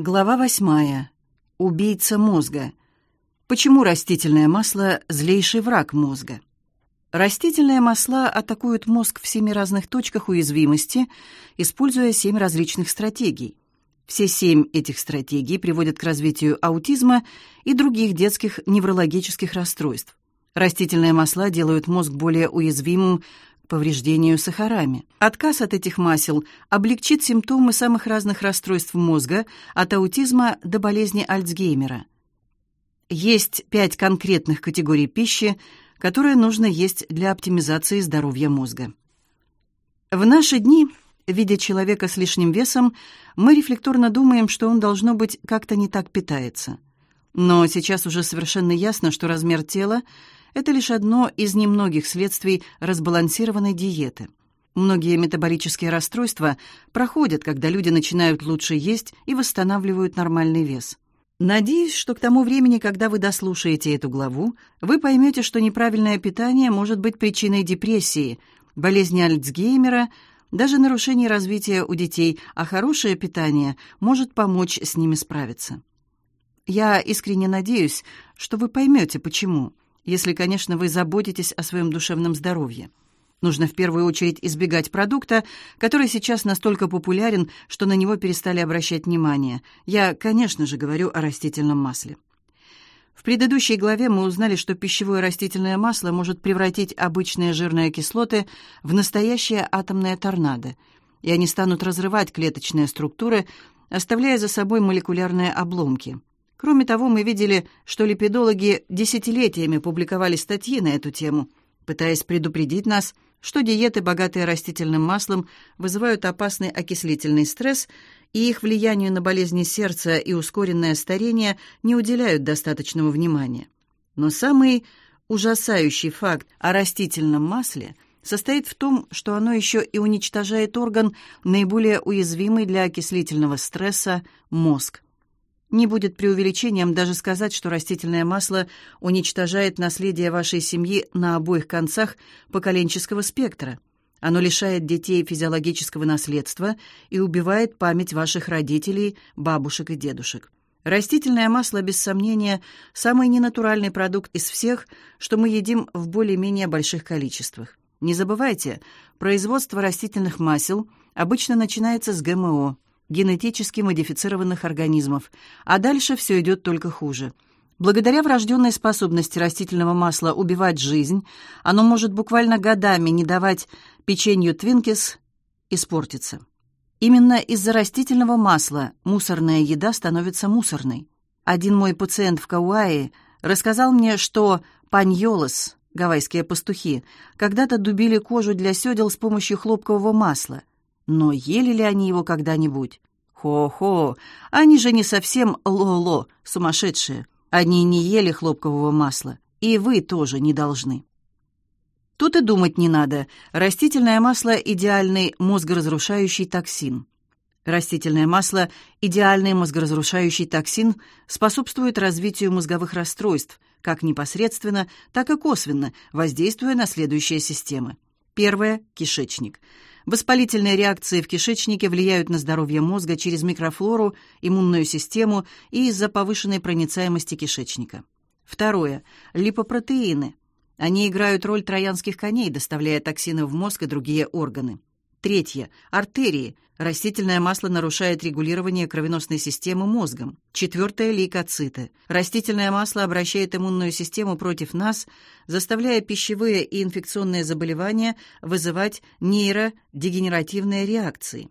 Глава восьмая. Убийца мозга. Почему растительное масло – злейший враг мозга? Растительные масла атакуют мозг в семи разных точках уязвимости, используя семь различных стратегий. Все семь этих стратегий приводят к развитию аутизма и других детских неврологических расстройств. Растительные масла делают мозг более уязвимым повреждению сахарами. Отказ от этих масел облегчит симптомы самых разных расстройств мозга, от аутизма до болезни Альцгеймера. Есть пять конкретных категорий пищи, которые нужно есть для оптимизации здоровья мозга. В наши дни, видя человека с лишним весом, мы рефлекторно думаем, что он должно быть как-то не так питается. Но сейчас уже совершенно ясно, что размер тела – это лишь одно из немногих следствий разбалансированной диеты. Многие метаболические расстройства проходят, когда люди начинают лучше есть и восстанавливают нормальный вес. Надеюсь, что к тому времени, когда вы дослушаете эту главу, вы поймете, что неправильное питание может быть причиной депрессии, болезни Альцгеймера, даже нарушений развития у детей, а хорошее питание может помочь с ними справиться. Я искренне надеюсь, что вы поймете, почему – если, конечно, вы заботитесь о своем душевном здоровье. Нужно в первую очередь избегать продукта, который сейчас настолько популярен, что на него перестали обращать внимание. Я, конечно же, говорю о растительном масле. В предыдущей главе мы узнали, что пищевое растительное масло может превратить обычные жирные кислоты в настоящее атомное торнадо, и они станут разрывать клеточные структуры, оставляя за собой молекулярные обломки. Кроме того, мы видели, что липидологи десятилетиями публиковали статьи на эту тему, пытаясь предупредить нас, что диеты, богатые растительным маслом, вызывают опасный окислительный стресс, и их влиянию на болезни сердца и ускоренное старение не уделяют достаточного внимания. Но самый ужасающий факт о растительном масле состоит в том, что оно еще и уничтожает орган, наиболее уязвимый для окислительного стресса – мозг. Не будет преувеличением даже сказать, что растительное масло уничтожает наследие вашей семьи на обоих концах поколенческого спектра. Оно лишает детей физиологического наследства и убивает память ваших родителей, бабушек и дедушек. Растительное масло, без сомнения, самый ненатуральный продукт из всех, что мы едим в более-менее больших количествах. Не забывайте, производство растительных масел обычно начинается с ГМО – генетически модифицированных организмов, а дальше все идет только хуже. Благодаря врожденной способности растительного масла убивать жизнь, оно может буквально годами не давать печенью Твинкис испортиться. Именно из-за растительного масла мусорная еда становится мусорной. Один мой пациент в Кауаи рассказал мне, что паньолос, гавайские пастухи, когда-то дубили кожу для сёдел с помощью хлопкового масла. Но ели ли они его когда-нибудь? Хо-хо, они же не совсем ло-ло, сумасшедшие. Они не ели хлопкового масла, и вы тоже не должны. Тут и думать не надо. Растительное масло – идеальный мозгоразрушающий токсин. Растительное масло – идеальный мозгоразрушающий токсин, способствует развитию мозговых расстройств, как непосредственно, так и косвенно, воздействуя на следующие системы. Первое – кишечник – Воспалительные реакции в кишечнике влияют на здоровье мозга через микрофлору, иммунную систему и из-за повышенной проницаемости кишечника. Второе. Липопротеины. Они играют роль троянских коней, доставляя токсины в мозг и другие органы. Третье. Артерии. Растительное масло нарушает регулирование кровеносной системы мозгом. Четвертое. Лейкоциты. Растительное масло обращает иммунную систему против нас, заставляя пищевые и инфекционные заболевания вызывать нейродегенеративные реакции.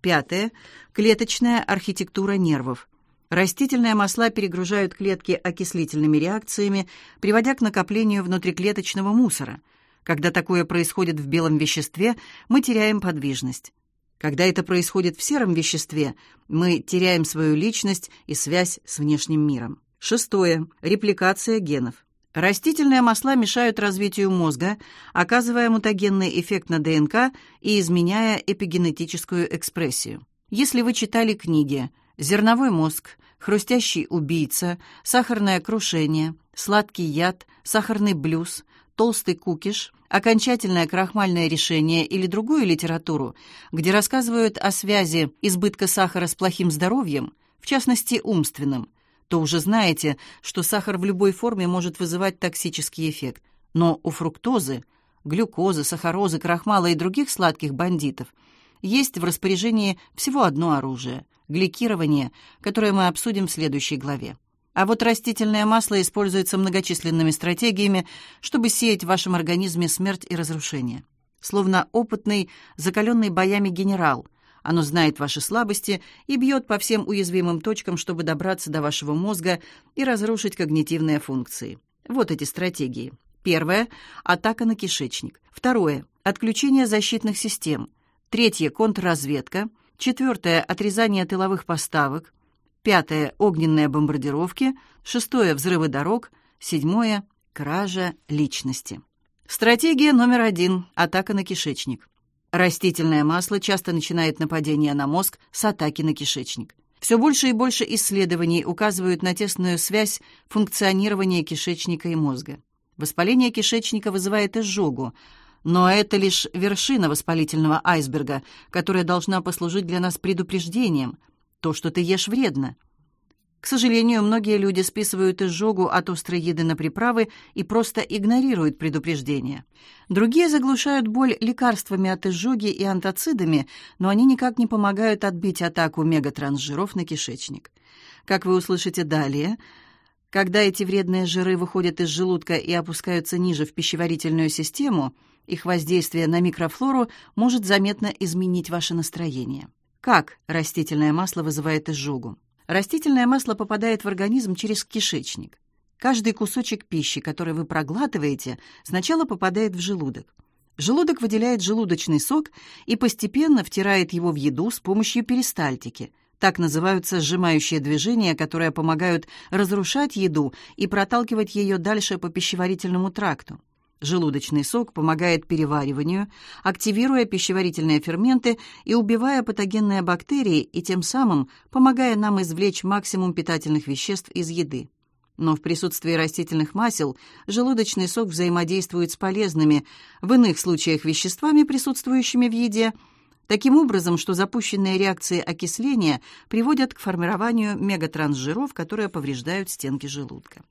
Пятое. Клеточная архитектура нервов. Растительные масла перегружают клетки окислительными реакциями, приводя к накоплению внутриклеточного мусора – когда такое происходит в белом веществе, мы теряем подвижность. Когда это происходит в сером веществе, мы теряем свою личность и связь с внешним миром. Шестое. Репликация генов. Растительные масла мешают развитию мозга, оказывая мутагенный эффект на ДНК и изменяя эпигенетическую экспрессию. Если вы читали книги «Зерновой мозг», «Хрустящий убийца», «Сахарное крушение», «Сладкий яд», «Сахарный блюз», толстый кукиш, окончательное крахмальное решение или другую литературу, где рассказывают о связи избытка сахара с плохим здоровьем, в частности умственным, то уже знаете, что сахар в любой форме может вызывать токсический эффект. Но у фруктозы, глюкозы, сахарозы, крахмала и других сладких бандитов есть в распоряжении всего одно оружие – гликирование, которое мы обсудим в следующей главе. А вот растительное масло используется многочисленными стратегиями, чтобы сеять в вашем организме смерть и разрушение. Словно опытный, закаленный боями генерал, оно знает ваши слабости и бьет по всем уязвимым точкам, чтобы добраться до вашего мозга и разрушить когнитивные функции. Вот эти стратегии. Первое – атака на кишечник. Второе – отключение защитных систем. Третье – контрразведка. Четвертое – отрезание тыловых поставок. Пятое – огненные бомбардировки. Шестое – взрывы дорог. Седьмое – кража личности. Стратегия номер один – атака на кишечник. Растительное масло часто начинает нападение на мозг с атаки на кишечник. Все больше и больше исследований указывают на тесную связь функционирования кишечника и мозга. Воспаление кишечника вызывает изжогу, но это лишь вершина воспалительного айсберга, которая должна послужить для нас предупреждением. То, что ты ешь, вредно – к сожалению, многие люди списывают изжогу от острой еды на приправы и просто игнорируют предупреждения. Другие заглушают боль лекарствами от изжоги и антацидами, но они никак не помогают отбить атаку мегатрансжиров на кишечник. Как вы услышите далее, когда эти вредные жиры выходят из желудка и опускаются ниже в пищеварительную систему, их воздействие на микрофлору может заметно изменить ваше настроение. Как растительное масло вызывает изжогу? Растительное масло попадает в организм через кишечник. Каждый кусочек пищи, который вы проглатываете, сначала попадает в желудок. Желудок выделяет желудочный сок и постепенно втирает его в еду с помощью перистальтики. Так называются сжимающие движения, которые помогают разрушать еду и проталкивать ее дальше по пищеварительному тракту. Желудочный сок помогает перевариванию, активируя пищеварительные ферменты и убивая патогенные бактерии, и тем самым помогая нам извлечь максимум питательных веществ из еды. Но в присутствии растительных масел желудочный сок взаимодействует с полезными, в иных случаях веществами, присутствующими в еде, таким образом, что запущенные реакции окисления приводят к формированию мегатрансжиров, которые повреждают стенки желудка.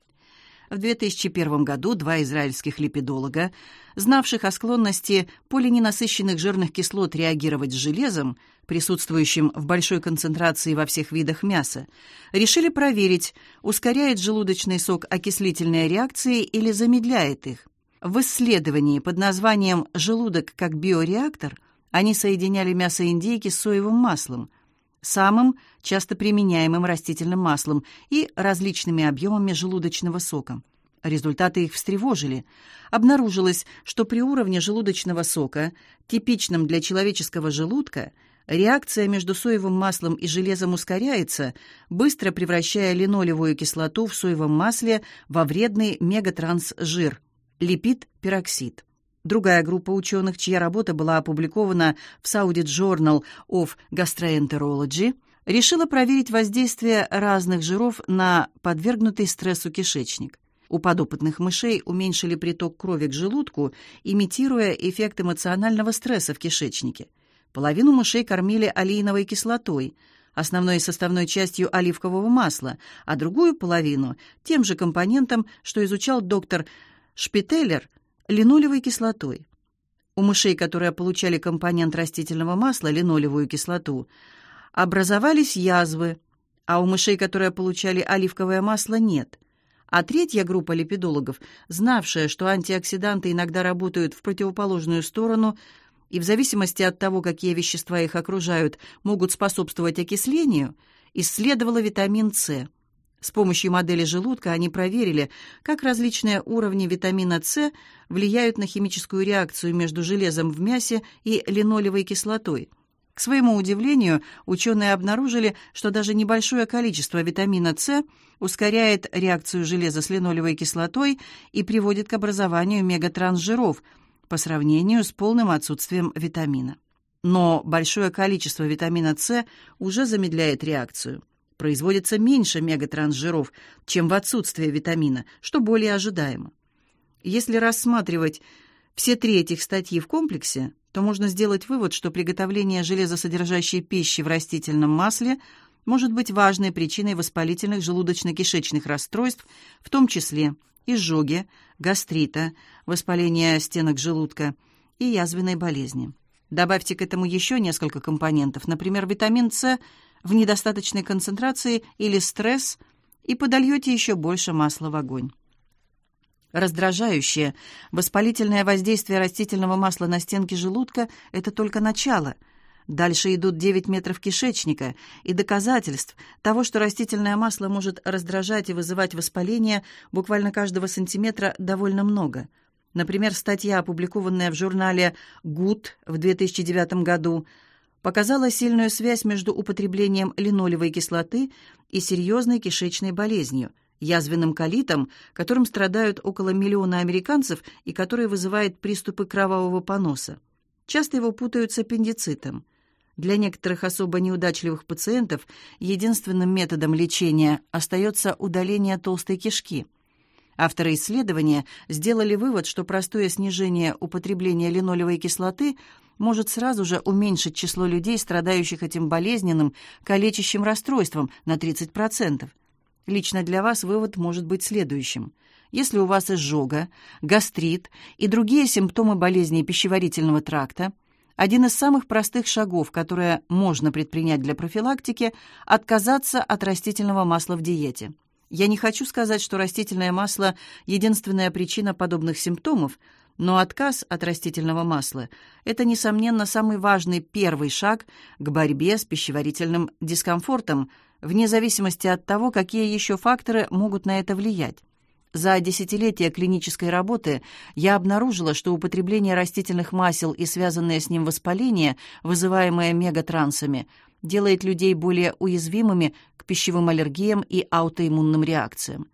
В 2001 году два израильских липидолога, знавших о склонности полиненасыщенных жирных кислот реагировать с железом, присутствующим в большой концентрации во всех видах мяса, решили проверить, ускоряет желудочный сок окислительные реакции или замедляет их. В исследовании под названием «Желудок как биореактор» они соединяли мясо индейки с соевым маслом, самым часто применяемым растительным маслом и различными объемами желудочного сока. Результаты их встревожили. Обнаружилось, что при уровне желудочного сока, типичном для человеческого желудка, реакция между соевым маслом и железом ускоряется, быстро превращая линолевую кислоту в соевом масле во вредный мегатрансжир – липид-пероксид. Другая группа ученых, чья работа была опубликована в Saudi Journal of Gastroenterology, решила проверить воздействие разных жиров на подвергнутый стрессу кишечник. У подопытных мышей уменьшили приток крови к желудку, имитируя эффект эмоционального стресса в кишечнике. Половину мышей кормили алииновой кислотой, основной составной частью оливкового масла, а другую половину – тем же компонентом, что изучал доктор Шпителлер – линолевой кислотой. У мышей, которые получали компонент растительного масла, линолевую кислоту, образовались язвы, а у мышей, которые получали оливковое масло, нет – а третья группа липидологов, знавшая, что антиоксиданты иногда работают в противоположную сторону и в зависимости от того, какие вещества их окружают, могут способствовать окислению, исследовала витамин С. С помощью модели желудка они проверили, как различные уровни витамина С влияют на химическую реакцию между железом в мясе и линолевой кислотой – к своему удивлению, ученые обнаружили, что даже небольшое количество витамина С ускоряет реакцию железа с линолевой кислотой и приводит к образованию мегатрансжиров по сравнению с полным отсутствием витамина. Но большое количество витамина С уже замедляет реакцию. Производится меньше мегатрансжиров, чем в отсутствии витамина, что более ожидаемо. Если рассматривать все три этих статьи в комплексе, то можно сделать вывод, что приготовление железосодержащей пищи в растительном масле может быть важной причиной воспалительных желудочно-кишечных расстройств, в том числе изжоги, гастрита, воспаления стенок желудка и язвенной болезни. Добавьте к этому еще несколько компонентов, например, витамин С в недостаточной концентрации или стресс, и подольете еще больше масла в огонь. Раздражающее, воспалительное воздействие растительного масла на стенки желудка – это только начало. Дальше идут 9 метров кишечника и доказательств того, что растительное масло может раздражать и вызывать воспаление буквально каждого сантиметра довольно много. Например, статья, опубликованная в журнале «Good» в 2009 году, показала сильную связь между употреблением линолевой кислоты и серьезной кишечной болезнью – язвенным колитом, которым страдают около миллиона американцев и который вызывает приступы кровавого поноса. Часто его путают с аппендицитом. Для некоторых особо неудачливых пациентов единственным методом лечения остается удаление толстой кишки. Авторы исследования сделали вывод, что простое снижение употребления линолевой кислоты может сразу же уменьшить число людей, страдающих этим болезненным, калечащим расстройством на 30%. Лично для вас вывод может быть следующим. Если у вас изжога, гастрит и другие симптомы болезней пищеварительного тракта, один из самых простых шагов, которые можно предпринять для профилактики – отказаться от растительного масла в диете. Я не хочу сказать, что растительное масло – единственная причина подобных симптомов, но отказ от растительного масла – это, несомненно, самый важный первый шаг к борьбе с пищеварительным дискомфортом – вне зависимости от того, какие еще факторы могут на это влиять. За десятилетия клинической работы я обнаружила, что употребление растительных масел и связанное с ним воспаление, вызываемое мегатрансами, делает людей более уязвимыми к пищевым аллергиям и аутоиммунным реакциям.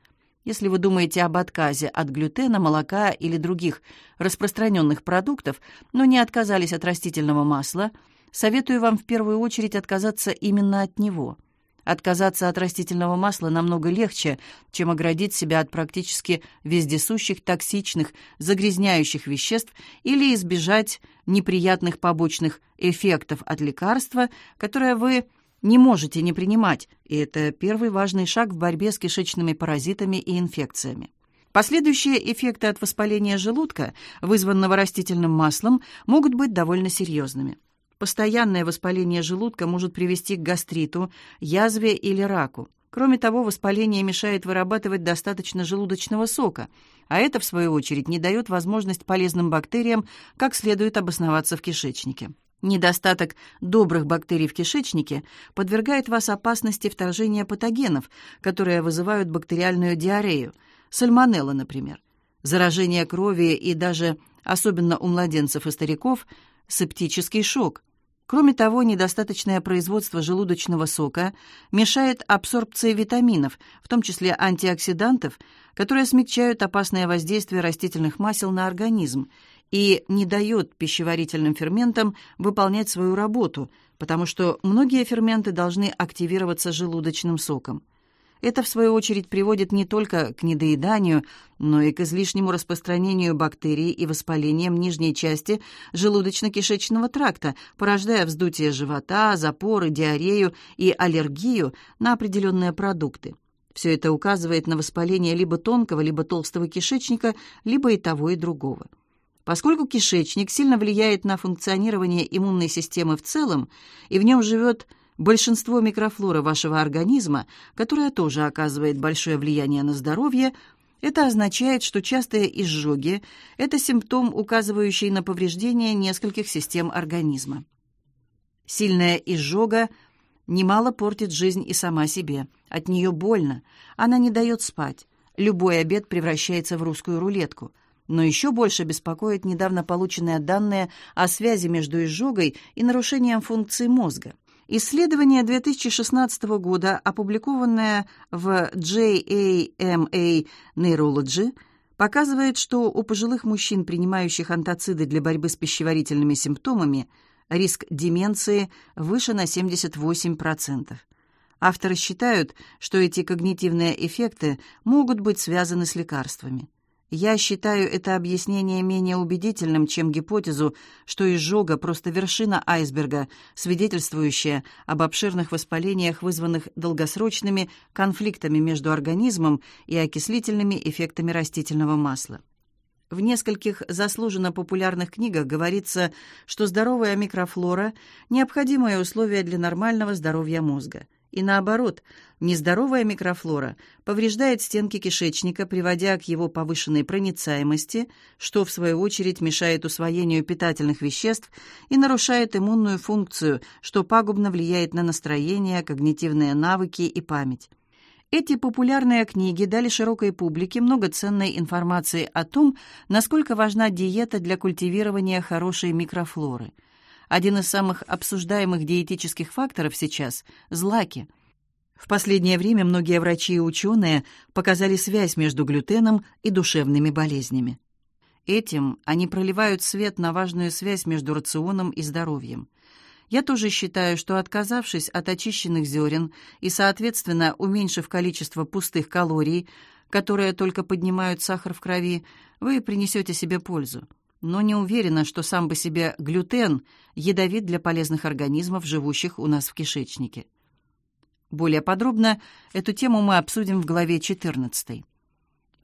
Если вы думаете об отказе от глютена, молока или других распространенных продуктов, но не отказались от растительного масла, советую вам в первую очередь отказаться именно от него – Отказаться от растительного масла намного легче, чем оградить себя от практически вездесущих токсичных, загрязняющих веществ или избежать неприятных побочных эффектов от лекарства, которое вы не можете не принимать, и это первый важный шаг в борьбе с кишечными паразитами и инфекциями. Последующие эффекты от воспаления желудка, вызванного растительным маслом, могут быть довольно серьезными. Постоянное воспаление желудка может привести к гастриту, язве или раку. Кроме того, воспаление мешает вырабатывать достаточно желудочного сока, а это, в свою очередь, не дает возможность полезным бактериям как следует обосноваться в кишечнике. Недостаток добрых бактерий в кишечнике подвергает вас опасности вторжения патогенов, которые вызывают бактериальную диарею, сальмонелла, например, заражение крови и даже, особенно у младенцев и стариков, септический шок, Кроме того, недостаточное производство желудочного сока мешает абсорбции витаминов, в том числе антиоксидантов, которые смягчают опасное воздействие растительных масел на организм и не дает пищеварительным ферментам выполнять свою работу, потому что многие ферменты должны активироваться желудочным соком. Это, в свою очередь, приводит не только к недоеданию, но и к излишнему распространению бактерий и воспалениям нижней части желудочно-кишечного тракта, порождая вздутие живота, запоры, диарею и аллергию на определенные продукты. Все это указывает на воспаление либо тонкого, либо толстого кишечника, либо и того, и другого. Поскольку кишечник сильно влияет на функционирование иммунной системы в целом, и в нем живет большинство микрофлоры вашего организма, которая тоже оказывает большое влияние на здоровье, это означает, что частые изжоги – это симптом, указывающий на повреждение нескольких систем организма. Сильная изжога немало портит жизнь и сама себе. От нее больно, она не дает спать. Любой обед превращается в русскую рулетку. Но еще больше беспокоит недавно полученные данные о связи между изжогой и нарушением функции мозга – Исследование 2016 года, опубликованное в JAMA Neurology, показывает, что у пожилых мужчин, принимающих антоциды для борьбы с пищеварительными симптомами, риск деменции выше на 78%. Авторы считают, что эти когнитивные эффекты могут быть связаны с лекарствами. Я считаю это объяснение менее убедительным, чем гипотезу, что изжога просто вершина айсберга, свидетельствующая об обширных воспалениях, вызванных долгосрочными конфликтами между организмом и окислительными эффектами растительного масла. В нескольких заслуженно популярных книгах говорится, что здоровая микрофлора – необходимое условие для нормального здоровья мозга – и наоборот, нездоровая микрофлора повреждает стенки кишечника, приводя к его повышенной проницаемости, что, в свою очередь, мешает усвоению питательных веществ и нарушает иммунную функцию, что пагубно влияет на настроение, когнитивные навыки и память. Эти популярные книги дали широкой публике много ценной информации о том, насколько важна диета для культивирования хорошей микрофлоры – один из самых обсуждаемых диетических факторов сейчас – злаки. В последнее время многие врачи и ученые показали связь между глютеном и душевными болезнями. Этим они проливают свет на важную связь между рационом и здоровьем. Я тоже считаю, что отказавшись от очищенных зерен и, соответственно, уменьшив количество пустых калорий, которые только поднимают сахар в крови, вы принесете себе пользу но не уверена, что сам по себе глютен ядовит для полезных организмов, живущих у нас в кишечнике. Более подробно эту тему мы обсудим в главе 14.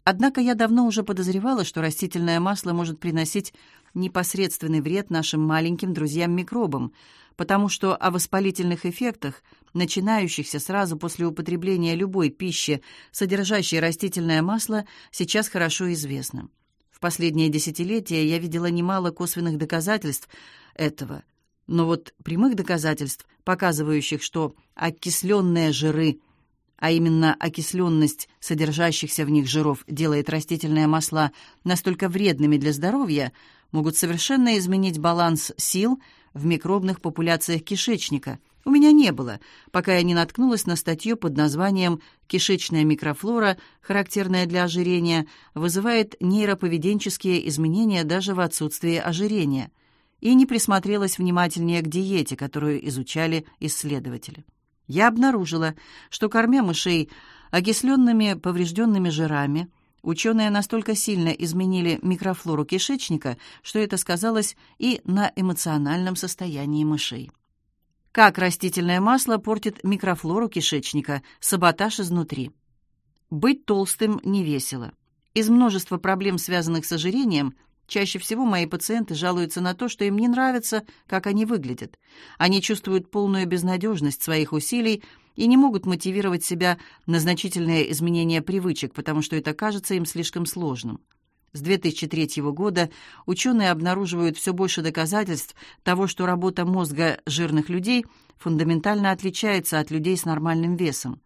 Однако я давно уже подозревала, что растительное масло может приносить непосредственный вред нашим маленьким друзьям-микробам, потому что о воспалительных эффектах, начинающихся сразу после употребления любой пищи, содержащей растительное масло, сейчас хорошо известно. Последние десятилетия я видела немало косвенных доказательств этого, но вот прямых доказательств, показывающих, что окисленные жиры, а именно окисленность содержащихся в них жиров делает растительные масла настолько вредными для здоровья, могут совершенно изменить баланс сил в микробных популяциях кишечника – у меня не было, пока я не наткнулась на статью под названием «Кишечная микрофлора, характерная для ожирения, вызывает нейроповеденческие изменения даже в отсутствии ожирения» и не присмотрелась внимательнее к диете, которую изучали исследователи. Я обнаружила, что кормя мышей окисленными поврежденными жирами, ученые настолько сильно изменили микрофлору кишечника, что это сказалось и на эмоциональном состоянии мышей. Как растительное масло портит микрофлору кишечника, саботаж изнутри. Быть толстым не весело. Из множества проблем, связанных с ожирением, чаще всего мои пациенты жалуются на то, что им не нравится, как они выглядят. Они чувствуют полную безнадежность своих усилий и не могут мотивировать себя на значительные изменения привычек, потому что это кажется им слишком сложным. С 2003 года ученые обнаруживают все больше доказательств того, что работа мозга жирных людей фундаментально отличается от людей с нормальным весом.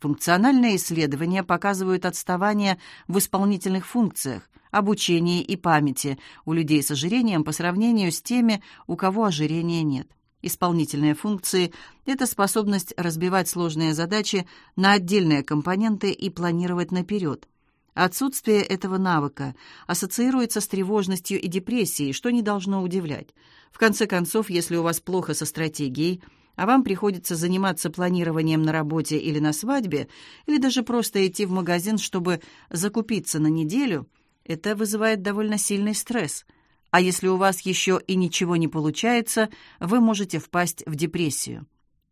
Функциональные исследования показывают отставание в исполнительных функциях, обучении и памяти у людей с ожирением по сравнению с теми, у кого ожирения нет. Исполнительные функции – это способность разбивать сложные задачи на отдельные компоненты и планировать наперед – Отсутствие этого навыка ассоциируется с тревожностью и депрессией, что не должно удивлять. В конце концов, если у вас плохо со стратегией, а вам приходится заниматься планированием на работе или на свадьбе, или даже просто идти в магазин, чтобы закупиться на неделю, это вызывает довольно сильный стресс. А если у вас еще и ничего не получается, вы можете впасть в депрессию.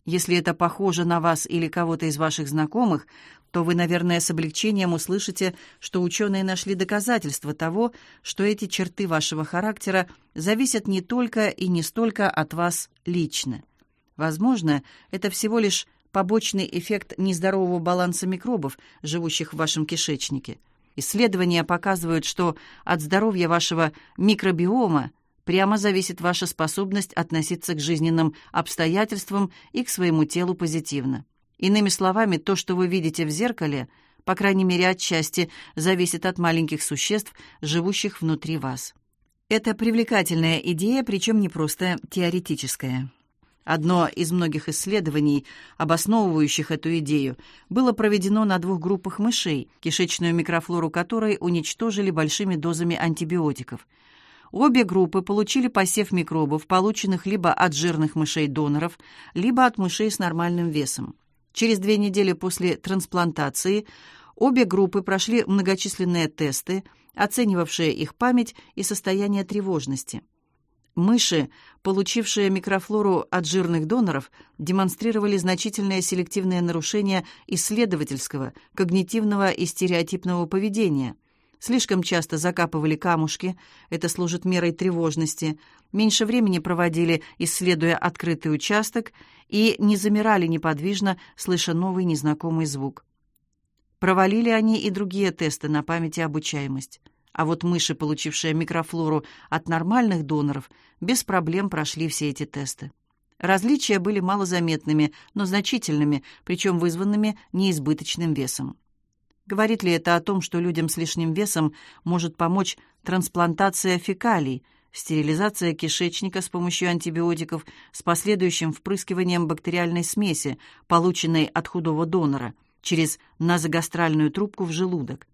Если это похоже на вас или кого-то из ваших знакомых, то вы, наверное, с облегчением услышите, что ученые нашли доказательства того, что эти черты вашего характера зависят не только и не столько от вас лично. Возможно, это всего лишь побочный эффект нездорового баланса микробов, живущих в вашем кишечнике. Исследования показывают, что от здоровья вашего микробиома прямо зависит ваша способность относиться к жизненным обстоятельствам и к своему телу позитивно. Иными словами, то, что вы видите в зеркале, по крайней мере отчасти, зависит от маленьких существ, живущих внутри вас. Это привлекательная идея, причем не просто теоретическая. Одно из многих исследований, обосновывающих эту идею, было проведено на двух группах мышей, кишечную микрофлору которой уничтожили большими дозами антибиотиков. Обе группы получили посев микробов, полученных либо от жирных мышей-доноров, либо от мышей с нормальным весом. Через две недели после трансплантации обе группы прошли многочисленные тесты, оценивавшие их память и состояние тревожности. Мыши, получившие микрофлору от жирных доноров, демонстрировали значительное селективное нарушение исследовательского, когнитивного и стереотипного поведения. Слишком часто закапывали камушки, это служит мерой тревожности, меньше времени проводили, исследуя открытый участок, и не замирали неподвижно, слыша новый незнакомый звук. Провалили они и другие тесты на память и обучаемость. А вот мыши, получившие микрофлору от нормальных доноров, без проблем прошли все эти тесты. Различия были малозаметными, но значительными, причем вызванными неизбыточным весом. Говорит ли это о том, что людям с лишним весом может помочь трансплантация фекалий, стерилизация кишечника с помощью антибиотиков с последующим впрыскиванием бактериальной смеси, полученной от худого донора, через назогастральную трубку в желудок?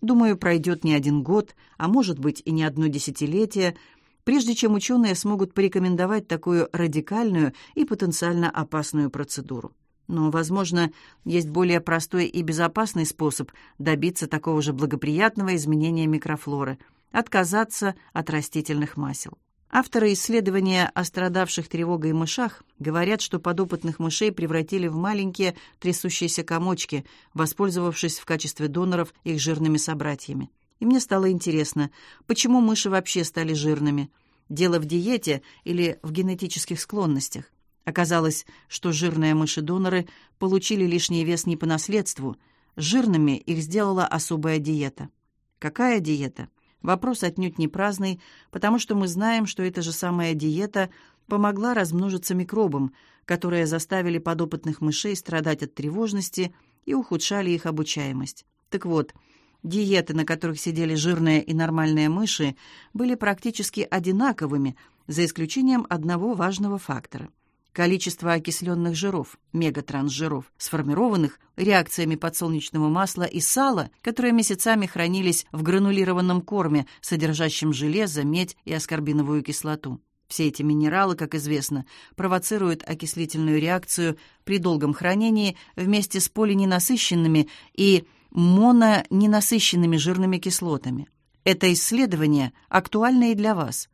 Думаю, пройдет не один год, а может быть и не одно десятилетие, прежде чем ученые смогут порекомендовать такую радикальную и потенциально опасную процедуру. Но, возможно, есть более простой и безопасный способ добиться такого же благоприятного изменения микрофлоры – отказаться от растительных масел. Авторы исследования о страдавших тревогой мышах говорят, что подопытных мышей превратили в маленькие трясущиеся комочки, воспользовавшись в качестве доноров их жирными собратьями. И мне стало интересно, почему мыши вообще стали жирными? Дело в диете или в генетических склонностях? Оказалось, что жирные мыши-доноры получили лишний вес не по наследству. Жирными их сделала особая диета. Какая диета? Вопрос отнюдь не праздный, потому что мы знаем, что эта же самая диета помогла размножиться микробам, которые заставили подопытных мышей страдать от тревожности и ухудшали их обучаемость. Так вот, диеты, на которых сидели жирные и нормальные мыши, были практически одинаковыми, за исключением одного важного фактора – количество окисленных жиров, мегатрансжиров, сформированных реакциями подсолнечного масла и сала, которые месяцами хранились в гранулированном корме, содержащем железо, медь и аскорбиновую кислоту. Все эти минералы, как известно, провоцируют окислительную реакцию при долгом хранении вместе с полиненасыщенными и мононенасыщенными жирными кислотами. Это исследование актуально и для вас –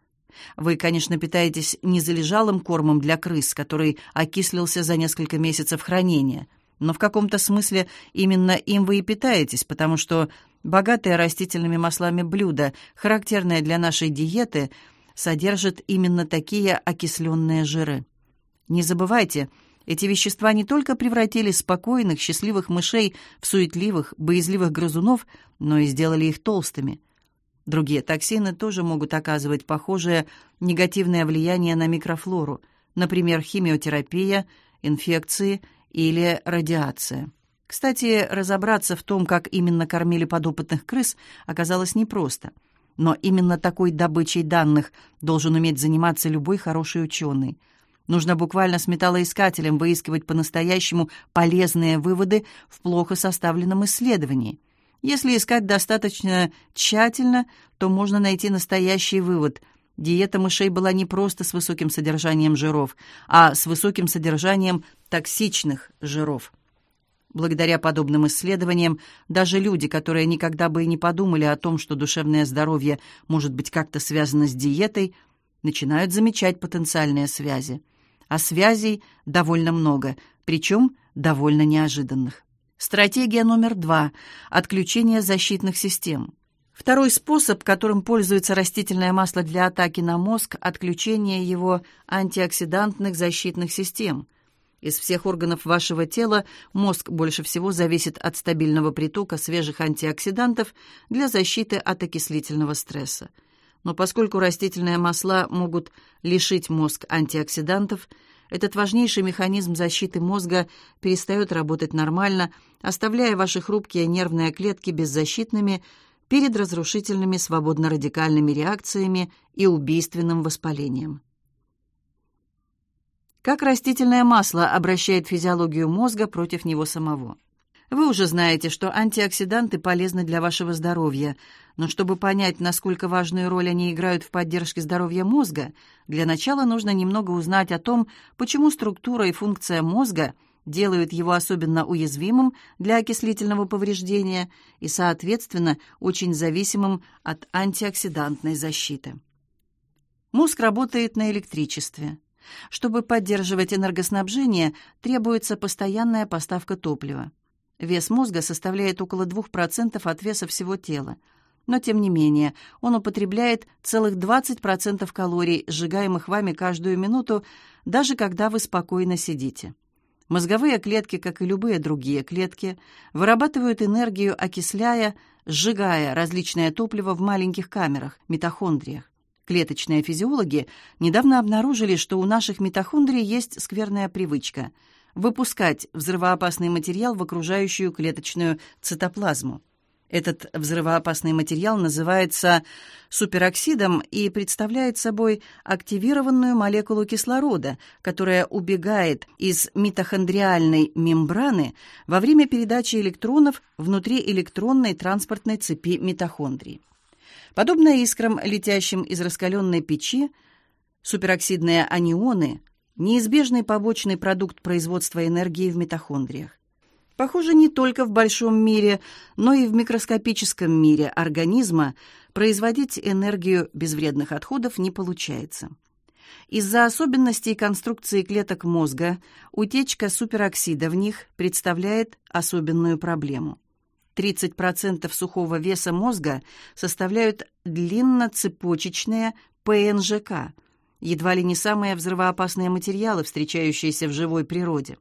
вы, конечно, питаетесь не залежалым кормом для крыс, который окислился за несколько месяцев хранения, но в каком-то смысле именно им вы и питаетесь, потому что богатое растительными маслами блюдо, характерное для нашей диеты, содержит именно такие окисленные жиры. Не забывайте, эти вещества не только превратили спокойных, счастливых мышей в суетливых, боязливых грызунов, но и сделали их толстыми – Другие токсины тоже могут оказывать похожее негативное влияние на микрофлору, например, химиотерапия, инфекции или радиация. Кстати, разобраться в том, как именно кормили подопытных крыс, оказалось непросто. Но именно такой добычей данных должен уметь заниматься любой хороший ученый. Нужно буквально с металлоискателем выискивать по-настоящему полезные выводы в плохо составленном исследовании – если искать достаточно тщательно, то можно найти настоящий вывод. Диета мышей была не просто с высоким содержанием жиров, а с высоким содержанием токсичных жиров. Благодаря подобным исследованиям даже люди, которые никогда бы и не подумали о том, что душевное здоровье может быть как-то связано с диетой, начинают замечать потенциальные связи. А связей довольно много, причем довольно неожиданных. Стратегия номер два – отключение защитных систем. Второй способ, которым пользуется растительное масло для атаки на мозг – отключение его антиоксидантных защитных систем. Из всех органов вашего тела мозг больше всего зависит от стабильного притока свежих антиоксидантов для защиты от окислительного стресса. Но поскольку растительные масла могут лишить мозг антиоксидантов – этот важнейший механизм защиты мозга перестает работать нормально, оставляя ваши хрупкие нервные клетки беззащитными перед разрушительными свободно-радикальными реакциями и убийственным воспалением. Как растительное масло обращает физиологию мозга против него самого? Вы уже знаете, что антиоксиданты полезны для вашего здоровья, но чтобы понять, насколько важную роль они играют в поддержке здоровья мозга, для начала нужно немного узнать о том, почему структура и функция мозга делают его особенно уязвимым для окислительного повреждения и, соответственно, очень зависимым от антиоксидантной защиты. Мозг работает на электричестве. Чтобы поддерживать энергоснабжение, требуется постоянная поставка топлива. Вес мозга составляет около 2% от веса всего тела. Но, тем не менее, он употребляет целых 20% калорий, сжигаемых вами каждую минуту, даже когда вы спокойно сидите. Мозговые клетки, как и любые другие клетки, вырабатывают энергию, окисляя, сжигая различное топливо в маленьких камерах, митохондриях. Клеточные физиологи недавно обнаружили, что у наших митохондрий есть скверная привычка – выпускать взрывоопасный материал в окружающую клеточную цитоплазму. Этот взрывоопасный материал называется супероксидом и представляет собой активированную молекулу кислорода, которая убегает из митохондриальной мембраны во время передачи электронов внутри электронной транспортной цепи митохондрий. Подобно искрам, летящим из раскаленной печи, супероксидные анионы – неизбежный побочный продукт производства энергии в митохондриях. Похоже, не только в большом мире, но и в микроскопическом мире организма производить энергию без вредных отходов не получается. Из-за особенностей конструкции клеток мозга утечка супероксида в них представляет особенную проблему. 30% сухого веса мозга составляют длинноцепочечные ПНЖК, едва ли не самые взрывоопасные материалы, встречающиеся в живой природе.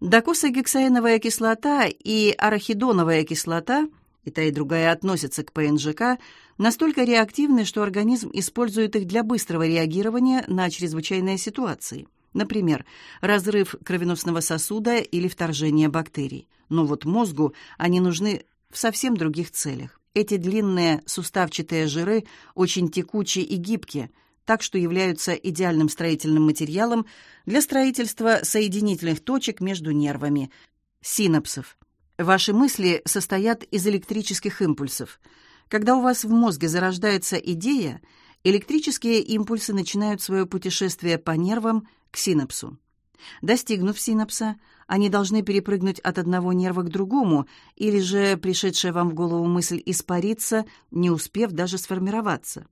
Докосогексаиновая кислота и арахидоновая кислота, и та и другая относятся к ПНЖК, настолько реактивны, что организм использует их для быстрого реагирования на чрезвычайные ситуации – Например, разрыв кровеносного сосуда или вторжение бактерий. Но вот мозгу они нужны в совсем других целях. Эти длинные суставчатые жиры очень текучие и гибкие, так что являются идеальным строительным материалом для строительства соединительных точек между нервами, синапсов. Ваши мысли состоят из электрических импульсов. Когда у вас в мозге зарождается идея, электрические импульсы начинают свое путешествие по нервам к синапсу. Достигнув синапса, они должны перепрыгнуть от одного нерва к другому, или же пришедшая вам в голову мысль испариться, не успев даже сформироваться.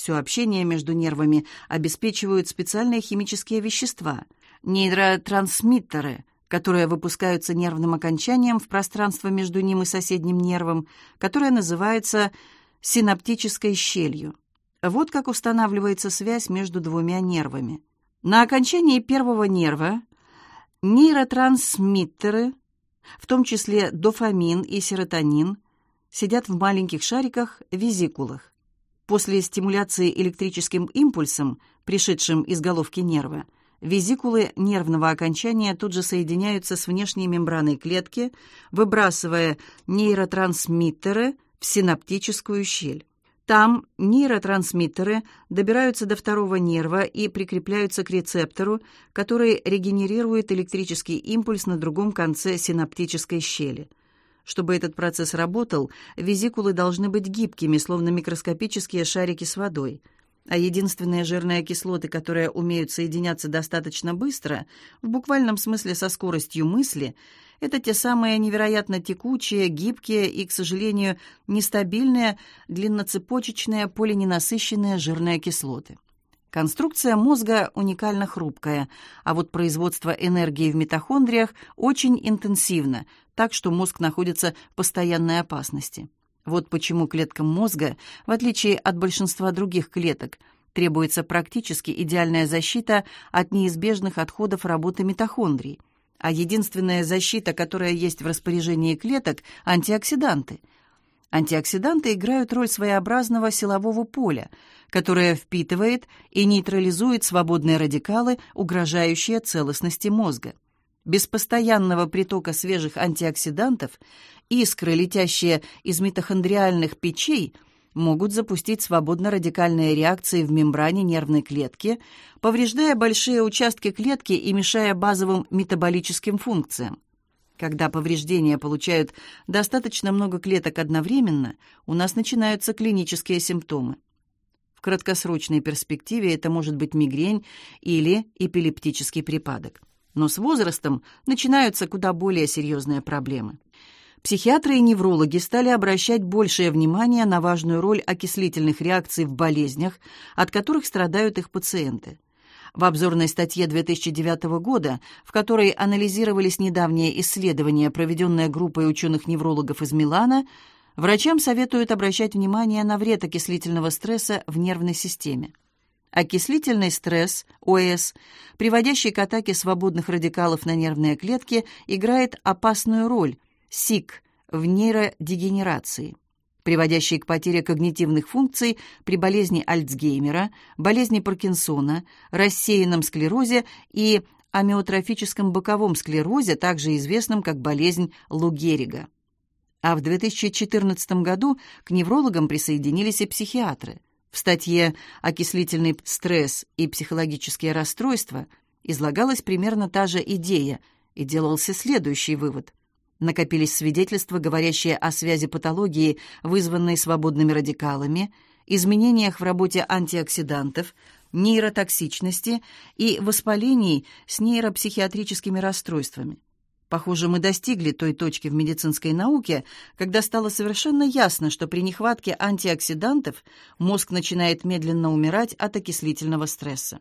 Все общение между нервами обеспечивают специальные химические вещества – нейротрансмиттеры, которые выпускаются нервным окончанием в пространство между ним и соседним нервом, которое называется синаптической щелью. Вот как устанавливается связь между двумя нервами. На окончании первого нерва нейротрансмиттеры, в том числе дофамин и серотонин, сидят в маленьких шариках, визикулах. После стимуляции электрическим импульсом, пришедшим из головки нерва, визикулы нервного окончания тут же соединяются с внешней мембраной клетки, выбрасывая нейротрансмиттеры в синаптическую щель. Там нейротрансмиттеры добираются до второго нерва и прикрепляются к рецептору, который регенерирует электрический импульс на другом конце синаптической щели. Чтобы этот процесс работал, визикулы должны быть гибкими, словно микроскопические шарики с водой. А единственные жирные кислоты, которые умеют соединяться достаточно быстро, в буквальном смысле со скоростью мысли – это те самые невероятно текучие, гибкие и, к сожалению, нестабильные длинноцепочечные полиненасыщенные жирные кислоты. Конструкция мозга уникально хрупкая, а вот производство энергии в митохондриях очень интенсивно, так что мозг находится в постоянной опасности. Вот почему клеткам мозга, в отличие от большинства других клеток, требуется практически идеальная защита от неизбежных отходов работы митохондрий – а единственная защита, которая есть в распоряжении клеток – антиоксиданты. Антиоксиданты играют роль своеобразного силового поля, которое впитывает и нейтрализует свободные радикалы, угрожающие целостности мозга. Без постоянного притока свежих антиоксидантов искры, летящие из митохондриальных печей – могут запустить свободно-радикальные реакции в мембране нервной клетки, повреждая большие участки клетки и мешая базовым метаболическим функциям. Когда повреждения получают достаточно много клеток одновременно, у нас начинаются клинические симптомы. В краткосрочной перспективе это может быть мигрень или эпилептический припадок. Но с возрастом начинаются куда более серьезные проблемы. Психиатры и неврологи стали обращать большее внимание на важную роль окислительных реакций в болезнях, от которых страдают их пациенты. В обзорной статье 2009 года, в которой анализировались недавние исследования, проведенные группой ученых-неврологов из Милана, врачам советуют обращать внимание на вред окислительного стресса в нервной системе. Окислительный стресс, ОС, приводящий к атаке свободных радикалов на нервные клетки, играет опасную роль, СИК, в нейродегенерации, приводящей к потере когнитивных функций при болезни Альцгеймера, болезни Паркинсона, рассеянном склерозе и амиотрофическом боковом склерозе, также известном как болезнь Лу. А в 2014 году к неврологам присоединились и психиатры – в статье «Окислительный стресс и психологические расстройства» излагалась примерно та же идея, и делался следующий вывод. Накопились свидетельства, говорящие о связи патологии, вызванной свободными радикалами, изменениях в работе антиоксидантов, нейротоксичности и воспалений с нейропсихиатрическими расстройствами. Похоже, мы достигли той точки в медицинской науке, когда стало совершенно ясно, что при нехватке антиоксидантов мозг начинает медленно умирать от окислительного стресса.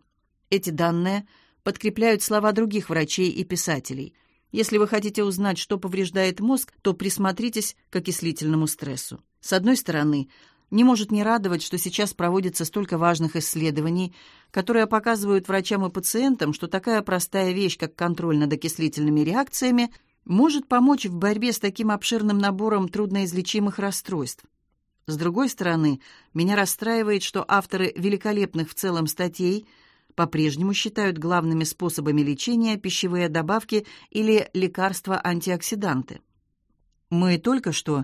Эти данные подкрепляют слова других врачей и писателей. Если вы хотите узнать, что повреждает мозг, то присмотритесь к окислительному стрессу. С одной стороны, не может не радовать, что сейчас проводится столько важных исследований, которые показывают врачам и пациентам, что такая простая вещь, как контроль над окислительными реакциями, может помочь в борьбе с таким обширным набором трудноизлечимых расстройств. С другой стороны, меня расстраивает, что авторы великолепных в целом статей по-прежнему считают главными способами лечения пищевые добавки или лекарства-антиоксиданты. Мы только что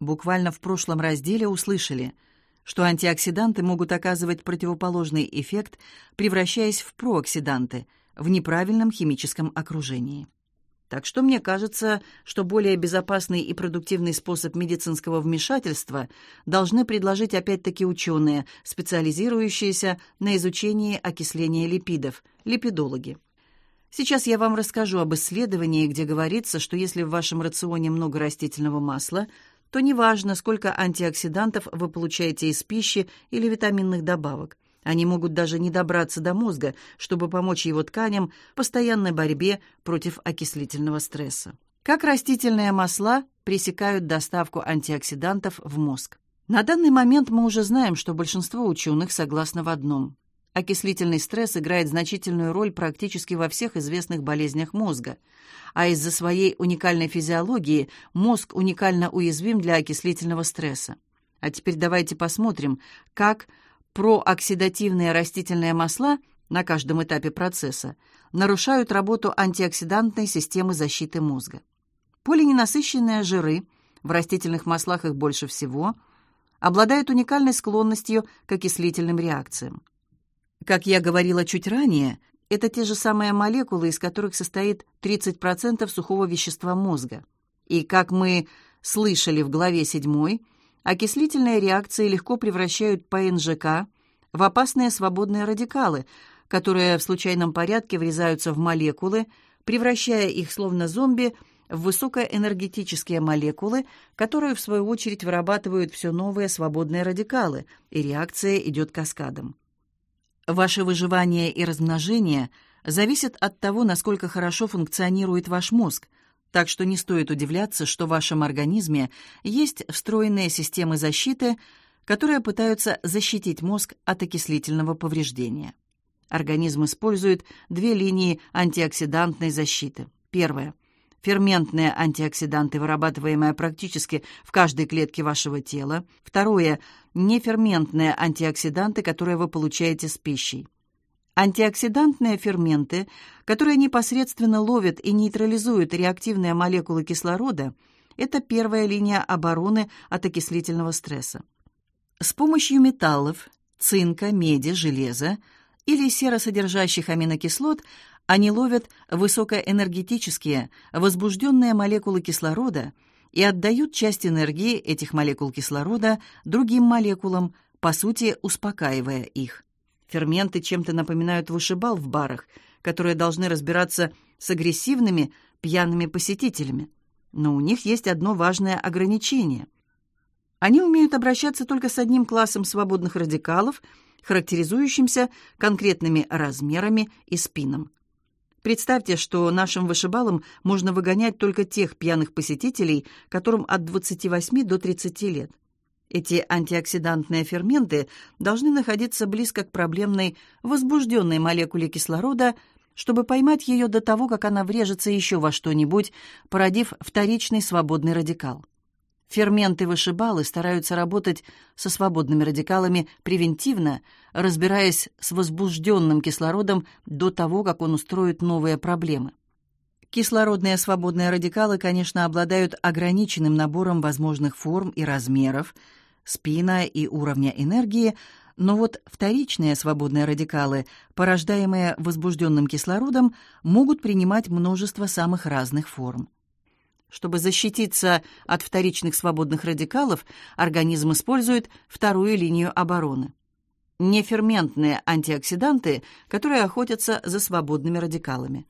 буквально в прошлом разделе услышали, что антиоксиданты могут оказывать противоположный эффект, превращаясь в прооксиданты в неправильном химическом окружении. Так что мне кажется, что более безопасный и продуктивный способ медицинского вмешательства должны предложить опять-таки ученые, специализирующиеся на изучении окисления липидов, липидологи. Сейчас я вам расскажу об исследовании, где говорится, что если в вашем рационе много растительного масла – то неважно, сколько антиоксидантов вы получаете из пищи или витаминных добавок. Они могут даже не добраться до мозга, чтобы помочь его тканям в постоянной борьбе против окислительного стресса. Как растительные масла пресекают доставку антиоксидантов в мозг? На данный момент мы уже знаем, что большинство ученых согласны в одном. Окислительный стресс играет значительную роль практически во всех известных болезнях мозга, а из-за своей уникальной физиологии мозг уникально уязвим для окислительного стресса. А теперь давайте посмотрим, как прооксидативные растительные масла на каждом этапе процесса нарушают работу антиоксидантной системы защиты мозга. Полиненасыщенные жиры, в растительных маслах их больше всего, обладают уникальной склонностью к окислительным реакциям. Как я говорила чуть ранее, это те же самые молекулы, из которых состоит 30% сухого вещества мозга. И, как мы слышали в главе 7, окислительные реакции легко превращают ПНЖК в опасные свободные радикалы, которые в случайном порядке врезаются в молекулы, превращая их, словно зомби, в высокоэнергетические молекулы, которые, в свою очередь, вырабатывают все новые свободные радикалы, и реакция идет каскадом. Ваше выживание и размножение зависят от того, насколько хорошо функционирует ваш мозг, так что не стоит удивляться, что в вашем организме есть встроенные системы защиты, которые пытаются защитить мозг от окислительного повреждения. Организм использует две линии антиоксидантной защиты. Первая – ферментные антиоксиданты, вырабатываемые практически в каждой клетке вашего тела. Второе – неферментные антиоксиданты, которые вы получаете с пищей. Антиоксидантные ферменты, которые непосредственно ловят и нейтрализуют реактивные молекулы кислорода, это первая линия обороны от окислительного стресса. С помощью металлов, цинка, меди, железа или серосодержащих аминокислот они ловят высокоэнергетические, возбужденные молекулы кислорода и отдают часть энергии этих молекул кислорода другим молекулам, по сути, успокаивая их. Ферменты чем-то напоминают вышибал в барах, которые должны разбираться с агрессивными пьяными посетителями. Но у них есть одно важное ограничение. Они умеют обращаться только с одним классом свободных радикалов, характеризующимся конкретными размерами и спином. Представьте, что нашим вышибалам можно выгонять только тех пьяных посетителей, которым от 28 до 30 лет. Эти антиоксидантные ферменты должны находиться близко к проблемной возбужденной молекуле кислорода, чтобы поймать ее до того, как она врежется еще во что-нибудь, породив вторичный свободный радикал. Ферменты-вышибалы стараются работать со свободными радикалами превентивно, разбираясь с возбужденным кислородом до того, как он устроит новые проблемы. Кислородные свободные радикалы, конечно, обладают ограниченным набором возможных форм и размеров, спина и уровня энергии, но вот вторичные свободные радикалы, порождаемые возбужденным кислородом, могут принимать множество самых разных форм. Чтобы защититься от вторичных свободных радикалов, организм использует вторую линию обороны. Неферментные антиоксиданты, которые охотятся за свободными радикалами.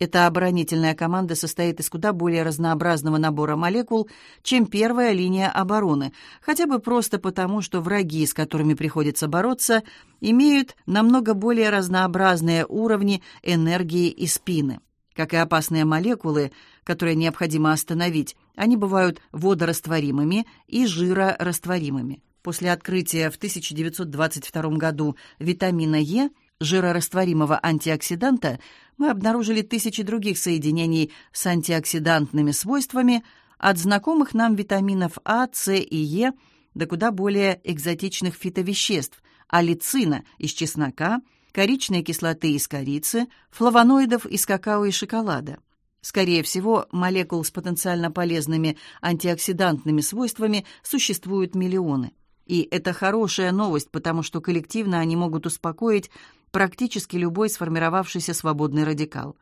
Эта оборонительная команда состоит из куда более разнообразного набора молекул, чем первая линия обороны, хотя бы просто потому, что враги, с которыми приходится бороться, имеют намного более разнообразные уровни энергии и спины. Как и опасные молекулы, которые необходимо остановить, они бывают водорастворимыми и жирорастворимыми. После открытия в 1922 году витамина Е, жирорастворимого антиоксиданта, мы обнаружили тысячи других соединений с антиоксидантными свойствами, от знакомых нам витаминов А, С и Е до куда более экзотичных фитовеществ – алицина из чеснока – коричной кислоты из корицы, флавоноидов из какао и шоколада. Скорее всего, молекул с потенциально полезными антиоксидантными свойствами существуют миллионы. И это хорошая новость, потому что коллективно они могут успокоить практически любой сформировавшийся свободный радикал.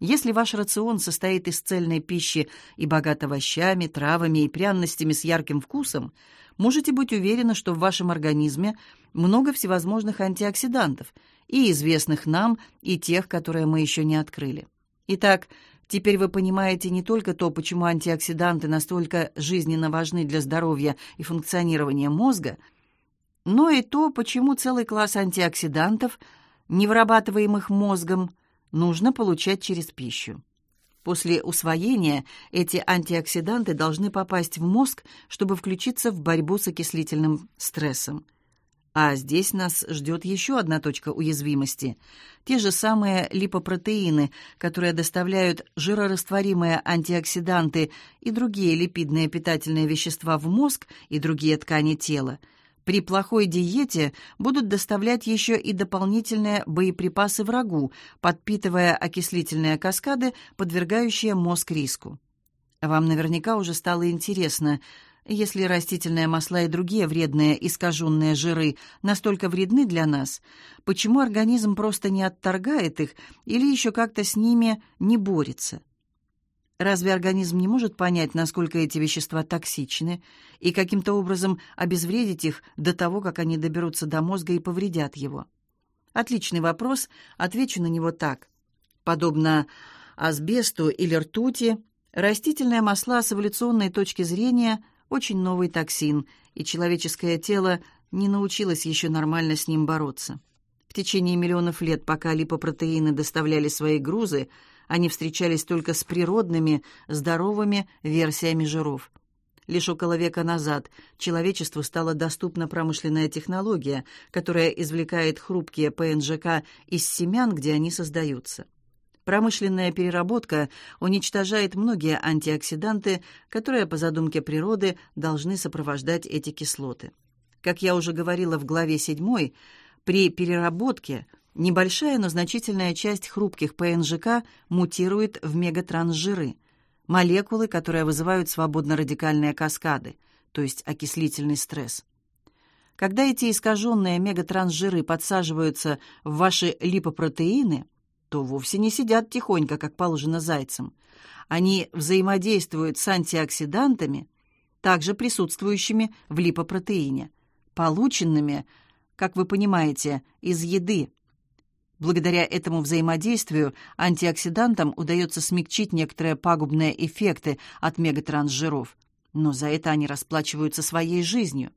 Если ваш рацион состоит из цельной пищи и богат овощами, травами и пряностями с ярким вкусом, можете быть уверены, что в вашем организме много всевозможных антиоксидантов, и известных нам, и тех, которые мы еще не открыли. Итак, теперь вы понимаете не только то, почему антиоксиданты настолько жизненно важны для здоровья и функционирования мозга, но и то, почему целый класс антиоксидантов, не вырабатываемых мозгом, нужно получать через пищу. После усвоения эти антиоксиданты должны попасть в мозг, чтобы включиться в борьбу с окислительным стрессом – а здесь нас ждет еще одна точка уязвимости. Те же самые липопротеины, которые доставляют жирорастворимые антиоксиданты и другие липидные питательные вещества в мозг и другие ткани тела, при плохой диете будут доставлять еще и дополнительные боеприпасы врагу, подпитывая окислительные каскады, подвергающие мозг риску. Вам наверняка уже стало интересно – если растительные масла и другие вредные искаженные жиры настолько вредны для нас, почему организм просто не отторгает их или еще как-то с ними не борется? Разве организм не может понять, насколько эти вещества токсичны, и каким-то образом обезвредить их до того, как они доберутся до мозга и повредят его? Отличный вопрос, отвечу на него так. Подобно асбесту или ртути, растительные масла с эволюционной точки зрения – очень новый токсин, и человеческое тело не научилось еще нормально с ним бороться. В течение миллионов лет, пока липопротеины доставляли свои грузы, они встречались только с природными, здоровыми версиями жиров. Лишь около века назад человечеству стала доступна промышленная технология, которая извлекает хрупкие ПНЖК из семян, где они создаются. Промышленная переработка уничтожает многие антиоксиданты, которые, по задумке природы, должны сопровождать эти кислоты. Как я уже говорила в главе 7, при переработке небольшая, но значительная часть хрупких ПНЖК мутирует в мегатрансжиры, молекулы, которые вызывают свободно-радикальные каскады, то есть окислительный стресс. Когда эти искаженные мегатрансжиры подсаживаются в ваши липопротеины – то вовсе не сидят тихонько, как положено зайцам. Они взаимодействуют с антиоксидантами, также присутствующими в липопротеине, полученными, как вы понимаете, из еды. Благодаря этому взаимодействию антиоксидантам удается смягчить некоторые пагубные эффекты от мегатрансжиров. Но за это они расплачиваются своей жизнью.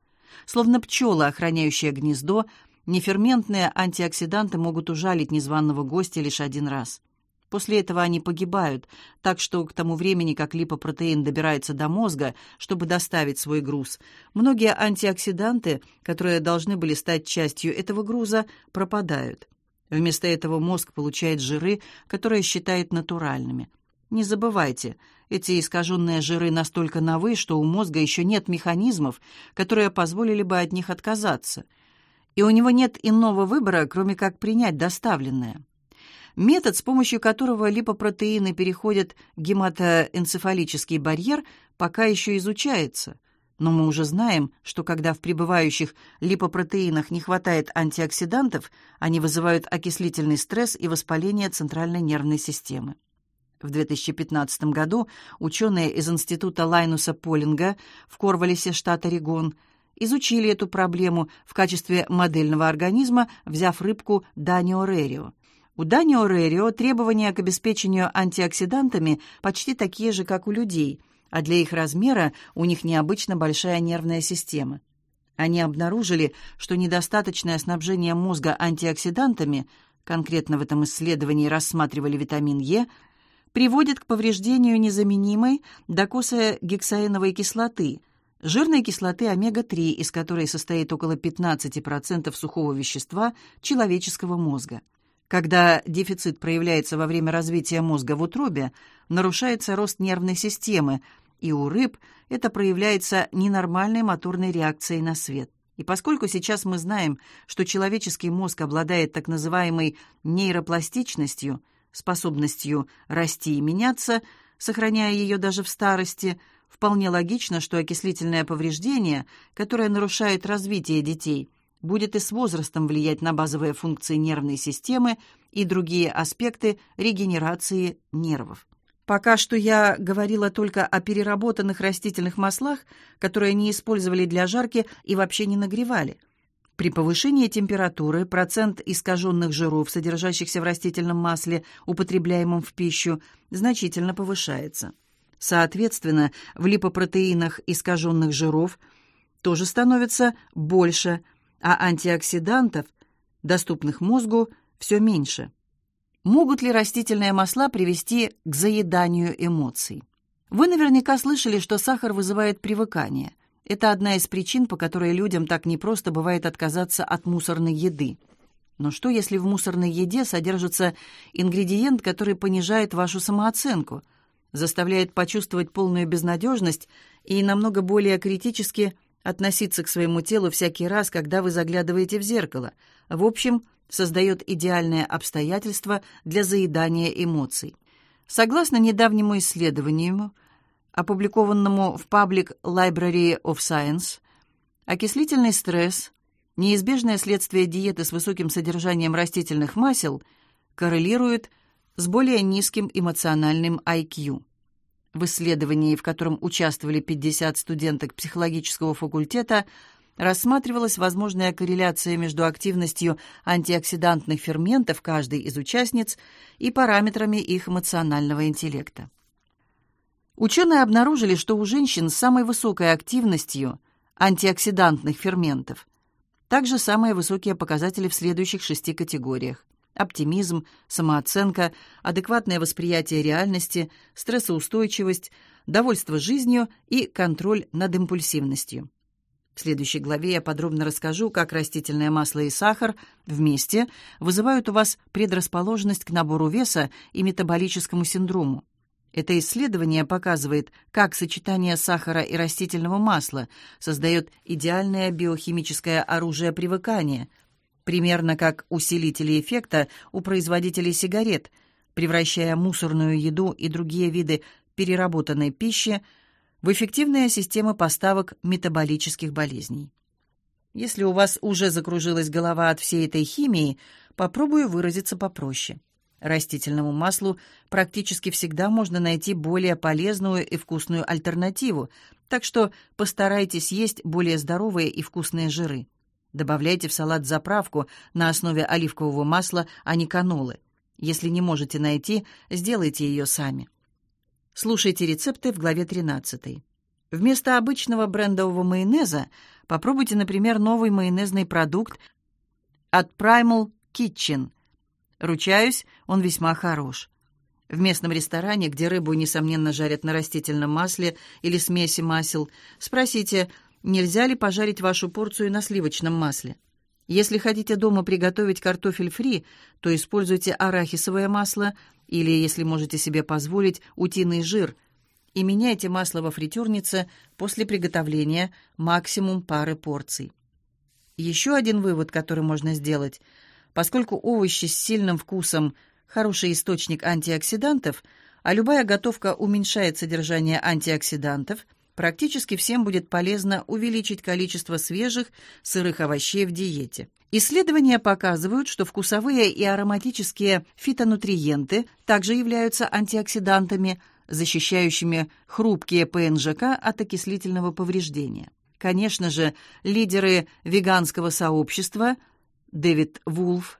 Словно пчела, охраняющая гнездо, неферментные антиоксиданты могут ужалить незваного гостя лишь один раз. После этого они погибают, так что к тому времени, как липопротеин добирается до мозга, чтобы доставить свой груз, многие антиоксиданты, которые должны были стать частью этого груза, пропадают. Вместо этого мозг получает жиры, которые считает натуральными. Не забывайте, эти искаженные жиры настолько новы, что у мозга еще нет механизмов, которые позволили бы от них отказаться. И у него нет иного выбора, кроме как принять доставленное. Метод, с помощью которого липопротеины переходят гематоэнцефалический барьер, пока еще изучается – но мы уже знаем, что когда в пребывающих липопротеинах не хватает антиоксидантов, они вызывают окислительный стресс и воспаление центральной нервной системы. В 2015 году ученые из Института Лайнуса Полинга в Корвалисе, штат Орегон, изучили эту проблему в качестве модельного организма, взяв рыбку Данио рерио. У Данио рерио требования к обеспечению антиоксидантами почти такие же, как у людей – а для их размера у них необычно большая нервная система. Они обнаружили, что недостаточное снабжение мозга антиоксидантами, конкретно в этом исследовании рассматривали витамин Е, приводит к повреждению незаменимой докосогексаиновой кислоты, жирной кислоты омега-3, из которой состоит около 15% сухого вещества человеческого мозга. Когда дефицит проявляется во время развития мозга в утробе, нарушается рост нервной системы, и у рыб это проявляется ненормальной моторной реакцией на свет. И поскольку сейчас мы знаем, что человеческий мозг обладает так называемой нейропластичностью, способностью расти и меняться, сохраняя ее даже в старости, вполне логично, что окислительное повреждение, которое нарушает развитие детей, будет и с возрастом влиять на базовые функции нервной системы и другие аспекты регенерации нервов. Пока что я говорила только о переработанных растительных маслах, которые не использовали для жарки и вообще не нагревали. При повышении температуры процент искаженных жиров, содержащихся в растительном масле, употребляемом в пищу, значительно повышается. Соответственно, в липопротеинах искаженных жиров тоже становится больше, а антиоксидантов, доступных мозгу, все меньше. Могут ли растительные масла привести к заеданию эмоций? Вы наверняка слышали, что сахар вызывает привыкание. Это одна из причин, по которой людям так непросто бывает отказаться от мусорной еды. Но что, если в мусорной еде содержится ингредиент, который понижает вашу самооценку, заставляет почувствовать полную безнадежность и намного более критически относиться к своему телу всякий раз, когда вы заглядываете в зеркало? В общем, создает идеальные обстоятельства для заедания эмоций. Согласно недавнему исследованию, опубликованному в Public Library of Science, окислительный стресс, неизбежное следствие диеты с высоким содержанием растительных масел, коррелирует с более низким эмоциональным IQ. В исследовании, в котором участвовали 50 студенток психологического факультета, рассматривалась возможная корреляция между активностью антиоксидантных ферментов каждой из участниц и параметрами их эмоционального интеллекта. Ученые обнаружили, что у женщин с самой высокой активностью антиоксидантных ферментов также самые высокие показатели в следующих шести категориях оптимизм, самооценка, адекватное восприятие реальности, стрессоустойчивость, довольство жизнью и контроль над импульсивностью. В следующей главе я подробно расскажу, как растительное масло и сахар вместе вызывают у вас предрасположенность к набору веса и метаболическому синдрому. Это исследование показывает, как сочетание сахара и растительного масла создает идеальное биохимическое оружие привыкания, примерно как усилители эффекта у производителей сигарет, превращая мусорную еду и другие виды переработанной пищи в эффективные системы поставок метаболических болезней. Если у вас уже закружилась голова от всей этой химии, попробую выразиться попроще. Растительному маслу практически всегда можно найти более полезную и вкусную альтернативу, так что постарайтесь есть более здоровые и вкусные жиры. Добавляйте в салат заправку на основе оливкового масла, а не канолы. Если не можете найти, сделайте ее сами. Слушайте рецепты в главе 13. Вместо обычного брендового майонеза попробуйте, например, новый майонезный продукт от Primal Kitchen. Ручаюсь, он весьма хорош. В местном ресторане, где рыбу, несомненно, жарят на растительном масле или смеси масел, спросите, нельзя ли пожарить вашу порцию на сливочном масле. Если хотите дома приготовить картофель фри, то используйте арахисовое масло или, если можете себе позволить, утиный жир и меняйте масло во фритюрнице после приготовления максимум пары порций. Еще один вывод, который можно сделать. Поскольку овощи с сильным вкусом – хороший источник антиоксидантов, а любая готовка уменьшает содержание антиоксидантов, практически всем будет полезно увеличить количество свежих сырых овощей в диете. Исследования показывают, что вкусовые и ароматические фитонутриенты также являются антиоксидантами, защищающими хрупкие ПНЖК от окислительного повреждения. Конечно же, лидеры веганского сообщества Дэвид Вулф,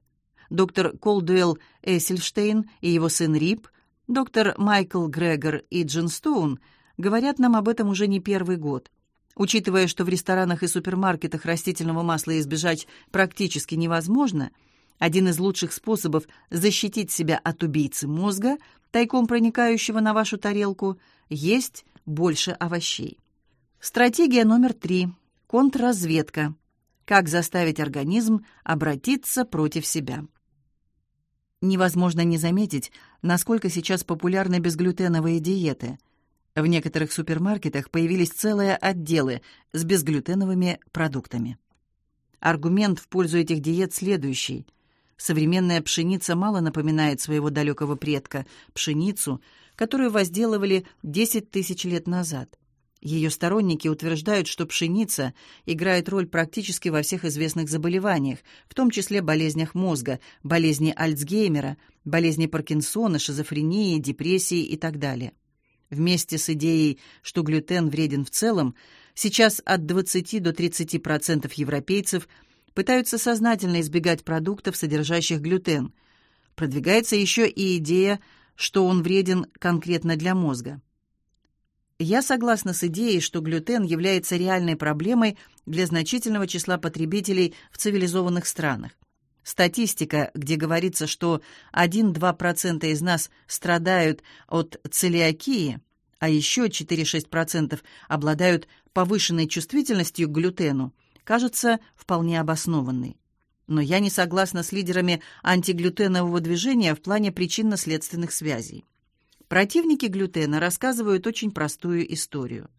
доктор Колдуэлл Эссельштейн и его сын Рип, доктор Майкл Грегор и Джин Стоун говорят нам об этом уже не первый год. Учитывая, что в ресторанах и супермаркетах растительного масла избежать практически невозможно, один из лучших способов защитить себя от убийцы мозга, тайком проникающего на вашу тарелку, есть больше овощей. Стратегия номер три. Контрразведка. Как заставить организм обратиться против себя. Невозможно не заметить, насколько сейчас популярны безглютеновые диеты. В некоторых супермаркетах появились целые отделы с безглютеновыми продуктами. Аргумент в пользу этих диет следующий. Современная пшеница мало напоминает своего далекого предка, пшеницу, которую возделывали 10 тысяч лет назад. Ее сторонники утверждают, что пшеница играет роль практически во всех известных заболеваниях, в том числе болезнях мозга, болезни Альцгеймера, болезни Паркинсона, шизофрении, депрессии и так далее. Вместе с идеей, что глютен вреден в целом, сейчас от 20 до 30% европейцев пытаются сознательно избегать продуктов, содержащих глютен. Продвигается еще и идея, что он вреден конкретно для мозга. Я согласна с идеей, что глютен является реальной проблемой для значительного числа потребителей в цивилизованных странах. Статистика, где говорится, что 1-2% из нас страдают от целиакии, а еще 4-6% обладают повышенной чувствительностью к глютену, кажется вполне обоснованной. Но я не согласна с лидерами антиглютенового движения в плане причинно-следственных связей. Противники глютена рассказывают очень простую историю.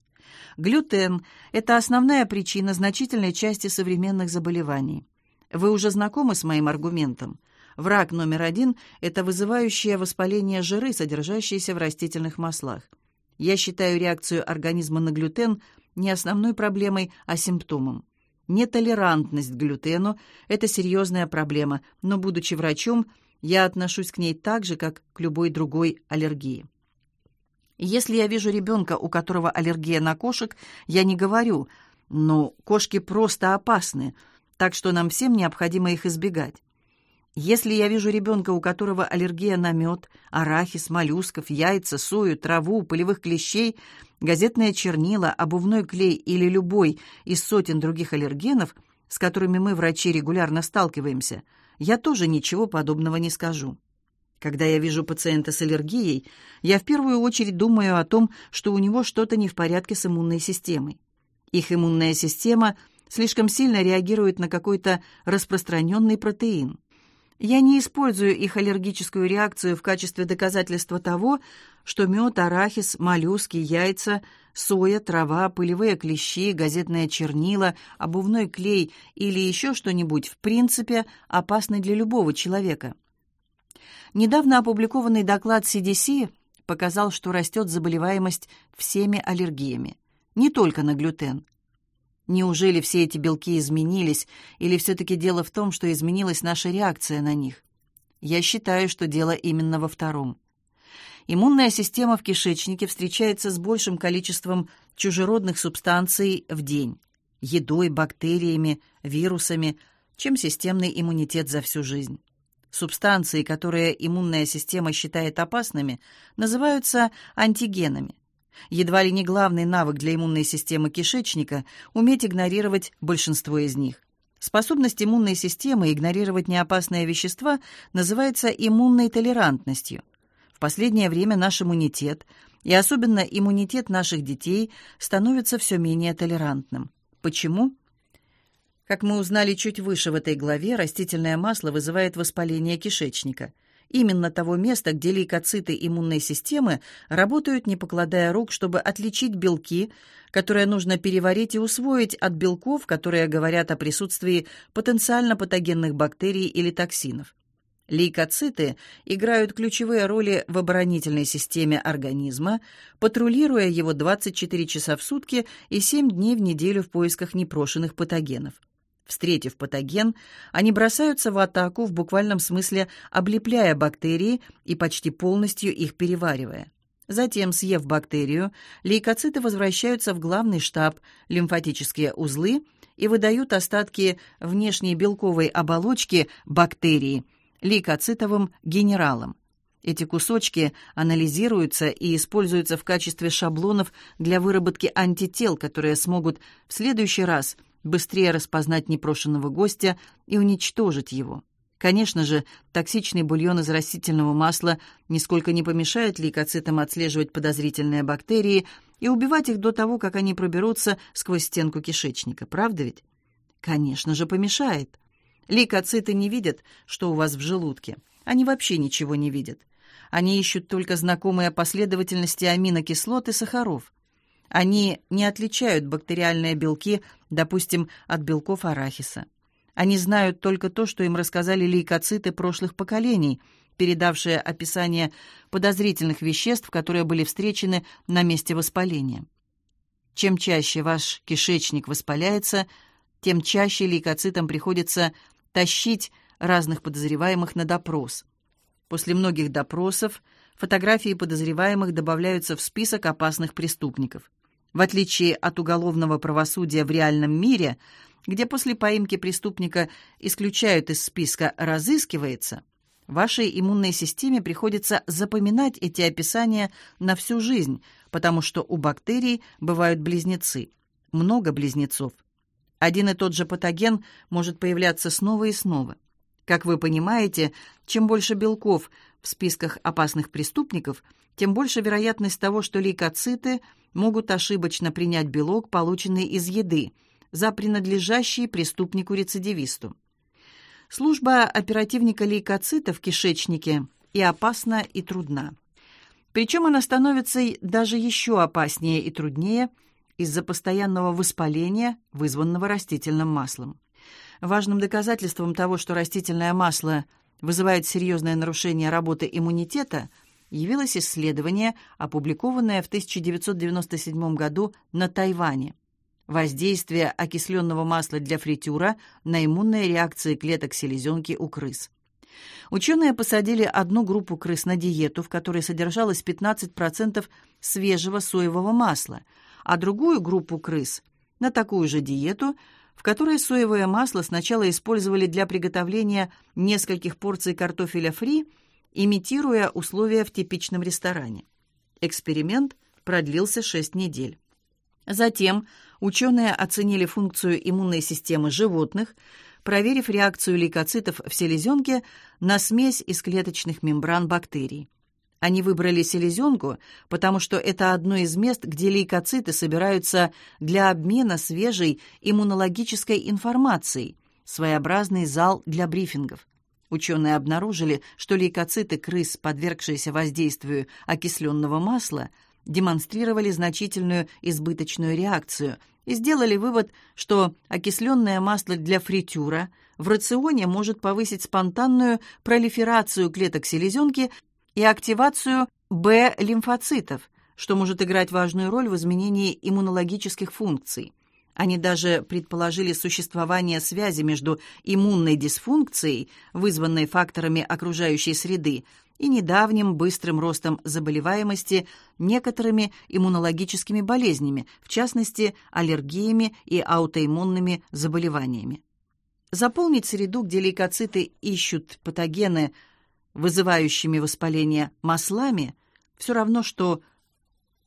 Глютен – это основная причина значительной части современных заболеваний. Вы уже знакомы с моим аргументом. Враг номер один – это вызывающее воспаление жиры, содержащиеся в растительных маслах. Я считаю реакцию организма на глютен не основной проблемой, а симптомом. Нетолерантность к глютену – это серьезная проблема, но, будучи врачом, я отношусь к ней так же, как к любой другой аллергии. Если я вижу ребенка, у которого аллергия на кошек, я не говорю, но кошки просто опасны, так что нам всем необходимо их избегать. Если я вижу ребенка, у которого аллергия на мед, арахис, моллюсков, яйца, сою, траву, полевых клещей, газетные чернила, обувной клей или любой из сотен других аллергенов, с которыми мы, врачи, регулярно сталкиваемся – я тоже ничего подобного не скажу. Когда я вижу пациента с аллергией, я в первую очередь думаю о том, что у него что-то не в порядке с иммунной системой. Их иммунная система слишком сильно реагирует на какой-то распространенный протеин. Я не использую их аллергическую реакцию в качестве доказательства того, что мед, арахис, моллюски, яйца, соя, трава, пылевые клещи, газетное чернила, обувной клей или еще что-нибудь в принципе опасны для любого человека. Недавно опубликованный доклад CDC показал, что растет заболеваемость всеми аллергиями, не только на глютен. Неужели все эти белки изменились, или все-таки дело в том, что изменилась наша реакция на них? Я считаю, что дело именно во втором. Иммунная система в кишечнике встречается с большим количеством чужеродных субстанций в день. едой, бактериями, вирусами, чем системный иммунитет за всю жизнь. Субстанции, которые иммунная система считает опасными, называются антигенами. Едва ли не главный навык для иммунной системы кишечника – уметь игнорировать большинство из них. Способность иммунной системы игнорировать неопасные вещества называется иммунной толерантностью. В последнее время наш иммунитет, и особенно иммунитет наших детей, становится все менее толерантным. Почему? Как мы узнали чуть выше в этой главе, растительное масло вызывает воспаление кишечника. Именно того места, где лейкоциты иммунной системы работают, не покладая рук, чтобы отличить белки, которые нужно переварить и усвоить от белков, которые говорят о присутствии потенциально патогенных бактерий или токсинов. Лейкоциты играют ключевые роли в оборонительной системе организма, патрулируя его 24 часа в сутки и 7 дней в неделю в поисках непрошенных патогенов. Встретив патоген, они бросаются в атаку, в буквальном смысле облепляя бактерии и почти полностью их переваривая. Затем, съев бактерию, лейкоциты возвращаются в главный штаб, лимфатические узлы и выдают остатки внешней белковой оболочки бактерии лейкоцитовым генералам. Эти кусочки анализируются и используются в качестве шаблонов для выработки антител, которые смогут в следующий раз – быстрее распознать непрошенного гостя и уничтожить его. Конечно же, токсичный бульон из растительного масла нисколько не помешает лейкоцитам отслеживать подозрительные бактерии и убивать их до того, как они проберутся сквозь стенку кишечника. Правда ведь? Конечно же, помешает. Лейкоциты не видят, что у вас в желудке. Они вообще ничего не видят. Они ищут только знакомые последовательности аминокислот и сахаров. Они не отличают бактериальные белки, допустим, от белков арахиса. Они знают только то, что им рассказали лейкоциты прошлых поколений, передавшие описание подозрительных веществ, которые были встречены на месте воспаления. Чем чаще ваш кишечник воспаляется, тем чаще лейкоцитам приходится тащить разных подозреваемых на допрос. После многих допросов фотографии подозреваемых добавляются в список опасных преступников. В отличие от уголовного правосудия в реальном мире, где после поимки преступника исключают из списка «разыскивается», вашей иммунной системе приходится запоминать эти описания на всю жизнь, потому что у бактерий бывают близнецы, много близнецов. Один и тот же патоген может появляться снова и снова. Как вы понимаете, чем больше белков в списках опасных преступников, тем больше вероятность того, что лейкоциты – могут ошибочно принять белок, полученный из еды, за принадлежащий преступнику-рецидивисту. Служба оперативника лейкоцитов в кишечнике и опасна, и трудна. Причем она становится даже еще опаснее и труднее из-за постоянного воспаления, вызванного растительным маслом. Важным доказательством того, что растительное масло вызывает серьезное нарушение работы иммунитета – явилось исследование, опубликованное в 1997 году на Тайване. Воздействие окисленного масла для фритюра на иммунные реакции клеток селезенки у крыс. Ученые посадили одну группу крыс на диету, в которой содержалось 15% свежего соевого масла, а другую группу крыс на такую же диету, в которой соевое масло сначала использовали для приготовления нескольких порций картофеля фри – имитируя условия в типичном ресторане. Эксперимент продлился 6 недель. Затем ученые оценили функцию иммунной системы животных, проверив реакцию лейкоцитов в селезенке на смесь из клеточных мембран бактерий. Они выбрали селезенку, потому что это одно из мест, где лейкоциты собираются для обмена свежей иммунологической информацией, своеобразный зал для брифингов. Ученые обнаружили, что лейкоциты крыс, подвергшиеся воздействию окисленного масла, демонстрировали значительную избыточную реакцию и сделали вывод, что окисленное масло для фритюра в рационе может повысить спонтанную пролиферацию клеток селезенки и активацию Б-лимфоцитов, что может играть важную роль в изменении иммунологических функций. Они даже предположили существование связи между иммунной дисфункцией, вызванной факторами окружающей среды, и недавним быстрым ростом заболеваемости некоторыми иммунологическими болезнями, в частности, аллергиями и аутоиммунными заболеваниями. Заполнить среду, где лейкоциты ищут патогены, вызывающими воспаление маслами, все равно, что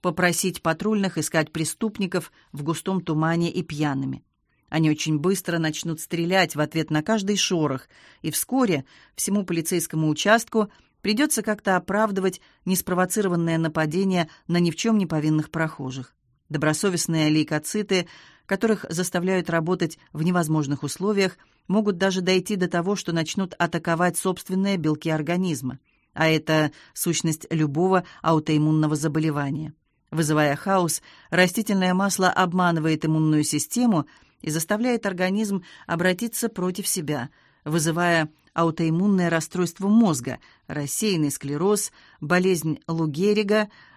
попросить патрульных искать преступников в густом тумане и пьяными. Они очень быстро начнут стрелять в ответ на каждый шорох, и вскоре всему полицейскому участку придется как-то оправдывать неспровоцированное нападение на ни в чем не повинных прохожих. Добросовестные лейкоциты, которых заставляют работать в невозможных условиях, могут даже дойти до того, что начнут атаковать собственные белки организма. А это сущность любого аутоиммунного заболевания. Вызывая хаос, растительное масло обманывает иммунную систему и заставляет организм обратиться против себя, вызывая аутоиммунное расстройство мозга, рассеянный склероз, болезнь Лу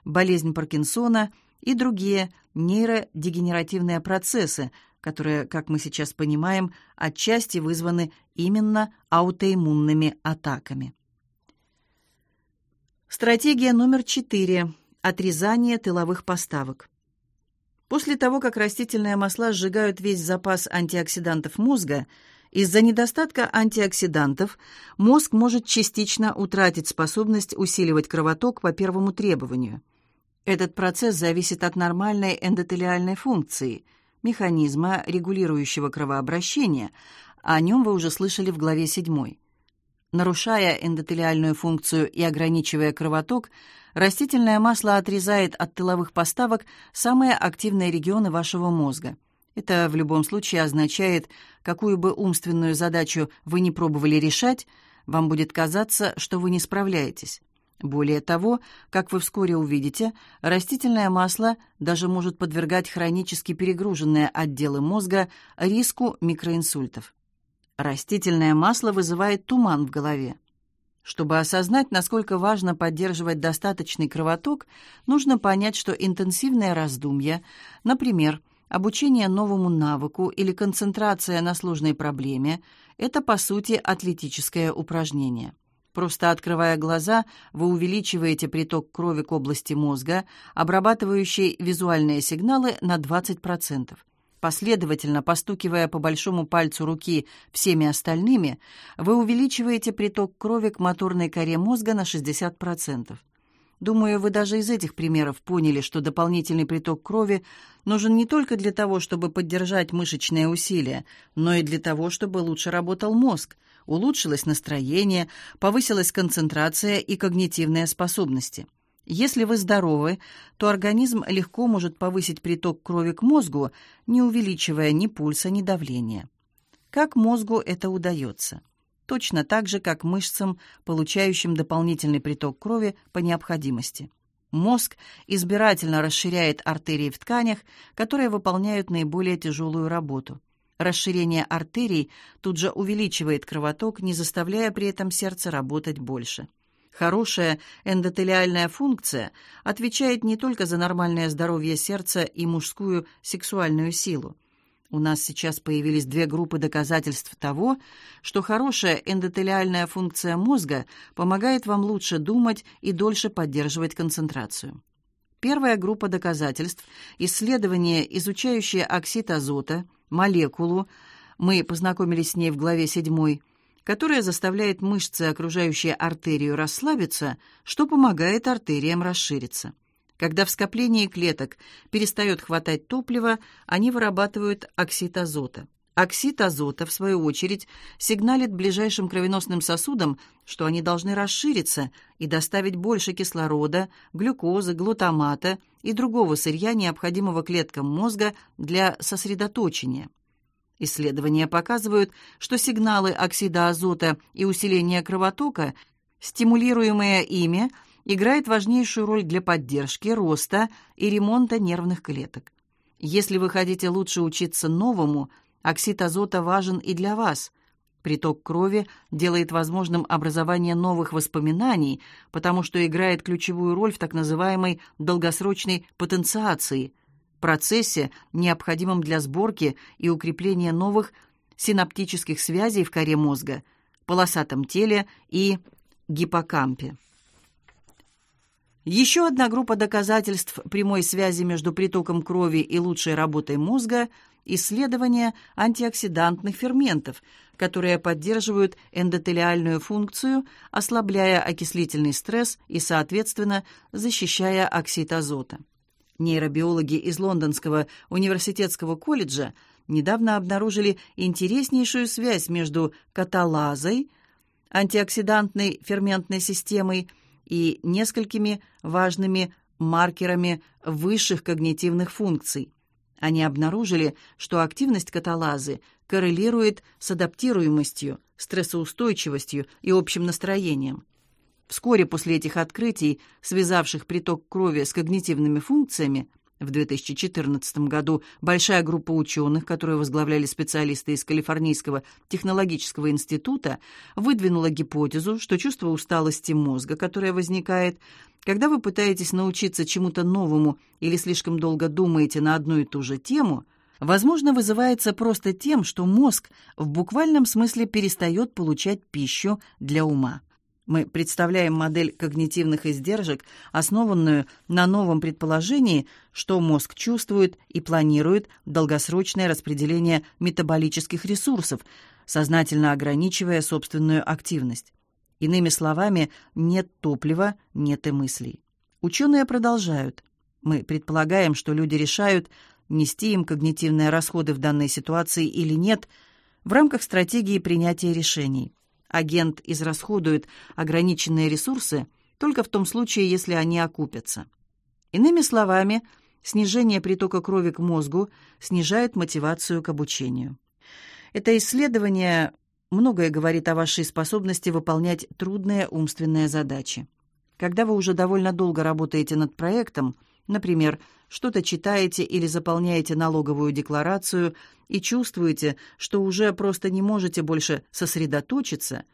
болезнь Паркинсона и другие нейродегенеративные процессы, которые, как мы сейчас понимаем, отчасти вызваны именно аутоиммунными атаками. Стратегия номер четыре. Отрезание тыловых поставок. После того, как растительные масла сжигают весь запас антиоксидантов мозга, из-за недостатка антиоксидантов мозг может частично утратить способность усиливать кровоток по первому требованию. Этот процесс зависит от нормальной эндотелиальной функции, механизма, регулирующего кровообращение, о нем вы уже слышали в главе 7. Нарушая эндотелиальную функцию и ограничивая кровоток, растительное масло отрезает от тыловых поставок самые активные регионы вашего мозга – это в любом случае означает, какую бы умственную задачу вы не пробовали решать, вам будет казаться, что вы не справляетесь. Более того, как вы вскоре увидите, растительное масло даже может подвергать хронически перегруженные отделы мозга риску микроинсультов. Растительное масло вызывает туман в голове. Чтобы осознать, насколько важно поддерживать достаточный кровоток, нужно понять, что интенсивное раздумье, например, Обучение новому навыку или концентрация на сложной проблеме – это, по сути, атлетическое упражнение. Просто открывая глаза, вы увеличиваете приток крови к области мозга, обрабатывающей визуальные сигналы на 20%. Последовательно постукивая по большому пальцу руки всеми остальными, вы увеличиваете приток крови к моторной коре мозга на 60%. Думаю, вы даже из этих примеров поняли, что дополнительный приток крови нужен не только для того, чтобы поддержать мышечные усилия, но и для того, чтобы лучше работал мозг, улучшилось настроение, повысилась концентрация и когнитивные способности. Если вы здоровы, то организм легко может повысить приток крови к мозгу, не увеличивая ни пульса, ни давления. Как мозгу это удается? точно так же, как мышцам, получающим дополнительный приток крови по необходимости. Мозг избирательно расширяет артерии в тканях, которые выполняют наиболее тяжелую работу. Расширение артерий тут же увеличивает кровоток, не заставляя при этом сердце работать больше. Хорошая эндотелиальная функция отвечает не только за нормальное здоровье сердца и мужскую сексуальную силу. У нас сейчас появились две группы доказательств того, что хорошая эндотелиальная функция мозга помогает вам лучше думать и дольше поддерживать концентрацию. Первая группа доказательств – исследование, изучающее оксид азота, молекулу, мы познакомились с ней в главе 7, которая заставляет мышцы, окружающие артерию, расслабиться, что помогает артериям расшириться. Когда в скоплении клеток перестает хватать топлива, они вырабатывают оксид азота. Оксид азота, в свою очередь, сигналит ближайшим кровеносным сосудам, что они должны расшириться и доставить больше кислорода, глюкозы, глутамата и другого сырья, необходимого клеткам мозга для сосредоточения. Исследования показывают, что сигналы оксида азота и усиления кровотока, стимулируемые ими, играет важнейшую роль для поддержки, роста и ремонта нервных клеток. Если вы хотите лучше учиться новому, оксид азота важен и для вас. Приток крови делает возможным образование новых воспоминаний, потому что играет ключевую роль в так называемой долгосрочной потенциации, процессе, необходимом для сборки и укрепления новых синаптических связей в коре мозга, полосатом теле и гиппокампе. Еще одна группа доказательств прямой связи между притоком крови и лучшей работой мозга – исследование антиоксидантных ферментов, которые поддерживают эндотелиальную функцию, ослабляя окислительный стресс и, соответственно, защищая оксид азота. Нейробиологи из Лондонского университетского колледжа недавно обнаружили интереснейшую связь между каталазой, антиоксидантной ферментной системой и несколькими важными маркерами высших когнитивных функций. Они обнаружили, что активность каталазы коррелирует с адаптируемостью, стрессоустойчивостью и общим настроением. Вскоре после этих открытий, связавших приток крови с когнитивными функциями, в 2014 году большая группа ученых, которую возглавляли специалисты из Калифорнийского технологического института, выдвинула гипотезу, что чувство усталости мозга, которое возникает, когда вы пытаетесь научиться чему-то новому или слишком долго думаете на одну и ту же тему, возможно, вызывается просто тем, что мозг в буквальном смысле перестает получать пищу для ума. Мы представляем модель когнитивных издержек, основанную на новом предположении, что мозг чувствует и планирует долгосрочное распределение метаболических ресурсов, сознательно ограничивая собственную активность. Иными словами, нет топлива, нет и мыслей. Ученые продолжают. Мы предполагаем, что люди решают, нести им когнитивные расходы в данной ситуации или нет, в рамках стратегии принятия решений. Агент израсходует ограниченные ресурсы только в том случае, если они окупятся. Иными словами, снижение притока крови к мозгу снижает мотивацию к обучению. Это исследование многое говорит о вашей способности выполнять трудные умственные задачи. Когда вы уже довольно долго работаете над проектом, например, что-то читаете или заполняете налоговую декларацию и чувствуете, что уже просто не можете больше сосредоточиться,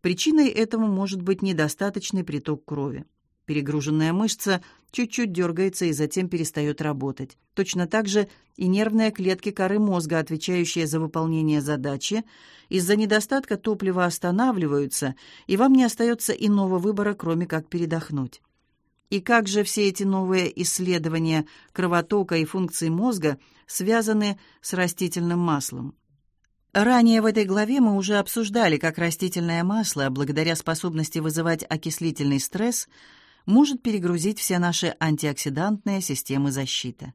причиной этому может быть недостаточный приток крови. Перегруженная мышца чуть-чуть дергается и затем перестает работать. Точно так же и нервные клетки коры мозга, отвечающие за выполнение задачи, из-за недостатка топлива останавливаются, и вам не остается иного выбора, кроме как передохнуть. И как же все эти новые исследования кровотока и функций мозга связаны с растительным маслом? Ранее в этой главе мы уже обсуждали, как растительное масло, благодаря способности вызывать окислительный стресс, может перегрузить все наши антиоксидантные системы защиты.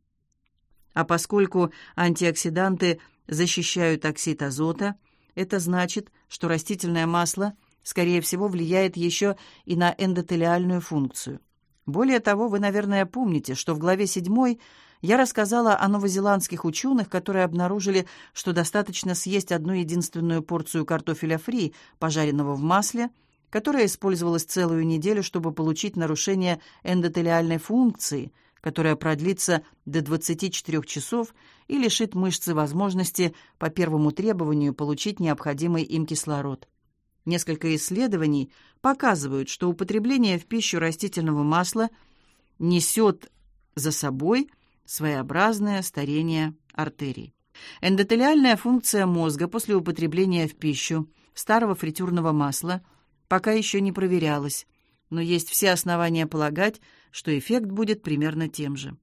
А поскольку антиоксиданты защищают оксид азота, это значит, что растительное масло, скорее всего, влияет еще и на эндотелиальную функцию. Более того, вы, наверное, помните, что в главе 7 я рассказала о новозеландских ученых, которые обнаружили, что достаточно съесть одну единственную порцию картофеля фри, пожаренного в масле, которая использовалась целую неделю, чтобы получить нарушение эндотелиальной функции, которая продлится до 24 часов и лишит мышцы возможности по первому требованию получить необходимый им кислород. Несколько исследований показывают, что употребление в пищу растительного масла несет за собой своеобразное старение артерий. Эндотелиальная функция мозга после употребления в пищу старого фритюрного масла пока еще не проверялась, но есть все основания полагать, что эффект будет примерно тем же.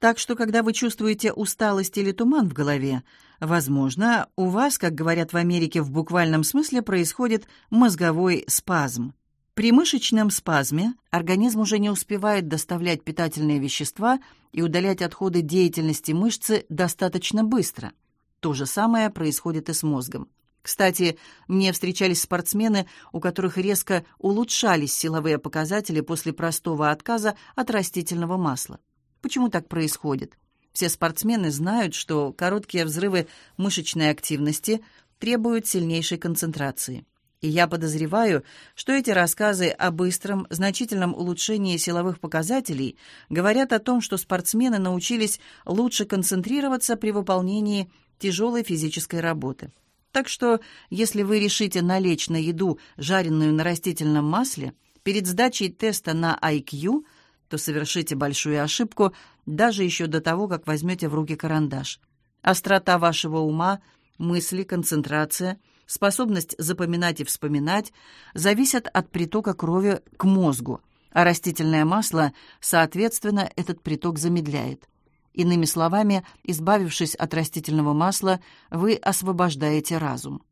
Так что, когда вы чувствуете усталость или туман в голове, возможно, у вас, как говорят в Америке в буквальном смысле, происходит мозговой спазм. При мышечном спазме организм уже не успевает доставлять питательные вещества и удалять отходы деятельности мышцы достаточно быстро. То же самое происходит и с мозгом. Кстати, мне встречались спортсмены, у которых резко улучшались силовые показатели после простого отказа от растительного масла. Почему так происходит? Все спортсмены знают, что короткие взрывы мышечной активности требуют сильнейшей концентрации. И я подозреваю, что эти рассказы о быстром, значительном улучшении силовых показателей говорят о том, что спортсмены научились лучше концентрироваться при выполнении тяжелой физической работы. Так что, если вы решите налечь на еду, жареную на растительном масле, перед сдачей теста на IQ – то совершите большую ошибку даже еще до того, как возьмете в руки карандаш. Острота вашего ума, мысли, концентрация, способность запоминать и вспоминать зависят от притока крови к мозгу, а растительное масло, соответственно, этот приток замедляет. Иными словами, избавившись от растительного масла, вы освобождаете разум.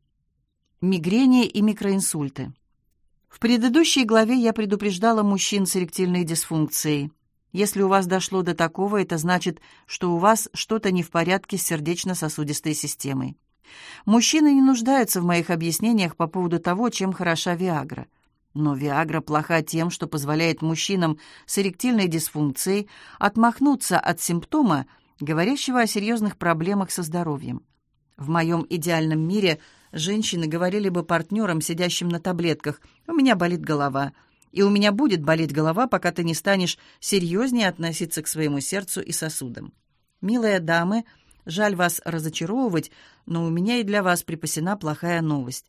Мигрени и микроинсульты. В предыдущей главе я предупреждала мужчин с эректильной дисфункцией. Если у вас дошло до такого, это значит, что у вас что-то не в порядке с сердечно-сосудистой системой. Мужчины не нуждаются в моих объяснениях по поводу того, чем хороша Виагра. Но Виагра плоха тем, что позволяет мужчинам с эректильной дисфункцией отмахнуться от симптома, говорящего о серьезных проблемах со здоровьем. В моем идеальном мире женщины говорили бы партнерам, сидящим на таблетках, «У меня болит голова», и у меня будет болеть голова, пока ты не станешь серьезнее относиться к своему сердцу и сосудам. Милые дамы, жаль вас разочаровывать, но у меня и для вас припасена плохая новость.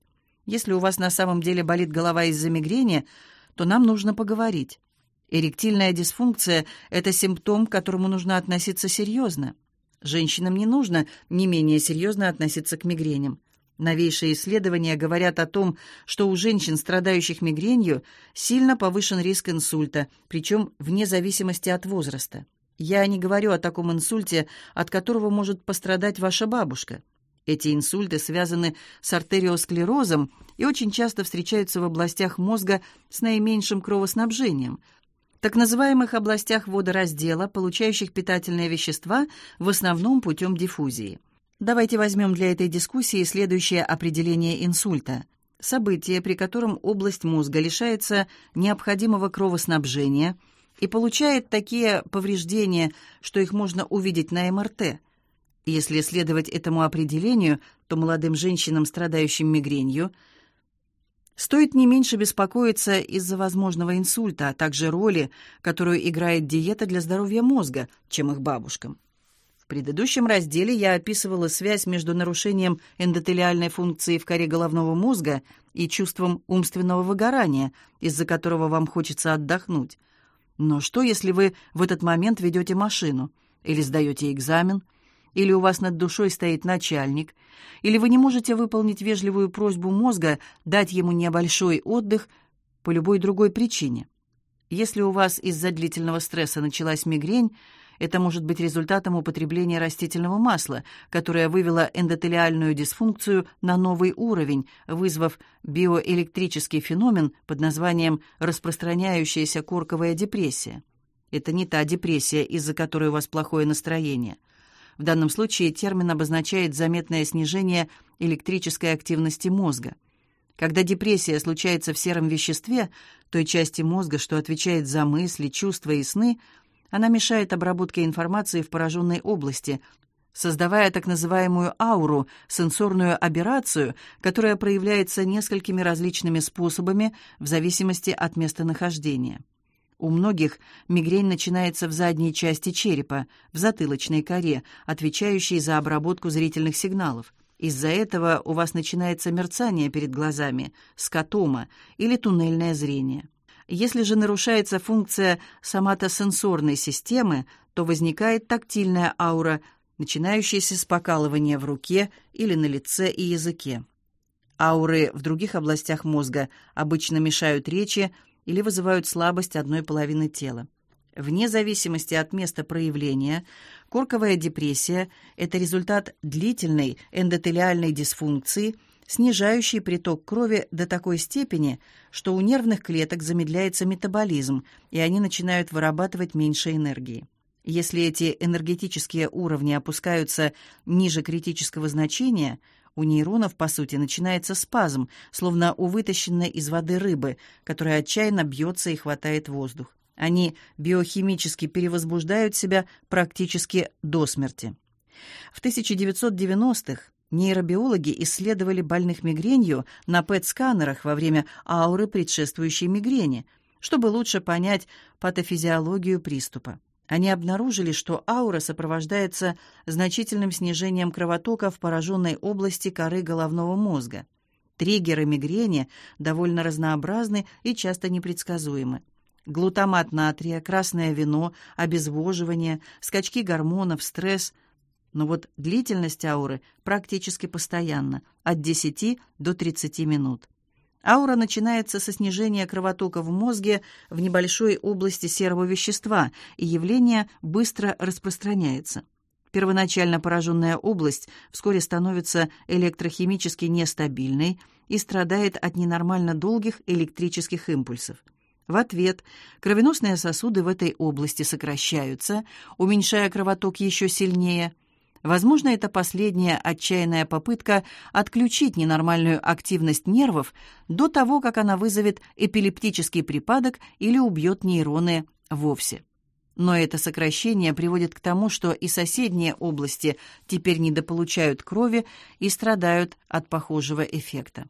Если у вас на самом деле болит голова из-за мигрени, то нам нужно поговорить. Эректильная дисфункция – это симптом, к которому нужно относиться серьезно. Женщинам не нужно не менее серьезно относиться к мигреням. Новейшие исследования говорят о том, что у женщин, страдающих мигренью, сильно повышен риск инсульта, причем вне зависимости от возраста. Я не говорю о таком инсульте, от которого может пострадать ваша бабушка. Эти инсульты связаны с артериосклерозом и очень часто встречаются в областях мозга с наименьшим кровоснабжением, так называемых областях водораздела, получающих питательные вещества в основном путем диффузии. Давайте возьмем для этой дискуссии следующее определение инсульта. Событие, при котором область мозга лишается необходимого кровоснабжения и получает такие повреждения, что их можно увидеть на МРТ. Если следовать этому определению, то молодым женщинам, страдающим мигренью, стоит не меньше беспокоиться из-за возможного инсульта, а также роли, которую играет диета для здоровья мозга, чем их бабушкам предыдущем разделе я описывала связь между нарушением эндотелиальной функции в коре головного мозга и чувством умственного выгорания, из-за которого вам хочется отдохнуть. Но что, если вы в этот момент ведете машину, или сдаете экзамен, или у вас над душой стоит начальник, или вы не можете выполнить вежливую просьбу мозга дать ему небольшой отдых по любой другой причине? Если у вас из-за длительного стресса началась мигрень, это может быть результатом употребления растительного масла, которое вывело эндотелиальную дисфункцию на новый уровень, вызвав биоэлектрический феномен под названием распространяющаяся корковая депрессия. Это не та депрессия, из-за которой у вас плохое настроение. В данном случае термин обозначает заметное снижение электрической активности мозга. Когда депрессия случается в сером веществе, той части мозга, что отвечает за мысли, чувства и сны, она мешает обработке информации в пораженной области, создавая так называемую ауру, сенсорную аберрацию, которая проявляется несколькими различными способами в зависимости от местонахождения. У многих мигрень начинается в задней части черепа, в затылочной коре, отвечающей за обработку зрительных сигналов. Из-за этого у вас начинается мерцание перед глазами, скотома или туннельное зрение. Если же нарушается функция соматосенсорной системы, то возникает тактильная аура, начинающаяся с покалывания в руке или на лице и языке. Ауры в других областях мозга обычно мешают речи или вызывают слабость одной половины тела. Вне зависимости от места проявления, корковая депрессия – это результат длительной эндотелиальной дисфункции – снижающий приток крови до такой степени, что у нервных клеток замедляется метаболизм, и они начинают вырабатывать меньше энергии. Если эти энергетические уровни опускаются ниже критического значения, у нейронов, по сути, начинается спазм, словно у вытащенной из воды рыбы, которая отчаянно бьется и хватает воздух. Они биохимически перевозбуждают себя практически до смерти. В 1990-х Нейробиологи исследовали больных мигренью на ПЭТ-сканерах во время ауры, предшествующей мигрени, чтобы лучше понять патофизиологию приступа. Они обнаружили, что аура сопровождается значительным снижением кровотока в пораженной области коры головного мозга. Триггеры мигрени довольно разнообразны и часто непредсказуемы. Глутамат натрия, красное вино, обезвоживание, скачки гормонов, стресс – но вот длительность ауры практически постоянна, от 10 до 30 минут. Аура начинается со снижения кровотока в мозге в небольшой области серого вещества, и явление быстро распространяется. Первоначально пораженная область вскоре становится электрохимически нестабильной и страдает от ненормально долгих электрических импульсов. В ответ кровеносные сосуды в этой области сокращаются, уменьшая кровоток еще сильнее. Возможно, это последняя отчаянная попытка отключить ненормальную активность нервов до того, как она вызовет эпилептический припадок или убьет нейроны вовсе. Но это сокращение приводит к тому, что и соседние области теперь недополучают крови и страдают от похожего эффекта.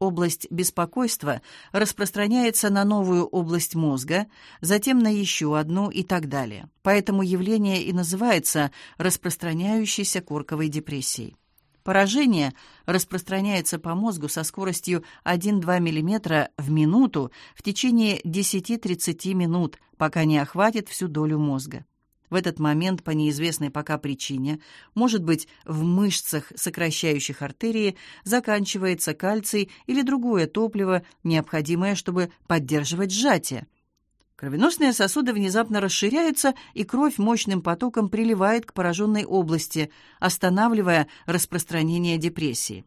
Область беспокойства распространяется на новую область мозга, затем на еще одну и так далее. Поэтому явление и называется распространяющейся корковой депрессией. Поражение распространяется по мозгу со скоростью 1-2 мм в минуту в течение 10-30 минут, пока не охватит всю долю мозга. В этот момент, по неизвестной пока причине, может быть, в мышцах, сокращающих артерии, заканчивается кальций или другое топливо, необходимое, чтобы поддерживать сжатие. Кровеносные сосуды внезапно расширяются, и кровь мощным потоком приливает к пораженной области, останавливая распространение депрессии.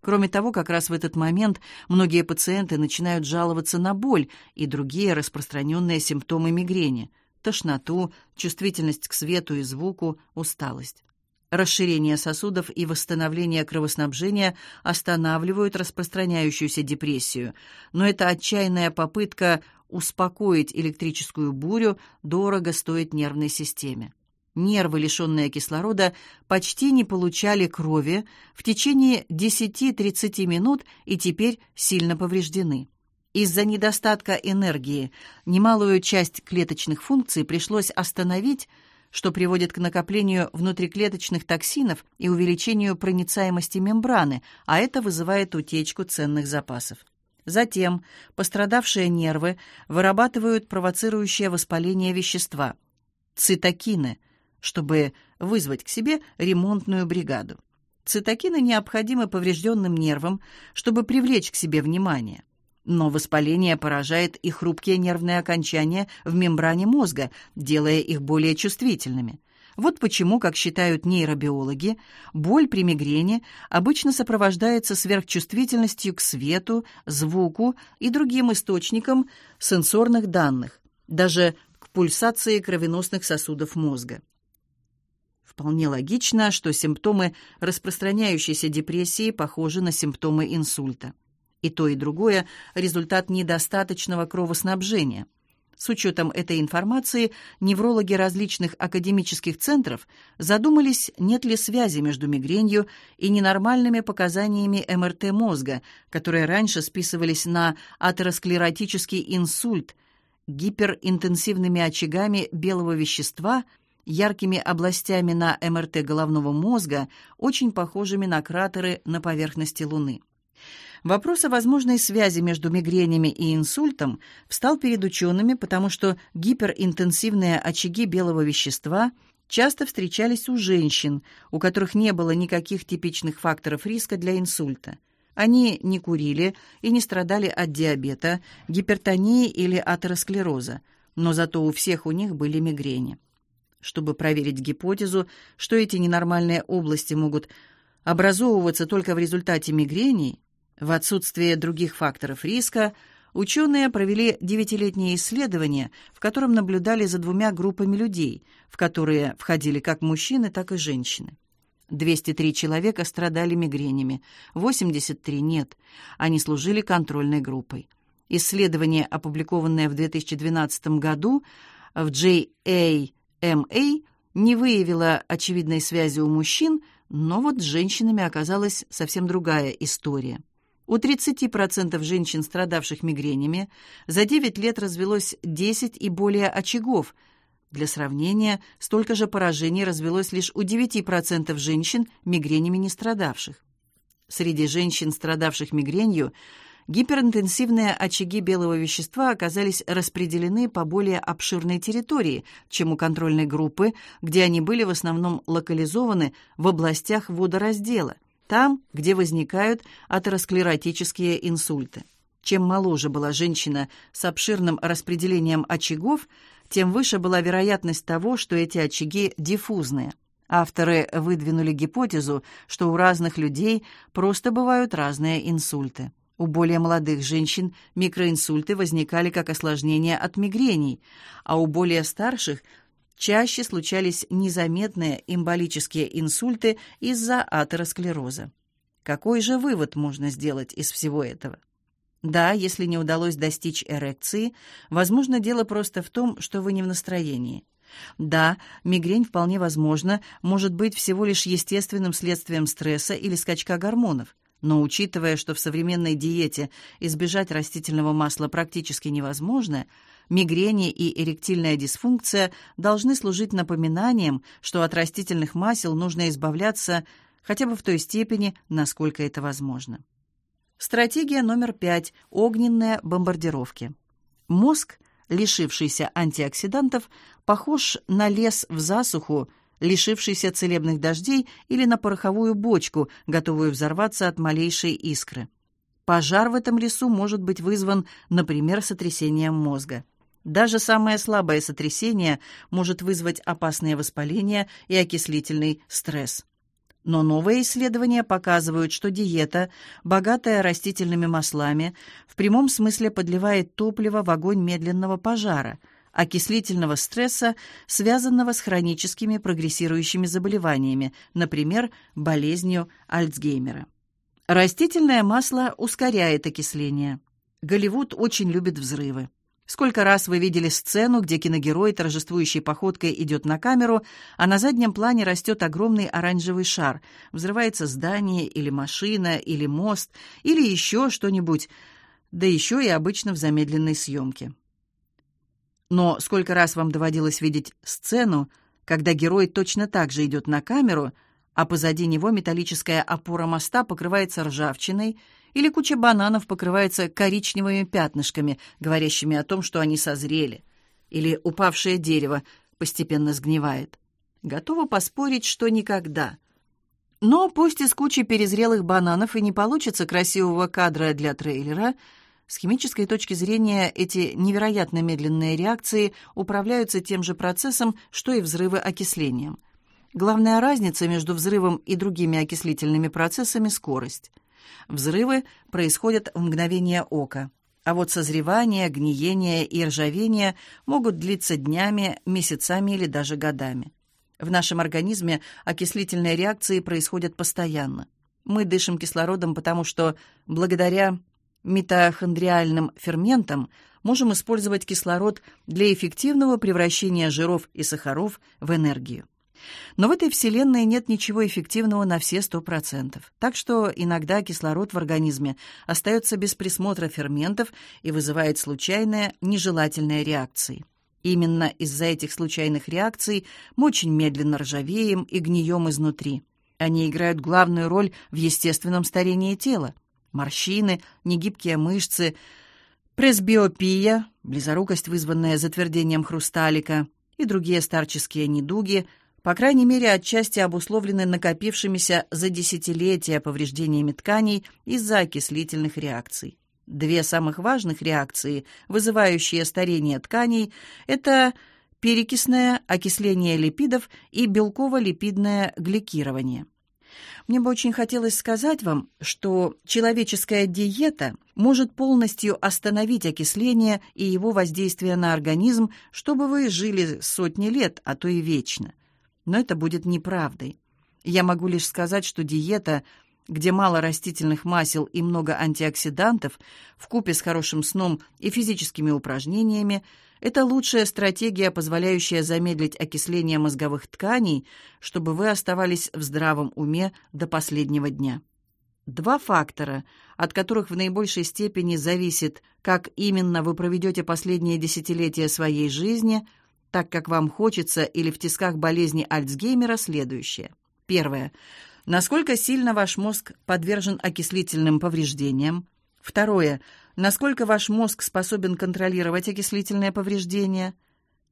Кроме того, как раз в этот момент многие пациенты начинают жаловаться на боль и другие распространенные симптомы мигрени – тошноту, чувствительность к свету и звуку, усталость. Расширение сосудов и восстановление кровоснабжения останавливают распространяющуюся депрессию, но эта отчаянная попытка успокоить электрическую бурю дорого стоит нервной системе. Нервы, лишенные кислорода, почти не получали крови в течение 10-30 минут и теперь сильно повреждены. Из-за недостатка энергии немалую часть клеточных функций пришлось остановить, что приводит к накоплению внутриклеточных токсинов и увеличению проницаемости мембраны, а это вызывает утечку ценных запасов. Затем пострадавшие нервы вырабатывают провоцирующее воспаление вещества – цитокины, чтобы вызвать к себе ремонтную бригаду. Цитокины необходимы поврежденным нервам, чтобы привлечь к себе внимание. Но воспаление поражает и хрупкие нервные окончания в мембране мозга, делая их более чувствительными. Вот почему, как считают нейробиологи, боль при мигрени обычно сопровождается сверхчувствительностью к свету, звуку и другим источникам сенсорных данных, даже к пульсации кровеносных сосудов мозга. Вполне логично, что симптомы распространяющейся депрессии похожи на симптомы инсульта. И то, и другое – результат недостаточного кровоснабжения. С учетом этой информации неврологи различных академических центров задумались, нет ли связи между мигренью и ненормальными показаниями МРТ мозга, которые раньше списывались на атеросклеротический инсульт, гиперинтенсивными очагами белого вещества, яркими областями на МРТ головного мозга, очень похожими на кратеры на поверхности Луны. Вопрос о возможной связи между мигренями и инсультом встал перед учеными, потому что гиперинтенсивные очаги белого вещества часто встречались у женщин, у которых не было никаких типичных факторов риска для инсульта. Они не курили и не страдали от диабета, гипертонии или атеросклероза, но зато у всех у них были мигрени. Чтобы проверить гипотезу, что эти ненормальные области могут образовываться только в результате мигрений, в отсутствие других факторов риска ученые провели девятилетнее исследование, в котором наблюдали за двумя группами людей, в которые входили как мужчины, так и женщины. 203 человека страдали мигренями, 83 нет. Они служили контрольной группой. Исследование, опубликованное в 2012 году в JAMA, не выявило очевидной связи у мужчин, но вот с женщинами оказалась совсем другая история. У 30% женщин, страдавших мигренями, за 9 лет развелось 10 и более очагов. Для сравнения, столько же поражений развелось лишь у 9% женщин, мигренями не страдавших. Среди женщин, страдавших мигренью, гиперинтенсивные очаги белого вещества оказались распределены по более обширной территории, чем у контрольной группы, где они были в основном локализованы в областях водораздела – там, где возникают атеросклеротические инсульты. Чем моложе была женщина с обширным распределением очагов, тем выше была вероятность того, что эти очаги диффузные. Авторы выдвинули гипотезу, что у разных людей просто бывают разные инсульты. У более молодых женщин микроинсульты возникали как осложнение от мигрений, а у более старших чаще случались незаметные эмболические инсульты из-за атеросклероза. Какой же вывод можно сделать из всего этого? Да, если не удалось достичь эрекции, возможно, дело просто в том, что вы не в настроении. Да, мигрень вполне возможно, может быть всего лишь естественным следствием стресса или скачка гормонов. Но учитывая, что в современной диете избежать растительного масла практически невозможно, мигрени и эректильная дисфункция должны служить напоминанием, что от растительных масел нужно избавляться хотя бы в той степени, насколько это возможно. Стратегия номер пять – огненные бомбардировки. Мозг, лишившийся антиоксидантов, похож на лес в засуху, лишившийся целебных дождей или на пороховую бочку, готовую взорваться от малейшей искры. Пожар в этом лесу может быть вызван, например, сотрясением мозга. Даже самое слабое сотрясение может вызвать опасное воспаление и окислительный стресс. Но новые исследования показывают, что диета, богатая растительными маслами, в прямом смысле подливает топливо в огонь медленного пожара, окислительного стресса, связанного с хроническими прогрессирующими заболеваниями, например, болезнью Альцгеймера. Растительное масло ускоряет окисление. Голливуд очень любит взрывы. Сколько раз вы видели сцену, где киногерой торжествующей походкой идет на камеру, а на заднем плане растет огромный оранжевый шар, взрывается здание или машина, или мост, или еще что-нибудь, да еще и обычно в замедленной съемке. Но сколько раз вам доводилось видеть сцену, когда герой точно так же идет на камеру, а позади него металлическая опора моста покрывается ржавчиной, или куча бананов покрывается коричневыми пятнышками, говорящими о том, что они созрели, или упавшее дерево постепенно сгнивает. Готова поспорить, что никогда. Но пусть из кучи перезрелых бананов и не получится красивого кадра для трейлера, с химической точки зрения эти невероятно медленные реакции управляются тем же процессом, что и взрывы окислением. Главная разница между взрывом и другими окислительными процессами – скорость – Взрывы происходят в мгновение ока, а вот созревание, гниение и ржавение могут длиться днями, месяцами или даже годами. В нашем организме окислительные реакции происходят постоянно. Мы дышим кислородом, потому что благодаря митохондриальным ферментам можем использовать кислород для эффективного превращения жиров и сахаров в энергию. Но в этой вселенной нет ничего эффективного на все сто процентов. Так что иногда кислород в организме остается без присмотра ферментов и вызывает случайные нежелательные реакции. Именно из-за этих случайных реакций мы очень медленно ржавеем и гнием изнутри. Они играют главную роль в естественном старении тела. Морщины, негибкие мышцы, пресбиопия, близорукость, вызванная затвердением хрусталика, и другие старческие недуги – по крайней мере, отчасти обусловлены накопившимися за десятилетия повреждениями тканей из-за окислительных реакций. Две самых важных реакции, вызывающие старение тканей, это перекисное окисление липидов и белково-липидное гликирование. Мне бы очень хотелось сказать вам, что человеческая диета может полностью остановить окисление и его воздействие на организм, чтобы вы жили сотни лет, а то и вечно – но это будет неправдой. Я могу лишь сказать, что диета, где мало растительных масел и много антиоксидантов, вкупе с хорошим сном и физическими упражнениями, это лучшая стратегия, позволяющая замедлить окисление мозговых тканей, чтобы вы оставались в здравом уме до последнего дня. Два фактора, от которых в наибольшей степени зависит, как именно вы проведете последние десятилетия своей жизни – так как вам хочется или в тисках болезни Альцгеймера, следующее. Первое. Насколько сильно ваш мозг подвержен окислительным повреждениям? Второе. Насколько ваш мозг способен контролировать окислительные повреждения?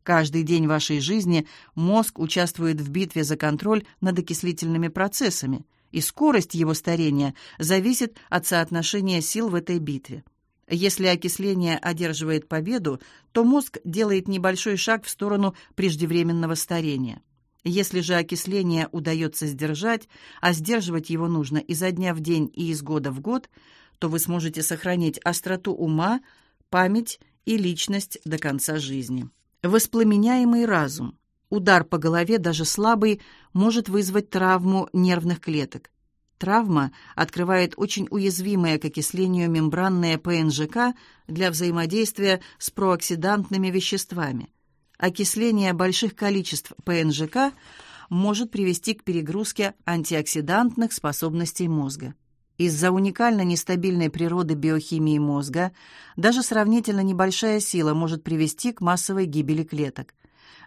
Каждый день вашей жизни мозг участвует в битве за контроль над окислительными процессами, и скорость его старения зависит от соотношения сил в этой битве. Если окисление одерживает победу, то мозг делает небольшой шаг в сторону преждевременного старения. Если же окисление удается сдержать, а сдерживать его нужно изо дня в день и из года в год, то вы сможете сохранить остроту ума, память и личность до конца жизни. Воспламеняемый разум. Удар по голове, даже слабый, может вызвать травму нервных клеток. Травма открывает очень уязвимые к окислению мембранные ПНЖК для взаимодействия с прооксидантными веществами. Окисление больших количеств ПНЖК может привести к перегрузке антиоксидантных способностей мозга. Из-за уникально нестабильной природы биохимии мозга даже сравнительно небольшая сила может привести к массовой гибели клеток.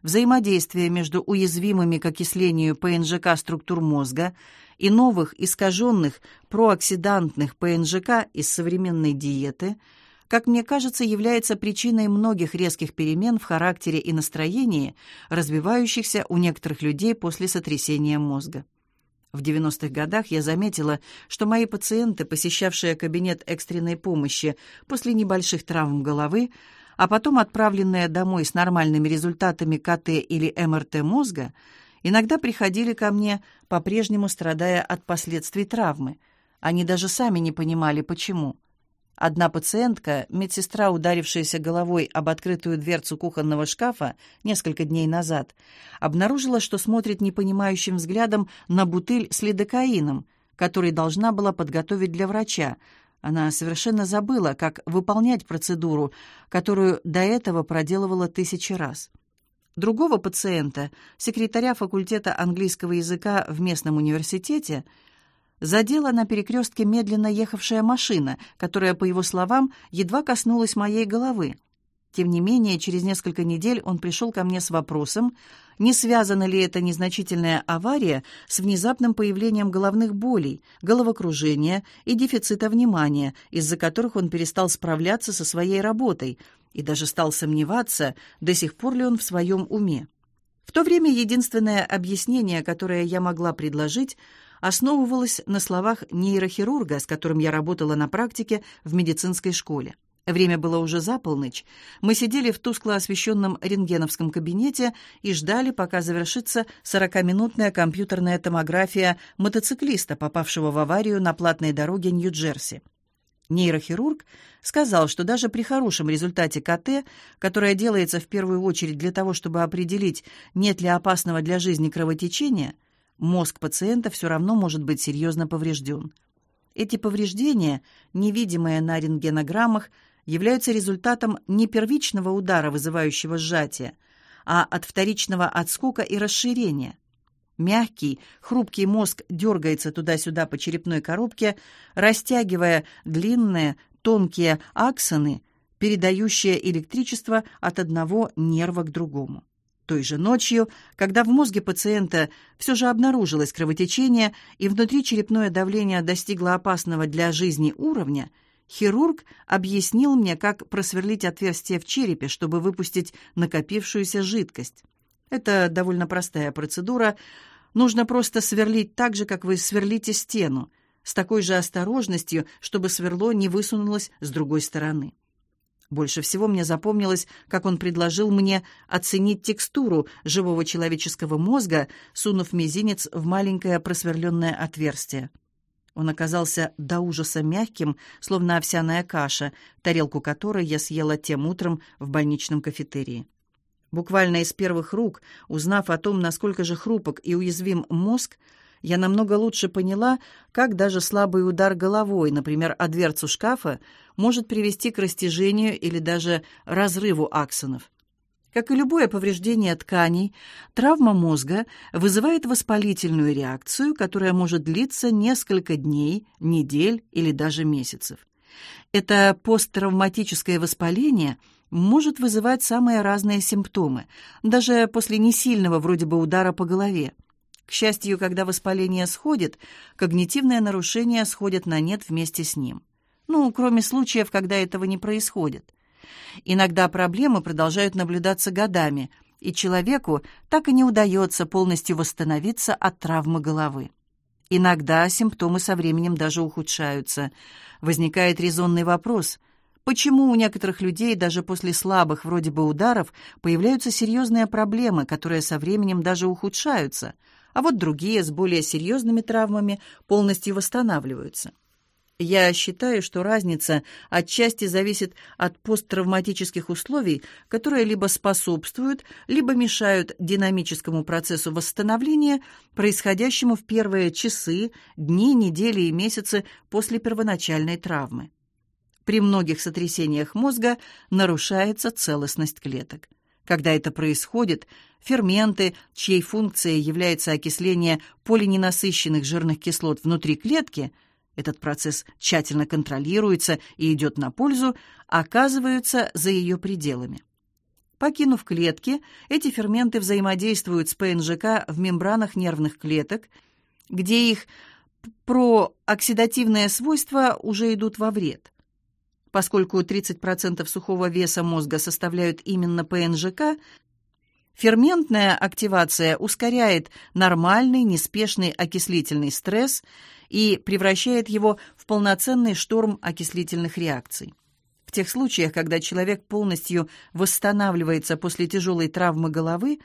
Взаимодействие между уязвимыми к окислению ПНЖК структур мозга и новых искаженных прооксидантных ПНЖК из современной диеты, как мне кажется, является причиной многих резких перемен в характере и настроении, развивающихся у некоторых людей после сотрясения мозга. В 90-х годах я заметила, что мои пациенты, посещавшие кабинет экстренной помощи после небольших травм головы, а потом отправленные домой с нормальными результатами КТ или МРТ мозга, иногда приходили ко мне, по-прежнему страдая от последствий травмы. Они даже сами не понимали, почему. Одна пациентка, медсестра, ударившаяся головой об открытую дверцу кухонного шкафа несколько дней назад, обнаружила, что смотрит непонимающим взглядом на бутыль с лидокаином, который должна была подготовить для врача. Она совершенно забыла, как выполнять процедуру, которую до этого проделывала тысячи раз. Другого пациента, секретаря факультета английского языка в местном университете, задела на перекрестке медленно ехавшая машина, которая, по его словам, едва коснулась моей головы. Тем не менее, через несколько недель он пришел ко мне с вопросом, не связана ли эта незначительная авария с внезапным появлением головных болей, головокружения и дефицита внимания, из-за которых он перестал справляться со своей работой и даже стал сомневаться, до сих пор ли он в своем уме. В то время единственное объяснение, которое я могла предложить, основывалось на словах нейрохирурга, с которым я работала на практике в медицинской школе. Время было уже за полночь. Мы сидели в тускло освещенном рентгеновском кабинете и ждали, пока завершится сорокаминутная компьютерная томография мотоциклиста, попавшего в аварию на платной дороге Нью-Джерси. Нейрохирург сказал, что даже при хорошем результате КТ, которое делается в первую очередь для того, чтобы определить, нет ли опасного для жизни кровотечения, мозг пациента все равно может быть серьезно поврежден. Эти повреждения, невидимые на рентгенограммах, являются результатом не первичного удара, вызывающего сжатие, а от вторичного отскока и расширения. Мягкий, хрупкий мозг дергается туда-сюда по черепной коробке, растягивая длинные, тонкие аксоны, передающие электричество от одного нерва к другому. Той же ночью, когда в мозге пациента все же обнаружилось кровотечение и внутричерепное давление достигло опасного для жизни уровня – Хирург объяснил мне, как просверлить отверстие в черепе, чтобы выпустить накопившуюся жидкость. Это довольно простая процедура. Нужно просто сверлить так же, как вы сверлите стену, с такой же осторожностью, чтобы сверло не высунулось с другой стороны. Больше всего мне запомнилось, как он предложил мне оценить текстуру живого человеческого мозга, сунув мизинец в маленькое просверленное отверстие. Он оказался до ужаса мягким, словно овсяная каша, тарелку которой я съела тем утром в больничном кафетерии. Буквально из первых рук, узнав о том, насколько же хрупок и уязвим мозг, я намного лучше поняла, как даже слабый удар головой, например, о дверцу шкафа, может привести к растяжению или даже разрыву аксонов. Как и любое повреждение тканей, травма мозга вызывает воспалительную реакцию, которая может длиться несколько дней, недель или даже месяцев. Это посттравматическое воспаление может вызывать самые разные симптомы, даже после несильного вроде бы удара по голове. К счастью, когда воспаление сходит, когнитивные нарушения сходят на нет вместе с ним. Ну, кроме случаев, когда этого не происходит. Иногда проблемы продолжают наблюдаться годами, и человеку так и не удается полностью восстановиться от травмы головы. Иногда симптомы со временем даже ухудшаются. Возникает резонный вопрос, Почему у некоторых людей даже после слабых вроде бы ударов появляются серьезные проблемы, которые со временем даже ухудшаются, а вот другие с более серьезными травмами полностью восстанавливаются? Я считаю, что разница отчасти зависит от посттравматических условий, которые либо способствуют, либо мешают динамическому процессу восстановления, происходящему в первые часы, дни, недели и месяцы после первоначальной травмы. При многих сотрясениях мозга нарушается целостность клеток. Когда это происходит, ферменты, чьей функцией является окисление полиненасыщенных жирных кислот внутри клетки, этот процесс тщательно контролируется и идет на пользу, оказываются за ее пределами. Покинув клетки, эти ферменты взаимодействуют с ПНЖК в мембранах нервных клеток, где их прооксидативные свойства уже идут во вред. Поскольку 30% сухого веса мозга составляют именно ПНЖК, ферментная активация ускоряет нормальный неспешный окислительный стресс и превращает его в полноценный шторм окислительных реакций. В тех случаях, когда человек полностью восстанавливается после тяжелой травмы головы,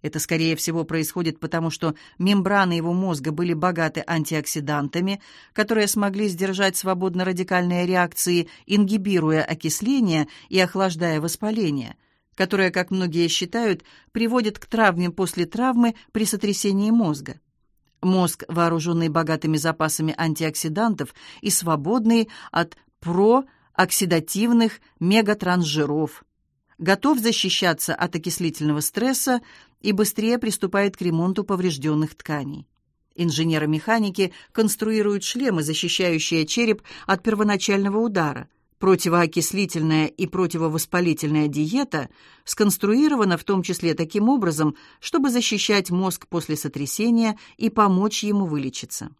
это, скорее всего, происходит потому, что мембраны его мозга были богаты антиоксидантами, которые смогли сдержать свободно-радикальные реакции, ингибируя окисление и охлаждая воспаление, которое, как многие считают, приводит к травме после травмы при сотрясении мозга. Мозг, вооруженный богатыми запасами антиоксидантов и свободный от прооксидативных мегатрансжиров, готов защищаться от окислительного стресса и быстрее приступает к ремонту поврежденных тканей. Инженеры-механики конструируют шлемы, защищающие череп от первоначального удара. Противоокислительная и противовоспалительная диета сконструирована в том числе таким образом, чтобы защищать мозг после сотрясения и помочь ему вылечиться.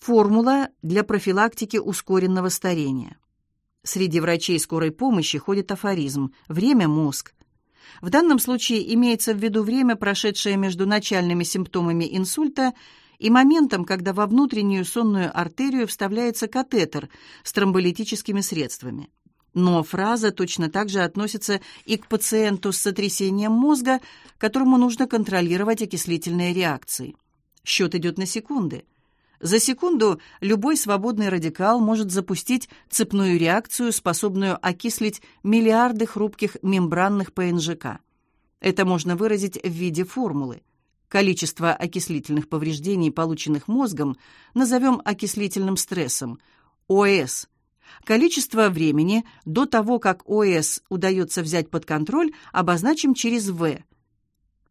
Формула для профилактики ускоренного старения. Среди врачей скорой помощи ходит афоризм «время – мозг». В данном случае имеется в виду время, прошедшее между начальными симптомами инсульта и моментом, когда во внутреннюю сонную артерию вставляется катетер с тромболитическими средствами. Но фраза точно так же относится и к пациенту с сотрясением мозга, которому нужно контролировать окислительные реакции. Счет идет на секунды. За секунду любой свободный радикал может запустить цепную реакцию, способную окислить миллиарды хрупких мембранных ПНЖК. Это можно выразить в виде формулы. Количество окислительных повреждений, полученных мозгом, назовем окислительным стрессом, ОС. Количество времени до того, как ОС удается взять под контроль, обозначим через В.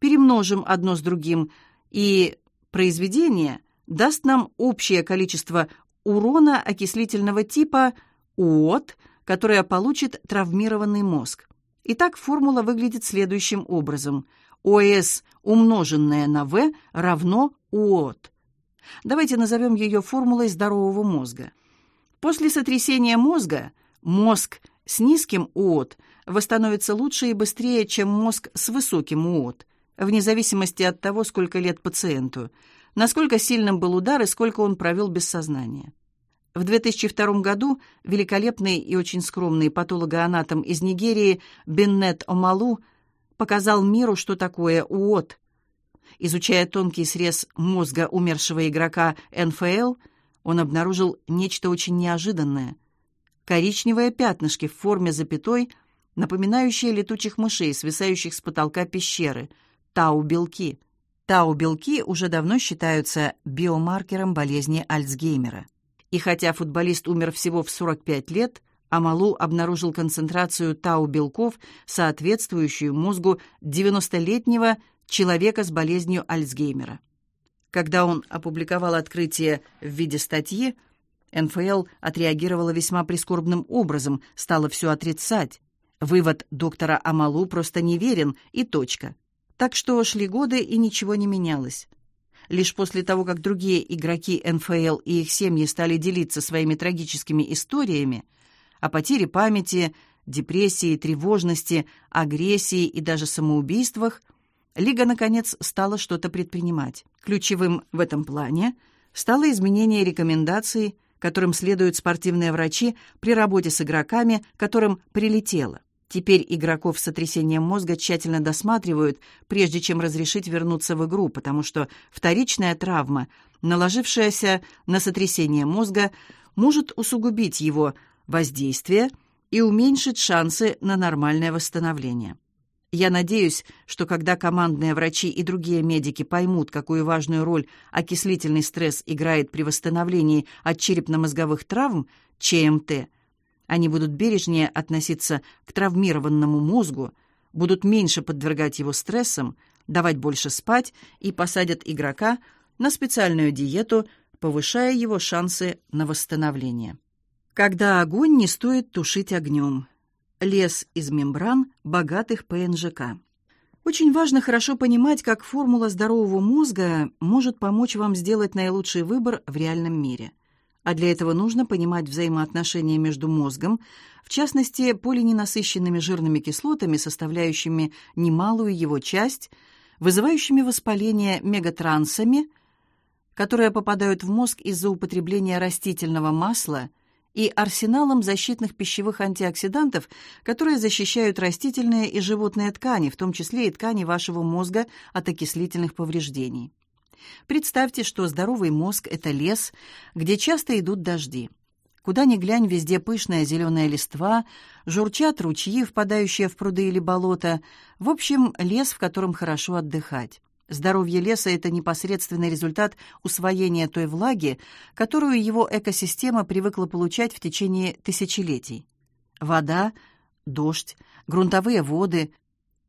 Перемножим одно с другим, и произведение даст нам общее количество урона окислительного типа УОТ, которое получит травмированный мозг. Итак, формула выглядит следующим образом. ОС умноженное на В равно УОТ. Давайте назовем ее формулой здорового мозга. После сотрясения мозга мозг с низким УОТ восстановится лучше и быстрее, чем мозг с высоким УОТ, вне зависимости от того, сколько лет пациенту – насколько сильным был удар и сколько он провел без сознания. В 2002 году великолепный и очень скромный патологоанатом из Нигерии Беннет Омалу показал миру, что такое УОТ. Изучая тонкий срез мозга умершего игрока НФЛ, он обнаружил нечто очень неожиданное. Коричневые пятнышки в форме запятой, напоминающие летучих мышей, свисающих с потолка пещеры, тау-белки – Тау-белки уже давно считаются биомаркером болезни Альцгеймера. И хотя футболист умер всего в 45 лет, Амалу обнаружил концентрацию тау-белков, соответствующую мозгу 90-летнего человека с болезнью Альцгеймера. Когда он опубликовал открытие в виде статьи, НФЛ отреагировала весьма прискорбным образом, стала все отрицать. Вывод доктора Амалу просто неверен и точка. Так что шли годы, и ничего не менялось. Лишь после того, как другие игроки НФЛ и их семьи стали делиться своими трагическими историями о потере памяти, депрессии, тревожности, агрессии и даже самоубийствах, Лига, наконец, стала что-то предпринимать. Ключевым в этом плане стало изменение рекомендаций, которым следуют спортивные врачи при работе с игроками, которым прилетело. Теперь игроков с сотрясением мозга тщательно досматривают, прежде чем разрешить вернуться в игру, потому что вторичная травма, наложившаяся на сотрясение мозга, может усугубить его воздействие и уменьшить шансы на нормальное восстановление. Я надеюсь, что когда командные врачи и другие медики поймут, какую важную роль окислительный стресс играет при восстановлении от черепно-мозговых травм, ЧМТ, они будут бережнее относиться к травмированному мозгу, будут меньше подвергать его стрессам, давать больше спать и посадят игрока на специальную диету, повышая его шансы на восстановление. Когда огонь не стоит тушить огнем лес из мембран богатых ПНЖК. Очень важно хорошо понимать, как формула здорового мозга может помочь вам сделать наилучший выбор в реальном мире. А для этого нужно понимать взаимоотношения между мозгом, в частности, полиненасыщенными жирными кислотами, составляющими немалую его часть, вызывающими воспаление мегатрансами, которые попадают в мозг из-за употребления растительного масла – и арсеналом защитных пищевых антиоксидантов, которые защищают растительные и животные ткани, в том числе и ткани вашего мозга от окислительных повреждений. Представьте, что здоровый мозг – это лес, где часто идут дожди. Куда ни глянь, везде пышная зеленая листва, журчат ручьи, впадающие в пруды или болота. В общем, лес, в котором хорошо отдыхать. Здоровье леса – это непосредственный результат усвоения той влаги, которую его экосистема привыкла получать в течение тысячелетий. Вода, дождь, грунтовые воды,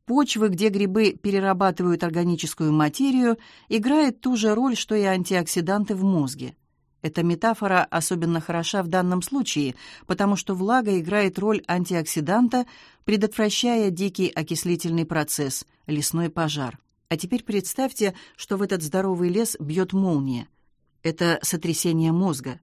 почвы, где грибы перерабатывают органическую материю, играют ту же роль, что и антиоксиданты в мозге. Эта метафора особенно хороша в данном случае, потому что влага играет роль антиоксиданта, предотвращая дикий окислительный процесс – лесной пожар. А теперь представьте, что в этот здоровый лес бьет молния. Это сотрясение мозга.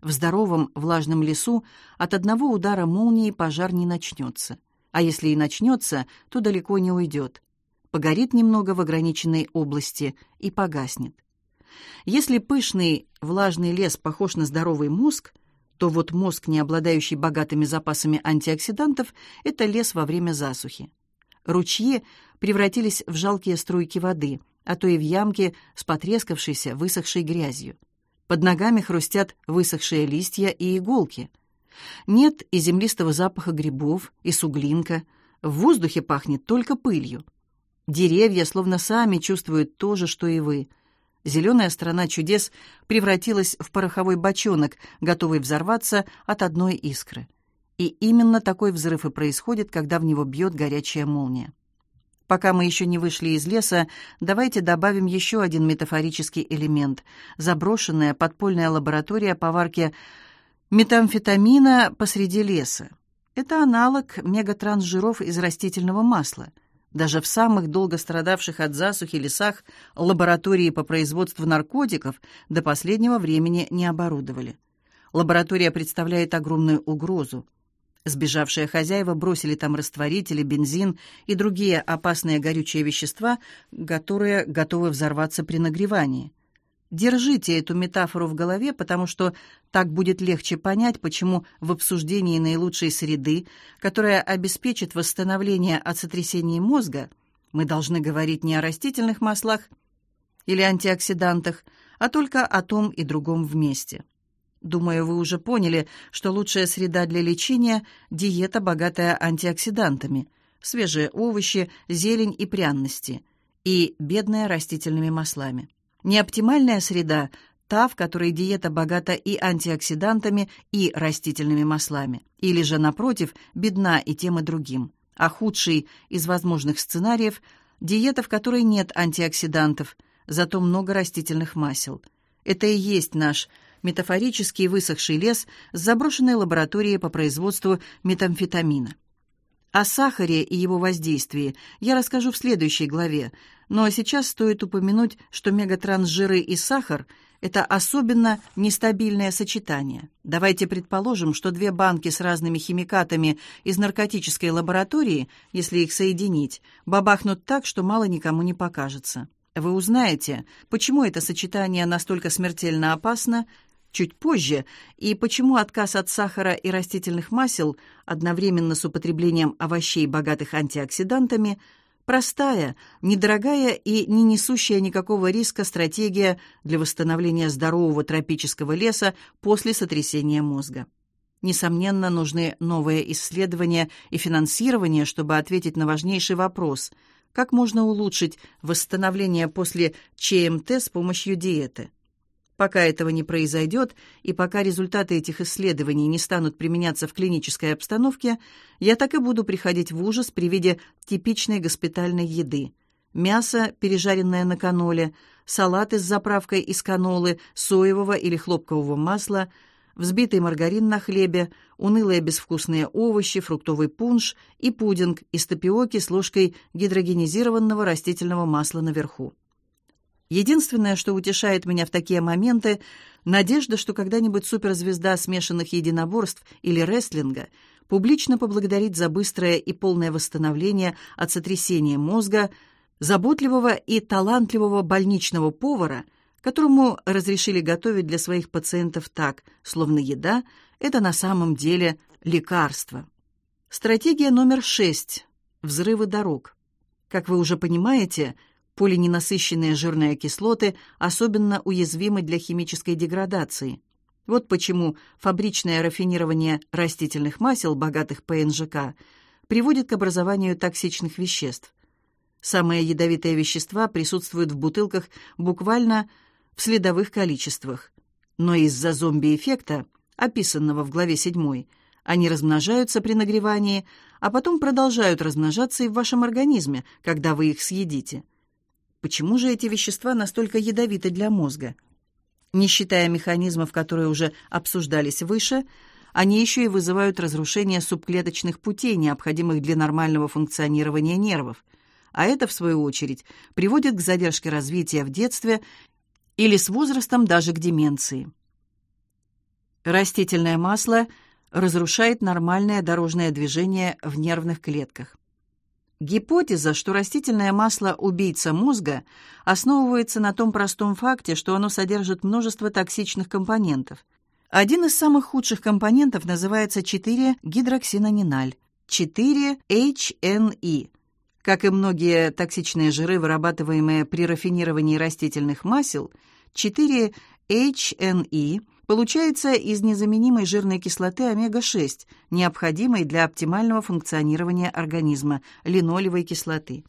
В здоровом влажном лесу от одного удара молнии пожар не начнется. А если и начнется, то далеко не уйдет. Погорит немного в ограниченной области и погаснет. Если пышный влажный лес похож на здоровый мозг, то вот мозг, не обладающий богатыми запасами антиоксидантов, это лес во время засухи. Ручьи превратились в жалкие струйки воды, а то и в ямки с потрескавшейся, высохшей грязью. Под ногами хрустят высохшие листья и иголки. Нет и землистого запаха грибов, и суглинка. В воздухе пахнет только пылью. Деревья словно сами чувствуют то же, что и вы. Зеленая страна чудес превратилась в пороховой бочонок, готовый взорваться от одной искры. И именно такой взрыв и происходит, когда в него бьет горячая молния. Пока мы еще не вышли из леса, давайте добавим еще один метафорический элемент – заброшенная подпольная лаборатория по варке метамфетамина посреди леса. Это аналог мегатрансжиров из растительного масла. Даже в самых долго страдавших от засухи лесах лаборатории по производству наркотиков до последнего времени не оборудовали. Лаборатория представляет огромную угрозу. Сбежавшие хозяева бросили там растворители, бензин и другие опасные горючие вещества, которые готовы взорваться при нагревании. Держите эту метафору в голове, потому что так будет легче понять, почему в обсуждении наилучшей среды, которая обеспечит восстановление от сотрясений мозга, мы должны говорить не о растительных маслах или антиоксидантах, а только о том и другом вместе. Думаю, вы уже поняли, что лучшая среда для лечения – диета, богатая антиоксидантами, свежие овощи, зелень и пряности, и бедная растительными маслами. Неоптимальная среда – та, в которой диета богата и антиоксидантами, и растительными маслами, или же, напротив, бедна и тем и другим. А худший из возможных сценариев – диета, в которой нет антиоксидантов, зато много растительных масел. Это и есть наш – метафорический высохший лес с заброшенной лабораторией по производству метамфетамина. О сахаре и его воздействии я расскажу в следующей главе, но сейчас стоит упомянуть, что мегатрансжиры и сахар – это особенно нестабильное сочетание. Давайте предположим, что две банки с разными химикатами из наркотической лаборатории, если их соединить, бабахнут так, что мало никому не покажется. Вы узнаете, почему это сочетание настолько смертельно опасно чуть позже, и почему отказ от сахара и растительных масел одновременно с употреблением овощей, богатых антиоксидантами, простая, недорогая и не несущая никакого риска стратегия для восстановления здорового тропического леса после сотрясения мозга. Несомненно, нужны новые исследования и финансирование, чтобы ответить на важнейший вопрос – как можно улучшить восстановление после ЧМТ с помощью диеты. Пока этого не произойдет, и пока результаты этих исследований не станут применяться в клинической обстановке, я так и буду приходить в ужас при виде типичной госпитальной еды. Мясо, пережаренное на каноле, салаты с заправкой из канолы, соевого или хлопкового масла, взбитый маргарин на хлебе, унылые безвкусные овощи, фруктовый пунш и пудинг из тапиоки с ложкой гидрогенизированного растительного масла наверху. Единственное, что утешает меня в такие моменты, надежда, что когда-нибудь суперзвезда смешанных единоборств или рестлинга публично поблагодарит за быстрое и полное восстановление от сотрясения мозга заботливого и талантливого больничного повара, которому разрешили готовить для своих пациентов так, словно еда – это на самом деле лекарство. Стратегия номер шесть – взрывы дорог. Как вы уже понимаете – Полиненасыщенные жирные кислоты особенно уязвимы для химической деградации. Вот почему фабричное рафинирование растительных масел, богатых ПНЖК, приводит к образованию токсичных веществ. Самые ядовитые вещества присутствуют в бутылках буквально в следовых количествах. Но из-за зомби-эффекта, описанного в главе 7, они размножаются при нагревании, а потом продолжают размножаться и в вашем организме, когда вы их съедите. Почему же эти вещества настолько ядовиты для мозга? Не считая механизмов, которые уже обсуждались выше, они еще и вызывают разрушение субклеточных путей, необходимых для нормального функционирования нервов. А это, в свою очередь, приводит к задержке развития в детстве или с возрастом даже к деменции. Растительное масло разрушает нормальное дорожное движение в нервных клетках. Гипотеза, что растительное масло – убийца мозга, основывается на том простом факте, что оно содержит множество токсичных компонентов. Один из самых худших компонентов называется 4-гидроксинониналь – 4-HNE. Как и многие токсичные жиры, вырабатываемые при рафинировании растительных масел, 4-HNE – получается из незаменимой жирной кислоты омега-6, необходимой для оптимального функционирования организма, линолевой кислоты.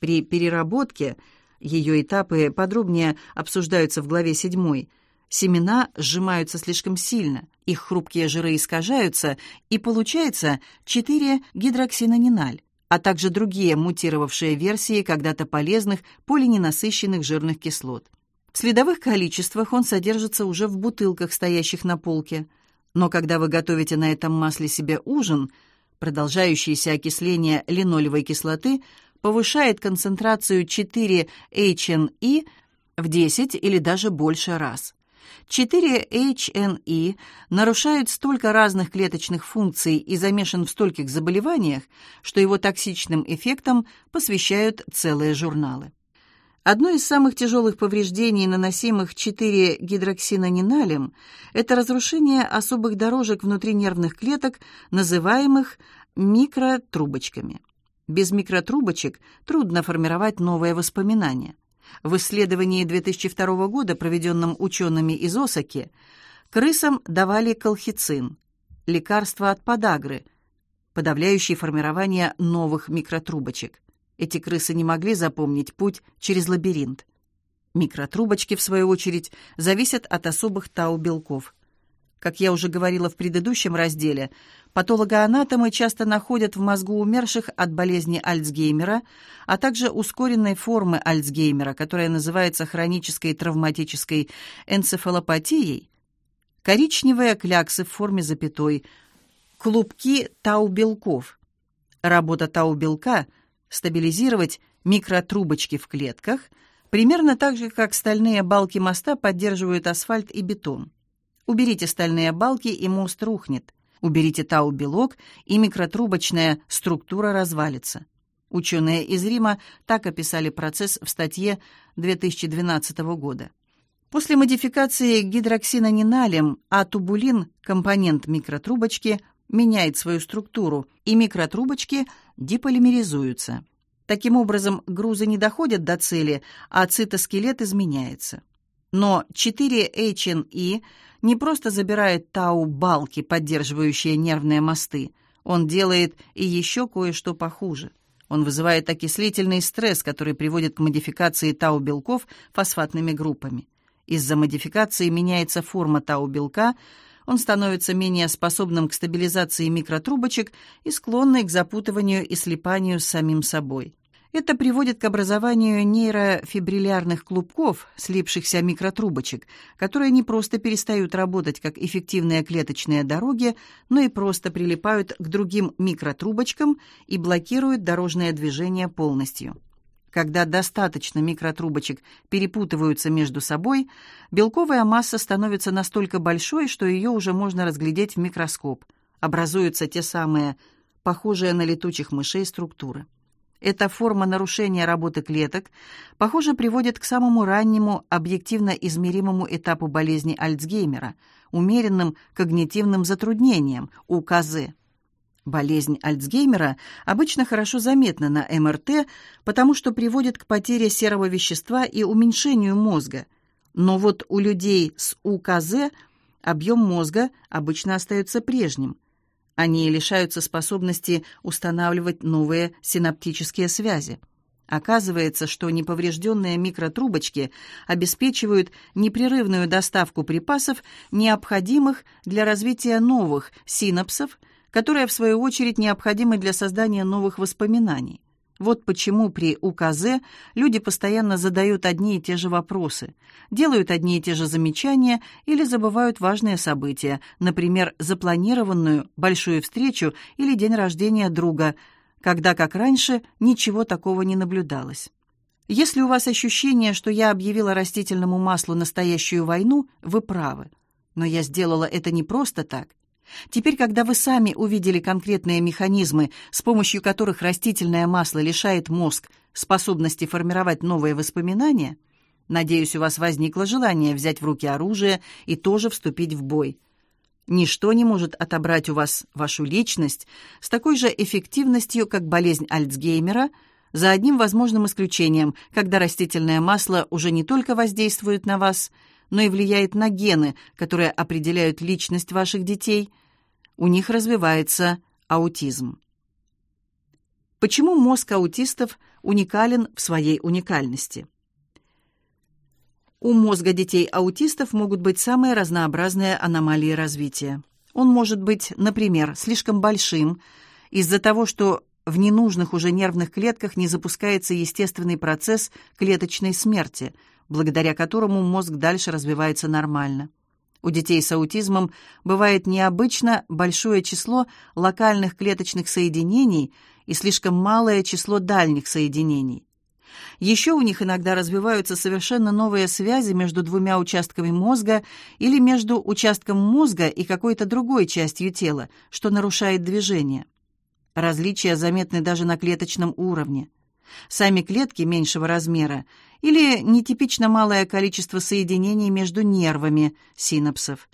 При переработке ее этапы подробнее обсуждаются в главе 7. Семена сжимаются слишком сильно, их хрупкие жиры искажаются, и получается 4-гидроксинониналь, а также другие мутировавшие версии когда-то полезных полиненасыщенных жирных кислот. В следовых количествах он содержится уже в бутылках, стоящих на полке. Но когда вы готовите на этом масле себе ужин, продолжающееся окисление линолевой кислоты повышает концентрацию 4-HNE в 10 или даже больше раз. 4-HNE нарушает столько разных клеточных функций и замешан в стольких заболеваниях, что его токсичным эффектам посвящают целые журналы. Одно из самых тяжелых повреждений, наносимых 4-гидроксинониналем, это разрушение особых дорожек внутри нервных клеток, называемых микротрубочками. Без микротрубочек трудно формировать новые воспоминания. В исследовании 2002 года, проведенном учеными из Осаки, крысам давали колхицин, лекарство от подагры, подавляющее формирование новых микротрубочек. Эти крысы не могли запомнить путь через лабиринт. Микротрубочки, в свою очередь, зависят от особых тау-белков. Как я уже говорила в предыдущем разделе, патологоанатомы часто находят в мозгу умерших от болезни Альцгеймера, а также ускоренной формы Альцгеймера, которая называется хронической травматической энцефалопатией, коричневые кляксы в форме запятой, клубки тау-белков. Работа тау-белка – стабилизировать микротрубочки в клетках, примерно так же, как стальные балки моста поддерживают асфальт и бетон. Уберите стальные балки, и мост рухнет. Уберите тау-белок, и микротрубочная структура развалится. Ученые из Рима так описали процесс в статье 2012 года. После модификации гидроксинониналем атубулин, компонент микротрубочки, меняет свою структуру, и микротрубочки деполимеризуются. Таким образом, грузы не доходят до цели, а цитоскелет изменяется. Но 4-HNE не просто забирает тау-балки, поддерживающие нервные мосты, он делает и еще кое-что похуже. Он вызывает окислительный стресс, который приводит к модификации тау-белков фосфатными группами. Из-за модификации меняется форма тау-белка, он становится менее способным к стабилизации микротрубочек и склонный к запутыванию и слипанию с самим собой. Это приводит к образованию нейрофибриллярных клубков, слипшихся микротрубочек, которые не просто перестают работать как эффективные клеточные дороги, но и просто прилипают к другим микротрубочкам и блокируют дорожное движение полностью. Когда достаточно микротрубочек перепутываются между собой, белковая масса становится настолько большой, что ее уже можно разглядеть в микроскоп. Образуются те самые, похожие на летучих мышей, структуры. Эта форма нарушения работы клеток, похоже, приводит к самому раннему объективно измеримому этапу болезни Альцгеймера умеренным когнитивным затруднениям УКЗ. Болезнь Альцгеймера обычно хорошо заметна на МРТ, потому что приводит к потере серого вещества и уменьшению мозга. Но вот у людей с УКЗ объем мозга обычно остается прежним. Они лишаются способности устанавливать новые синаптические связи. Оказывается, что неповрежденные микротрубочки обеспечивают непрерывную доставку припасов, необходимых для развития новых синапсов – которые, в свою очередь, необходимы для создания новых воспоминаний. Вот почему при УКЗ люди постоянно задают одни и те же вопросы, делают одни и те же замечания или забывают важные события, например, запланированную большую встречу или день рождения друга, когда, как раньше, ничего такого не наблюдалось. Если у вас ощущение, что я объявила растительному маслу настоящую войну, вы правы. Но я сделала это не просто так. Теперь, когда вы сами увидели конкретные механизмы, с помощью которых растительное масло лишает мозг способности формировать новые воспоминания, надеюсь, у вас возникло желание взять в руки оружие и тоже вступить в бой. Ничто не может отобрать у вас вашу личность с такой же эффективностью, как болезнь Альцгеймера, за одним возможным исключением, когда растительное масло уже не только воздействует на вас, но и влияет на гены, которые определяют личность ваших детей. У них развивается аутизм. Почему мозг аутистов уникален в своей уникальности? У мозга детей-аутистов могут быть самые разнообразные аномалии развития. Он может быть, например, слишком большим из-за того, что в ненужных уже нервных клетках не запускается естественный процесс клеточной смерти, благодаря которому мозг дальше развивается нормально. У детей с аутизмом бывает необычно большое число локальных клеточных соединений и слишком малое число дальних соединений. Еще у них иногда развиваются совершенно новые связи между двумя участками мозга или между участком мозга и какой-то другой частью тела, что нарушает движение. Различия заметны даже на клеточном уровне. Сами клетки меньшего размера или нетипично малое количество соединений между нервами синапсов.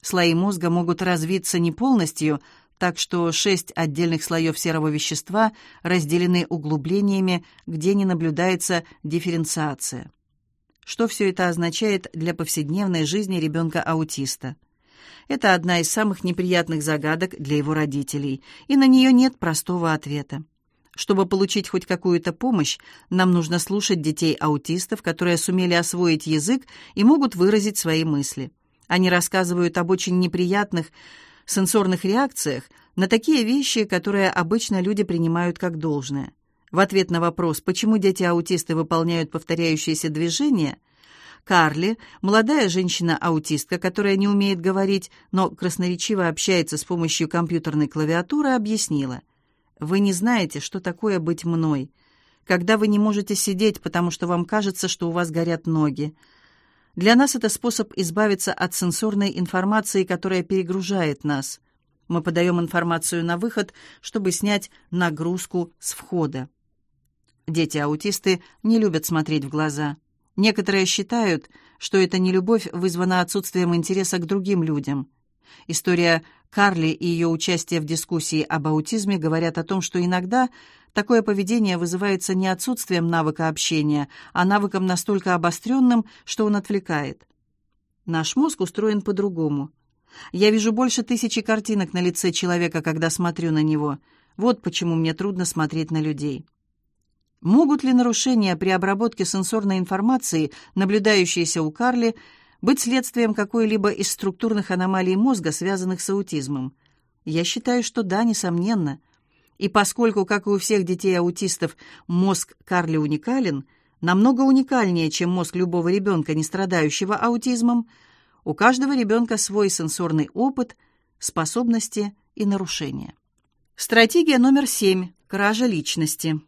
Слои мозга могут развиться не полностью, так что шесть отдельных слоев серого вещества разделены углублениями, где не наблюдается дифференциация. Что все это означает для повседневной жизни ребенка-аутиста? Это одна из самых неприятных загадок для его родителей, и на нее нет простого ответа. Чтобы получить хоть какую-то помощь, нам нужно слушать детей-аутистов, которые сумели освоить язык и могут выразить свои мысли. Они рассказывают об очень неприятных сенсорных реакциях на такие вещи, которые обычно люди принимают как должное. В ответ на вопрос, почему дети-аутисты выполняют повторяющиеся движения, Карли, молодая женщина-аутистка, которая не умеет говорить, но красноречиво общается с помощью компьютерной клавиатуры, объяснила – вы не знаете, что такое быть мной. Когда вы не можете сидеть, потому что вам кажется, что у вас горят ноги. Для нас это способ избавиться от сенсорной информации, которая перегружает нас. Мы подаем информацию на выход, чтобы снять нагрузку с входа. Дети-аутисты не любят смотреть в глаза. Некоторые считают, что эта нелюбовь вызвана отсутствием интереса к другим людям. История Карли и ее участие в дискуссии об аутизме говорят о том, что иногда такое поведение вызывается не отсутствием навыка общения, а навыком настолько обостренным, что он отвлекает. Наш мозг устроен по-другому. Я вижу больше тысячи картинок на лице человека, когда смотрю на него. Вот почему мне трудно смотреть на людей. Могут ли нарушения при обработке сенсорной информации, наблюдающиеся у Карли, быть следствием какой-либо из структурных аномалий мозга, связанных с аутизмом? Я считаю, что да, несомненно. И поскольку, как и у всех детей-аутистов, мозг Карли уникален, намного уникальнее, чем мозг любого ребенка, не страдающего аутизмом, у каждого ребенка свой сенсорный опыт, способности и нарушения. Стратегия номер семь. Кража личности.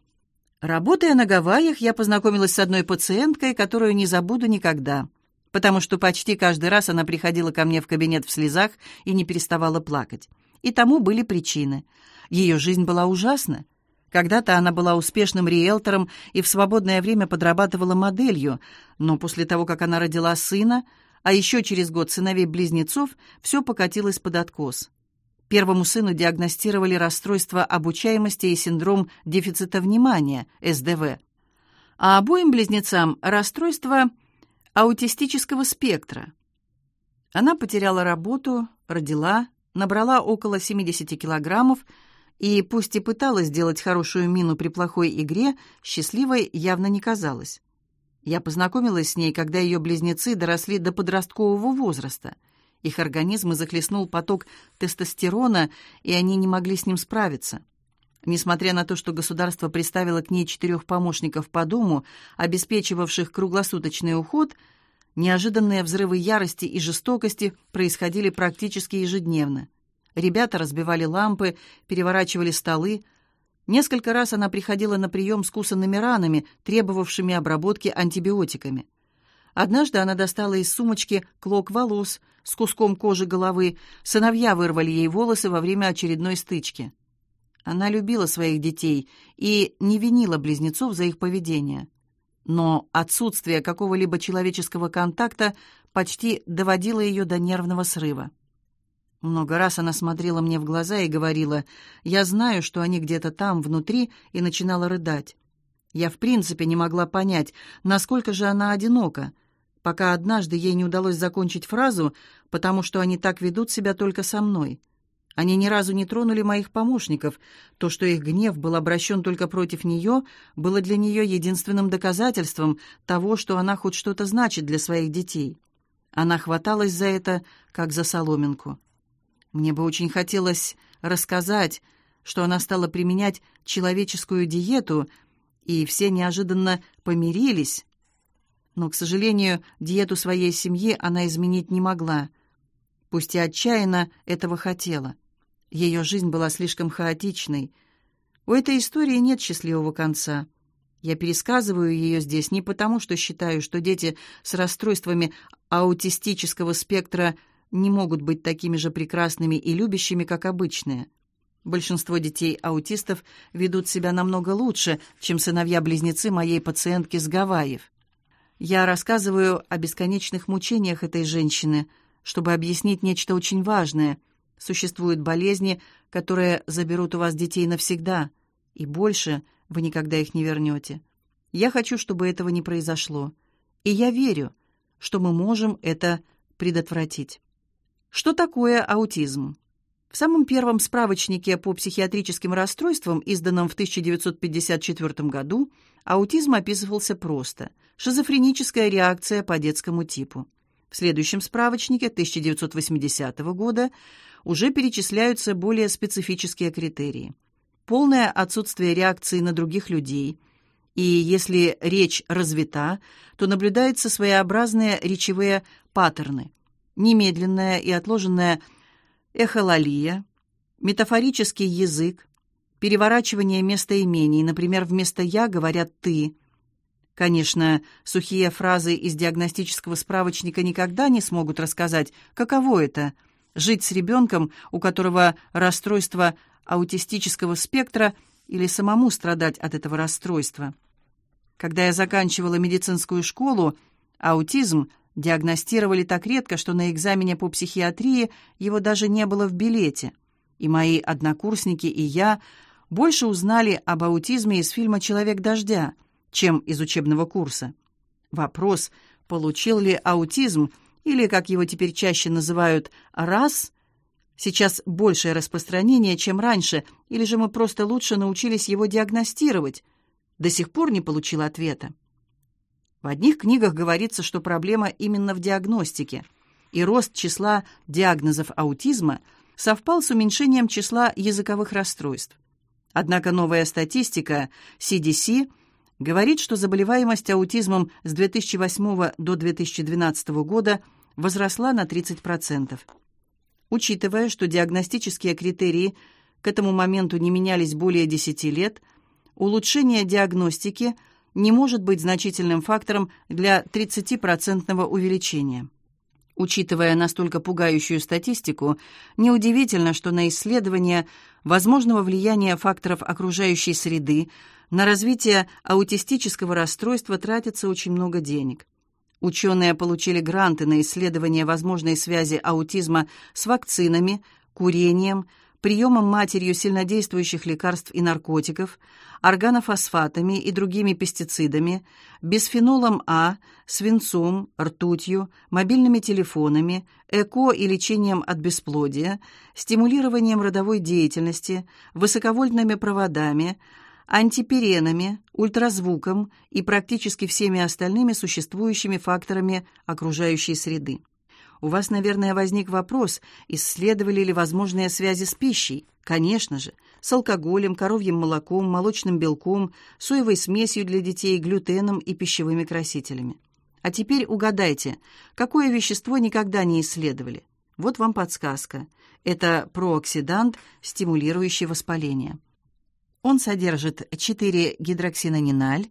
Работая на Гавайях, я познакомилась с одной пациенткой, которую не забуду никогда, потому что почти каждый раз она приходила ко мне в кабинет в слезах и не переставала плакать. И тому были причины. Ее жизнь была ужасна. Когда-то она была успешным риэлтором и в свободное время подрабатывала моделью, но после того, как она родила сына, а еще через год сыновей-близнецов, все покатилось под откос. Первому сыну диагностировали расстройство обучаемости и синдром дефицита внимания, СДВ. А обоим близнецам расстройство аутистического спектра. Она потеряла работу, родила, набрала около 70 килограммов и, пусть и пыталась сделать хорошую мину при плохой игре, счастливой явно не казалась. Я познакомилась с ней, когда ее близнецы доросли до подросткового возраста – их организмы захлестнул поток тестостерона, и они не могли с ним справиться. Несмотря на то, что государство приставило к ней четырех помощников по дому, обеспечивавших круглосуточный уход, неожиданные взрывы ярости и жестокости происходили практически ежедневно. Ребята разбивали лампы, переворачивали столы. Несколько раз она приходила на прием с кусанными ранами, требовавшими обработки антибиотиками. Однажды она достала из сумочки клок волос с куском кожи головы. Сыновья вырвали ей волосы во время очередной стычки. Она любила своих детей и не винила близнецов за их поведение. Но отсутствие какого-либо человеческого контакта почти доводило ее до нервного срыва. Много раз она смотрела мне в глаза и говорила, «Я знаю, что они где-то там, внутри», и начинала рыдать. Я в принципе не могла понять, насколько же она одинока, пока однажды ей не удалось закончить фразу, потому что они так ведут себя только со мной. Они ни разу не тронули моих помощников. То, что их гнев был обращен только против нее, было для нее единственным доказательством того, что она хоть что-то значит для своих детей. Она хваталась за это, как за соломинку. Мне бы очень хотелось рассказать, что она стала применять человеческую диету, и все неожиданно помирились, но, к сожалению, диету своей семьи она изменить не могла. Пусть и отчаянно этого хотела. Ее жизнь была слишком хаотичной. У этой истории нет счастливого конца. Я пересказываю ее здесь не потому, что считаю, что дети с расстройствами аутистического спектра не могут быть такими же прекрасными и любящими, как обычные. Большинство детей-аутистов ведут себя намного лучше, чем сыновья-близнецы моей пациентки с Гавайев. Я рассказываю о бесконечных мучениях этой женщины, чтобы объяснить нечто очень важное. Существуют болезни, которые заберут у вас детей навсегда, и больше вы никогда их не вернете. Я хочу, чтобы этого не произошло. И я верю, что мы можем это предотвратить. Что такое аутизм? В самом первом справочнике по психиатрическим расстройствам, изданном в 1954 году, аутизм описывался просто – шизофреническая реакция по детскому типу. В следующем справочнике 1980 года уже перечисляются более специфические критерии. Полное отсутствие реакции на других людей, и если речь развита, то наблюдаются своеобразные речевые паттерны, немедленная и отложенная эхололия, метафорический язык, переворачивание местоимений, например, вместо «я» говорят «ты». Конечно, сухие фразы из диагностического справочника никогда не смогут рассказать, каково это – жить с ребенком, у которого расстройство аутистического спектра или самому страдать от этого расстройства. Когда я заканчивала медицинскую школу, аутизм диагностировали так редко, что на экзамене по психиатрии его даже не было в билете. И мои однокурсники и я больше узнали об аутизме из фильма «Человек дождя», чем из учебного курса. Вопрос, получил ли аутизм, или, как его теперь чаще называют, «раз», сейчас большее распространение, чем раньше, или же мы просто лучше научились его диагностировать, до сих пор не получил ответа. В одних книгах говорится, что проблема именно в диагностике, и рост числа диагнозов аутизма совпал с уменьшением числа языковых расстройств. Однако новая статистика CDC говорит, что заболеваемость аутизмом с 2008 до 2012 года возросла на 30%. Учитывая, что диагностические критерии к этому моменту не менялись более 10 лет, улучшение диагностики не может быть значительным фактором для 30% увеличения. Учитывая настолько пугающую статистику, неудивительно, что на исследование возможного влияния факторов окружающей среды на развитие аутистического расстройства тратится очень много денег. Ученые получили гранты на исследование возможной связи аутизма с вакцинами, курением, приемом матерью сильнодействующих лекарств и наркотиков, органофосфатами и другими пестицидами, бисфенолом А, свинцом, ртутью, мобильными телефонами, ЭКО и лечением от бесплодия, стимулированием родовой деятельности, высоковольтными проводами, антиперенами, ультразвуком и практически всеми остальными существующими факторами окружающей среды. У вас, наверное, возник вопрос, исследовали ли возможные связи с пищей? Конечно же, с алкоголем, коровьим молоком, молочным белком, соевой смесью для детей, глютеном и пищевыми красителями. А теперь угадайте, какое вещество никогда не исследовали? Вот вам подсказка. Это прооксидант, стимулирующий воспаление. Он содержит 4-гидроксинониналь,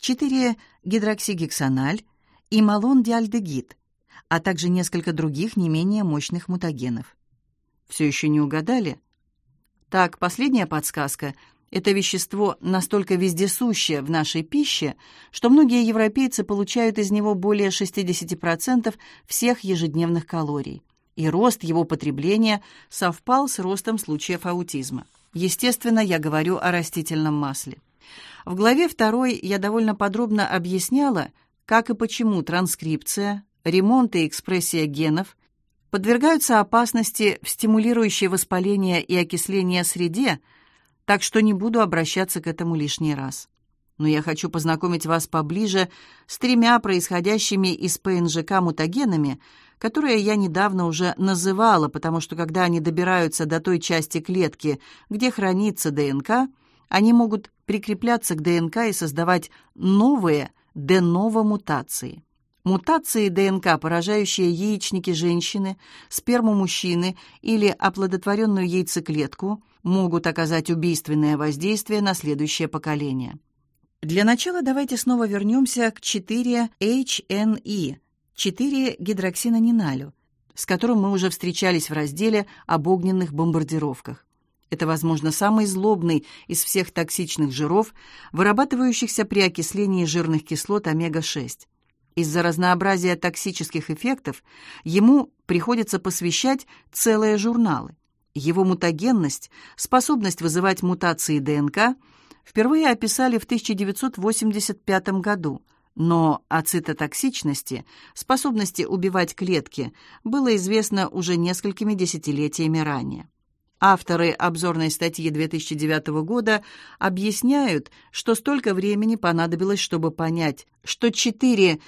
4-гидроксигексональ и малондиальдегид – а также несколько других не менее мощных мутагенов. Все еще не угадали? Так, последняя подсказка – это вещество настолько вездесущее в нашей пище, что многие европейцы получают из него более 60% всех ежедневных калорий. И рост его потребления совпал с ростом случаев аутизма. Естественно, я говорю о растительном масле. В главе 2 я довольно подробно объясняла, как и почему транскрипция, ремонт и экспрессия генов подвергаются опасности в стимулирующей воспаление и окисление среде, так что не буду обращаться к этому лишний раз. Но я хочу познакомить вас поближе с тремя происходящими из ПНЖК мутагенами, которые я недавно уже называла, потому что когда они добираются до той части клетки, где хранится ДНК, они могут прикрепляться к ДНК и создавать новые де-ново-мутации. Мутации ДНК, поражающие яичники женщины, сперму мужчины или оплодотворенную яйцеклетку, могут оказать убийственное воздействие на следующее поколение. Для начала давайте снова вернемся к 4-HNE, 4-гидроксинониналю, с которым мы уже встречались в разделе об огненных бомбардировках. Это, возможно, самый злобный из всех токсичных жиров, вырабатывающихся при окислении жирных кислот омега-6. Из-за разнообразия токсических эффектов ему приходится посвящать целые журналы. Его мутагенность, способность вызывать мутации ДНК, впервые описали в 1985 году, но о цитотоксичности, способности убивать клетки, было известно уже несколькими десятилетиями ранее. Авторы обзорной статьи 2009 года объясняют, что столько времени понадобилось, чтобы понять, что 4-HNE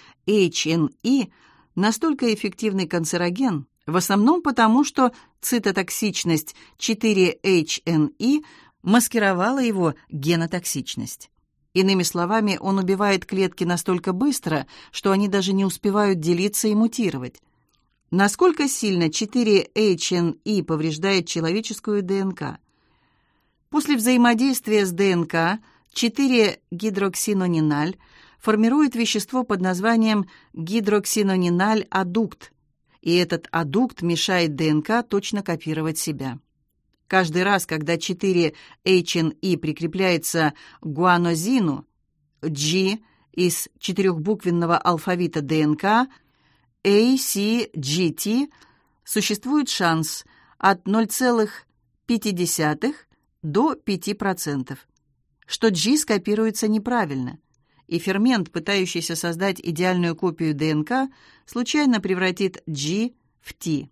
настолько эффективный канцероген, в основном потому, что цитотоксичность 4-HNE маскировала его генотоксичность. Иными словами, он убивает клетки настолько быстро, что они даже не успевают делиться и мутировать. Насколько сильно 4-HNE повреждает человеческую ДНК? После взаимодействия с ДНК 4-гидроксинониналь формирует вещество под названием гидроксинониналь-аддукт, и этот аддукт мешает ДНК точно копировать себя. Каждый раз, когда 4-HNE прикрепляется к гуанозину, G из четырехбуквенного алфавита ДНК ACGT существует шанс от 0,5 до 5%, что G скопируется неправильно, и фермент, пытающийся создать идеальную копию ДНК, случайно превратит G в T.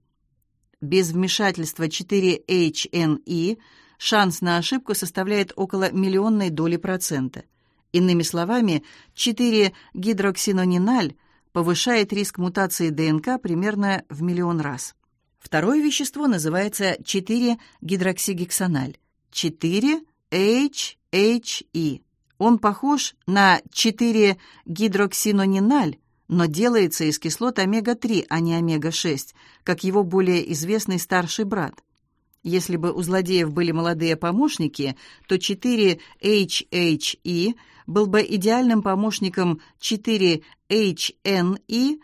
Без вмешательства 4HNE шанс на ошибку составляет около миллионной доли процента. Иными словами, 4-гидроксинониналь повышает риск мутации ДНК примерно в миллион раз. Второе вещество называется 4-гидроксигексональ. 4-HHE. Он похож на 4-гидроксинониналь, но делается из кислот омега-3, а не омега-6, как его более известный старший брат. Если бы у злодеев были молодые помощники, то 4-HHE был бы идеальным помощником 4-HNE.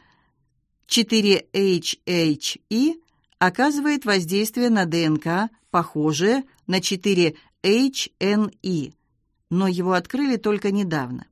4-HHE оказывает воздействие на ДНК, похожее на 4-HNE, но его открыли только недавно.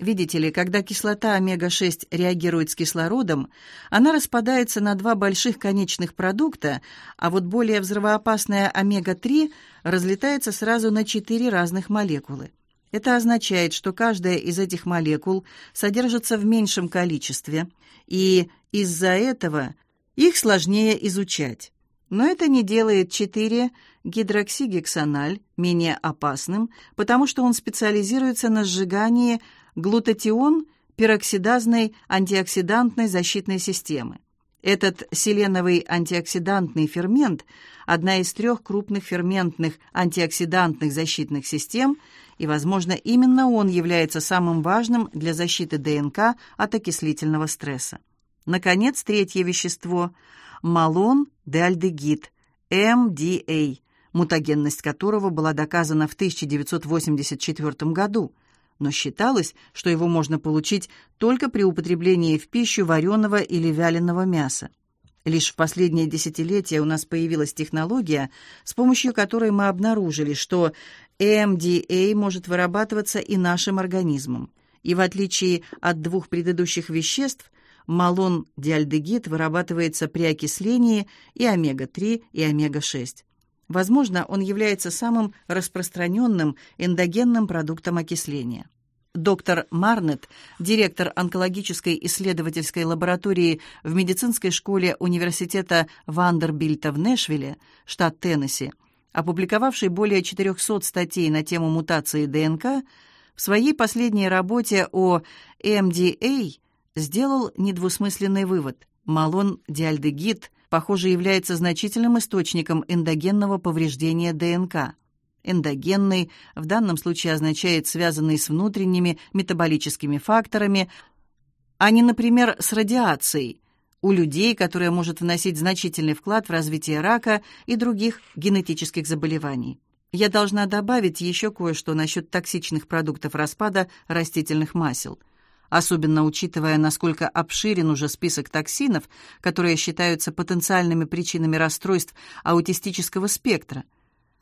Видите ли, когда кислота омега-6 реагирует с кислородом, она распадается на два больших конечных продукта, а вот более взрывоопасная омега-3 разлетается сразу на четыре разных молекулы. Это означает, что каждая из этих молекул содержится в меньшем количестве, и из-за этого их сложнее изучать. Но это не делает 4-гидроксигексональ менее опасным, потому что он специализируется на сжигании глутатион пероксидазной антиоксидантной защитной системы. Этот селеновый антиоксидантный фермент – одна из трех крупных ферментных антиоксидантных защитных систем, и, возможно, именно он является самым важным для защиты ДНК от окислительного стресса. Наконец, третье вещество – малон-деальдегид, МДА, мутагенность которого была доказана в 1984 году – но считалось, что его можно получить только при употреблении в пищу вареного или вяленого мяса. Лишь в последние десятилетия у нас появилась технология, с помощью которой мы обнаружили, что МДА может вырабатываться и нашим организмом. И в отличие от двух предыдущих веществ, малон-диальдегид вырабатывается при окислении и омега-3, и омега-6. Возможно, он является самым распространенным эндогенным продуктом окисления. Доктор Марнет, директор онкологической исследовательской лаборатории в медицинской школе университета Вандербильта в Нэшвилле, штат Теннесси, опубликовавший более 400 статей на тему мутации ДНК, в своей последней работе о МДА сделал недвусмысленный вывод. Малон-диальдегид похоже, является значительным источником эндогенного повреждения ДНК. Эндогенный в данном случае означает связанный с внутренними метаболическими факторами, а не, например, с радиацией, у людей, которая может вносить значительный вклад в развитие рака и других генетических заболеваний. Я должна добавить еще кое-что насчет токсичных продуктов распада растительных масел – особенно учитывая, насколько обширен уже список токсинов, которые считаются потенциальными причинами расстройств аутистического спектра.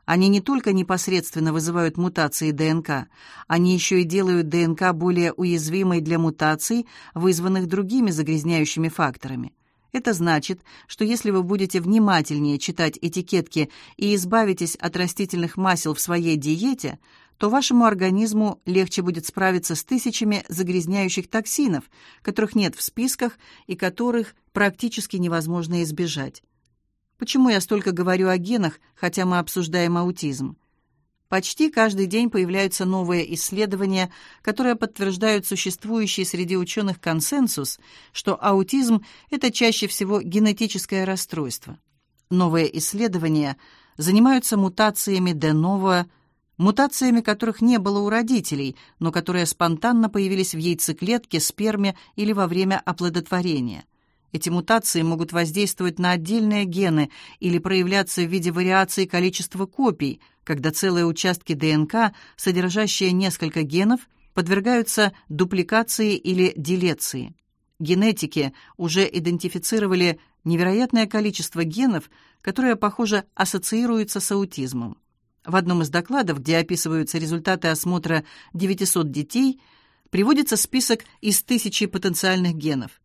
Они не только непосредственно вызывают мутации ДНК, они еще и делают ДНК более уязвимой для мутаций, вызванных другими загрязняющими факторами. Это значит, что если вы будете внимательнее читать этикетки и избавитесь от растительных масел в своей диете, то вашему организму легче будет справиться с тысячами загрязняющих токсинов, которых нет в списках и которых практически невозможно избежать. Почему я столько говорю о генах, хотя мы обсуждаем аутизм? Почти каждый день появляются новые исследования, которые подтверждают существующий среди ученых консенсус, что аутизм – это чаще всего генетическое расстройство. Новые исследования занимаются мутациями де ново мутациями которых не было у родителей, но которые спонтанно появились в яйцеклетке, сперме или во время оплодотворения. Эти мутации могут воздействовать на отдельные гены или проявляться в виде вариации количества копий, когда целые участки ДНК, содержащие несколько генов, подвергаются дупликации или делеции. Генетики уже идентифицировали невероятное количество генов, которые, похоже, ассоциируются с аутизмом. В одном из докладов, где описываются результаты осмотра 900 детей, приводится список из тысячи потенциальных генов.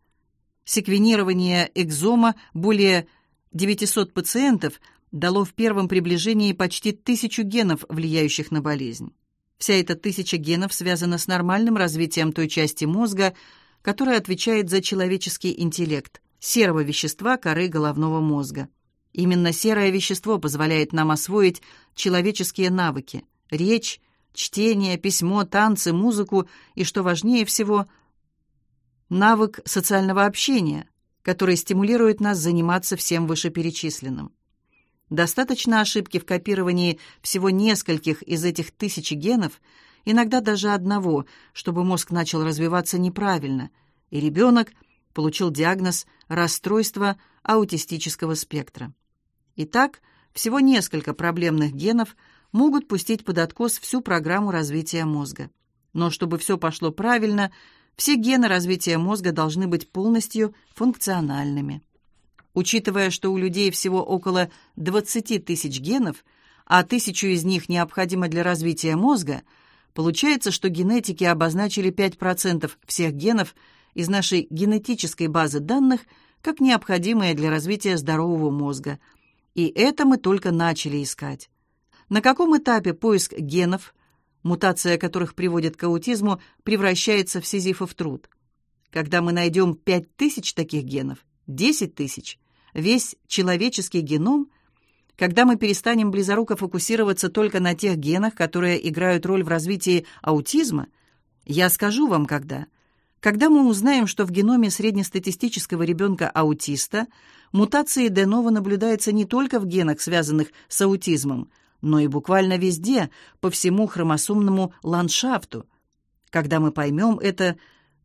Секвенирование экзома более 900 пациентов дало в первом приближении почти тысячу генов, влияющих на болезнь. Вся эта тысяча генов связана с нормальным развитием той части мозга, которая отвечает за человеческий интеллект, серого вещества коры головного мозга. Именно серое вещество позволяет нам освоить человеческие навыки: речь, чтение, письмо, танцы, музыку и, что важнее всего, навык социального общения, который стимулирует нас заниматься всем вышеперечисленным. Достаточно ошибки в копировании всего нескольких из этих тысяч генов, иногда даже одного, чтобы мозг начал развиваться неправильно, и ребенок получил диагноз расстройства аутистического спектра. Итак, всего несколько проблемных генов могут пустить под откос всю программу развития мозга. Но чтобы все пошло правильно, все гены развития мозга должны быть полностью функциональными. Учитывая, что у людей всего около 20 тысяч генов, а тысячу из них необходимо для развития мозга, получается, что генетики обозначили 5% всех генов из нашей генетической базы данных как необходимые для развития здорового мозга. И это мы только начали искать. На каком этапе поиск генов, мутация которых приводит к аутизму, превращается в сизифов труд? Когда мы найдем 5000 таких генов, 10 тысяч, весь человеческий геном, когда мы перестанем близоруко фокусироваться только на тех генах, которые играют роль в развитии аутизма, я скажу вам когда. Когда мы узнаем, что в геноме среднестатистического ребенка-аутиста мутации де ново наблюдаются не только в генах, связанных с аутизмом, но и буквально везде, по всему хромосомному ландшафту. Когда мы поймем это,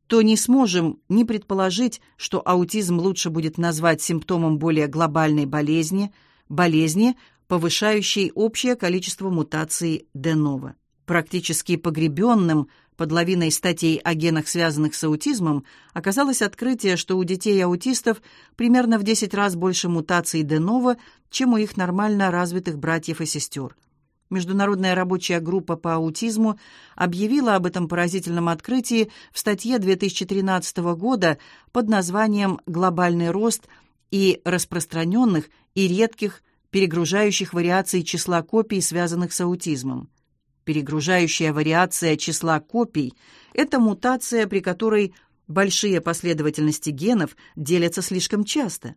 то не сможем ни предположить, что аутизм лучше будет назвать симптомом более глобальной болезни, болезни, повышающей общее количество мутаций де ново. Практически погребенным под лавиной статей о генах, связанных с аутизмом, оказалось открытие, что у детей-аутистов примерно в 10 раз больше мутаций де ново, чем у их нормально развитых братьев и сестер. Международная рабочая группа по аутизму объявила об этом поразительном открытии в статье 2013 года под названием «Глобальный рост и распространенных и редких перегружающих вариаций числа копий, связанных с аутизмом». Перегружающая вариация числа копий – это мутация, при которой большие последовательности генов делятся слишком часто.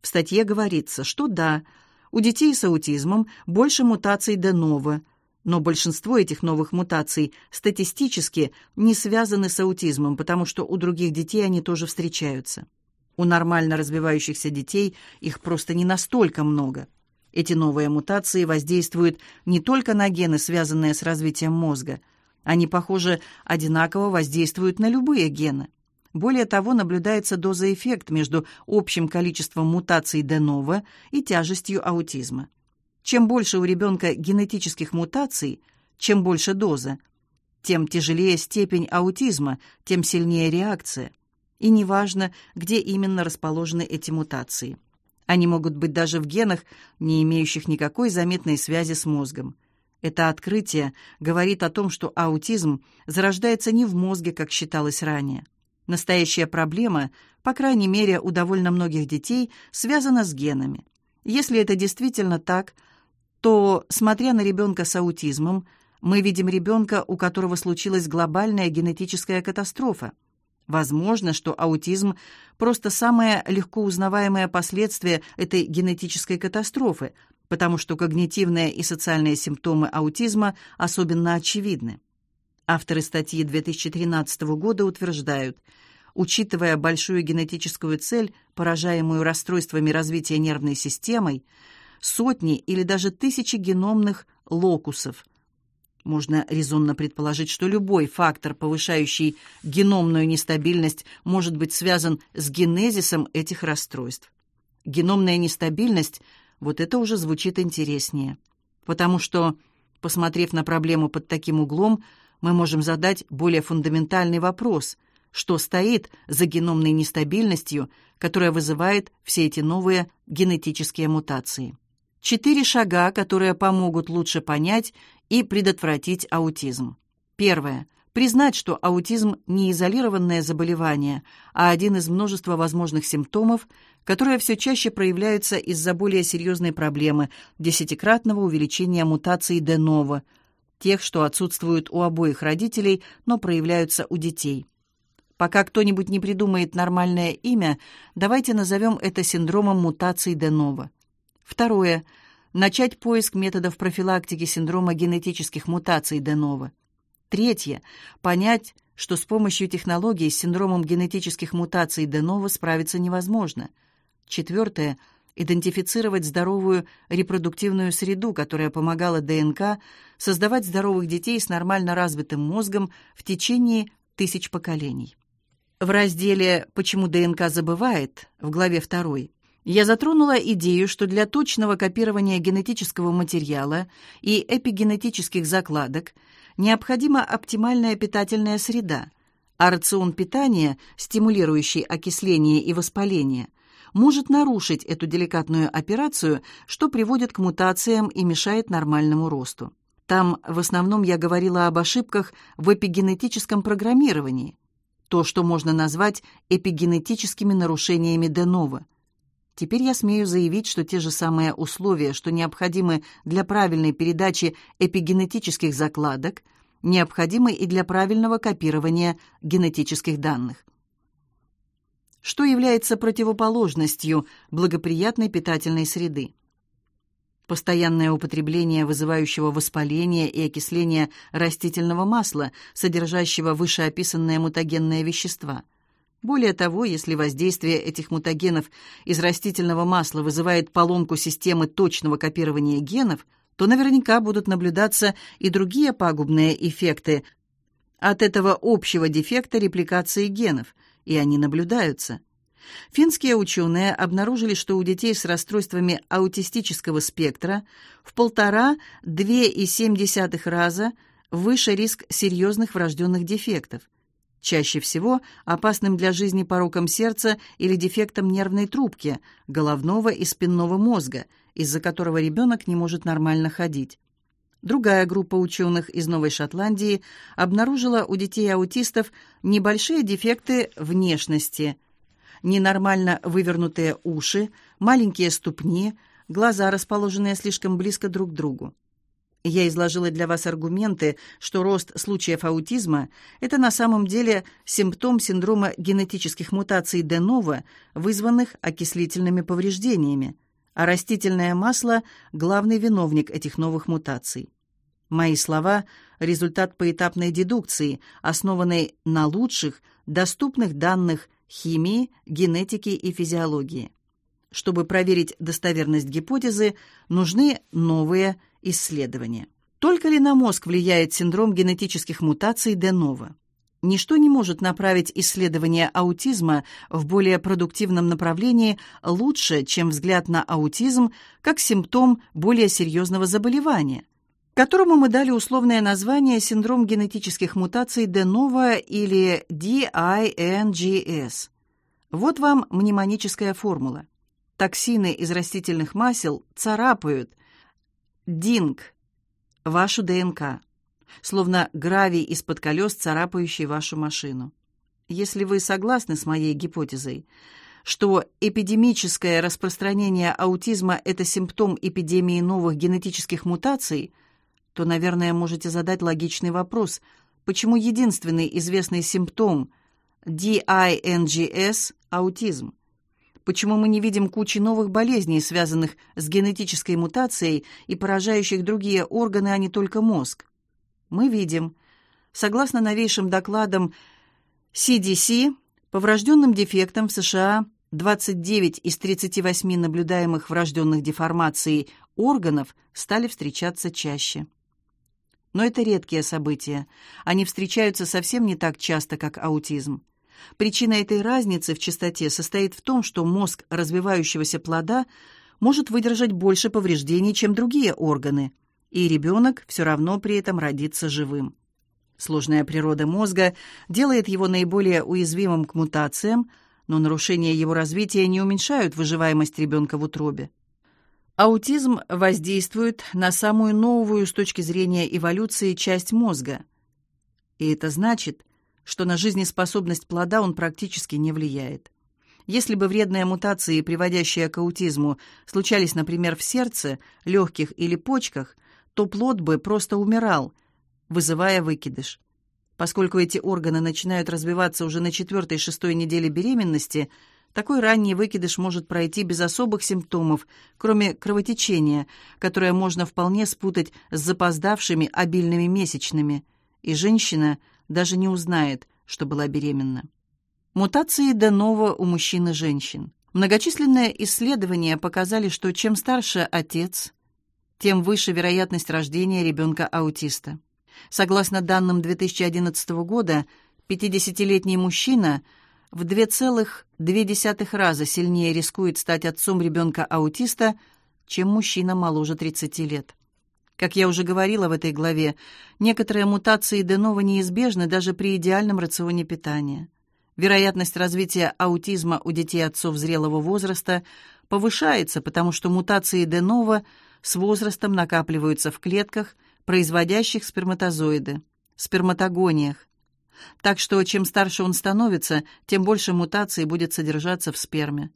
В статье говорится, что да – у детей с аутизмом больше мутаций де ново, но большинство этих новых мутаций статистически не связаны с аутизмом, потому что у других детей они тоже встречаются. У нормально развивающихся детей их просто не настолько много. Эти новые мутации воздействуют не только на гены, связанные с развитием мозга. Они, похоже, одинаково воздействуют на любые гены. Более того, наблюдается доза-эффект между общим количеством мутаций де ново и тяжестью аутизма. Чем больше у ребенка генетических мутаций, чем больше доза, тем тяжелее степень аутизма, тем сильнее реакция. И неважно, где именно расположены эти мутации. Они могут быть даже в генах, не имеющих никакой заметной связи с мозгом. Это открытие говорит о том, что аутизм зарождается не в мозге, как считалось ранее. Настоящая проблема, по крайней мере, у довольно многих детей, связана с генами. Если это действительно так, то, смотря на ребенка с аутизмом, мы видим ребенка, у которого случилась глобальная генетическая катастрофа. Возможно, что аутизм просто самое легко узнаваемое последствие этой генетической катастрофы, потому что когнитивные и социальные симптомы аутизма особенно очевидны. Авторы статьи 2013 года утверждают, учитывая большую генетическую цель, поражаемую расстройствами развития нервной системы, сотни или даже тысячи геномных локусов. Можно резонно предположить, что любой фактор, повышающий геномную нестабильность, может быть связан с генезисом этих расстройств. Геномная нестабильность вот это уже звучит интереснее, потому что, посмотрев на проблему под таким углом, мы можем задать более фундаментальный вопрос: что стоит за геномной нестабильностью, которая вызывает все эти новые генетические мутации? Четыре шага, которые помогут лучше понять и предотвратить аутизм. Первое признать, что аутизм не изолированное заболевание, а один из множества возможных симптомов, которые все чаще проявляются из-за более серьезной проблемы десятикратного увеличения мутаций де ново, тех, что отсутствуют у обоих родителей, но проявляются у детей. Пока кто-нибудь не придумает нормальное имя, давайте назовем это синдромом мутаций де ново. Второе. Начать поиск методов профилактики синдрома генетических мутаций де ново. Третье. Понять, что с помощью технологий с синдромом генетических мутаций де ново справиться невозможно. Четвертое. Идентифицировать здоровую репродуктивную среду, которая помогала ДНК создавать здоровых детей с нормально развитым мозгом в течение тысяч поколений. В разделе «Почему ДНК забывает» в главе 2 я затронула идею, что для точного копирования генетического материала и эпигенетических закладок необходима оптимальная питательная среда, а рацион питания, стимулирующий окисление и воспаление, может нарушить эту деликатную операцию, что приводит к мутациям и мешает нормальному росту. Там в основном я говорила об ошибках в эпигенетическом программировании, то, что можно назвать эпигенетическими нарушениями де ново. Теперь я смею заявить, что те же самые условия, что необходимы для правильной передачи эпигенетических закладок, необходимы и для правильного копирования генетических данных. Что является противоположностью благоприятной питательной среды? Постоянное употребление вызывающего воспаление и окисление растительного масла, содержащего вышеописанные мутагенные вещества – более того, если воздействие этих мутагенов из растительного масла вызывает поломку системы точного копирования генов, то наверняка будут наблюдаться и другие пагубные эффекты от этого общего дефекта репликации генов, и они наблюдаются. Финские ученые обнаружили, что у детей с расстройствами аутистического спектра в полтора-2,7 раза выше риск серьезных врожденных дефектов – чаще всего опасным для жизни пороком сердца или дефектом нервной трубки, головного и спинного мозга, из-за которого ребенок не может нормально ходить. Другая группа ученых из Новой Шотландии обнаружила у детей-аутистов небольшие дефекты внешности, ненормально вывернутые уши, маленькие ступни, глаза, расположенные слишком близко друг к другу. Я изложила для вас аргументы, что рост случаев аутизма – это на самом деле симптом синдрома генетических мутаций де вызванных окислительными повреждениями, а растительное масло – главный виновник этих новых мутаций. Мои слова – результат поэтапной дедукции, основанной на лучших, доступных данных химии, генетики и физиологии. Чтобы проверить достоверность гипотезы, нужны новые исследования. Только ли на мозг влияет синдром генетических мутаций де ново? Ничто не может направить исследование аутизма в более продуктивном направлении лучше, чем взгляд на аутизм как симптом более серьезного заболевания, которому мы дали условное название синдром генетических мутаций де ново или DINGS. Вот вам мнемоническая формула. Токсины из растительных масел царапают динг. Вашу ДНК, словно гравий из-под колес, царапающий вашу машину. Если вы согласны с моей гипотезой, что эпидемическое распространение аутизма – это симптом эпидемии новых генетических мутаций, то, наверное, можете задать логичный вопрос, почему единственный известный симптом DINGS – аутизм – Почему мы не видим кучи новых болезней, связанных с генетической мутацией и поражающих другие органы, а не только мозг? Мы видим. Согласно новейшим докладам CDC, по врожденным дефектам в США 29 из 38 наблюдаемых врожденных деформаций органов стали встречаться чаще. Но это редкие события. Они встречаются совсем не так часто, как аутизм. Причина этой разницы в частоте состоит в том, что мозг развивающегося плода может выдержать больше повреждений, чем другие органы, и ребенок все равно при этом родится живым. Сложная природа мозга делает его наиболее уязвимым к мутациям, но нарушения его развития не уменьшают выживаемость ребенка в утробе. Аутизм воздействует на самую новую с точки зрения эволюции часть мозга И это значит, что на жизнеспособность плода он практически не влияет. Если бы вредные мутации, приводящие к аутизму, случались, например, в сердце, легких или почках, то плод бы просто умирал, вызывая выкидыш. Поскольку эти органы начинают развиваться уже на четвертой-шестой неделе беременности, такой ранний выкидыш может пройти без особых симптомов, кроме кровотечения, которое можно вполне спутать с запоздавшими обильными месячными, и женщина даже не узнает, что была беременна. Мутации де ново у мужчин и женщин. Многочисленные исследования показали, что чем старше отец, тем выше вероятность рождения ребенка-аутиста. Согласно данным 2011 года, 50-летний мужчина в 2,2 раза сильнее рискует стать отцом ребенка-аутиста, чем мужчина моложе 30 лет. Как я уже говорила в этой главе, некоторые мутации Денова неизбежны даже при идеальном рационе питания. Вероятность развития аутизма у детей отцов зрелого возраста повышается, потому что мутации де ново с возрастом накапливаются в клетках, производящих сперматозоиды, сперматогониях. Так что чем старше он становится, тем больше мутаций будет содержаться в сперме.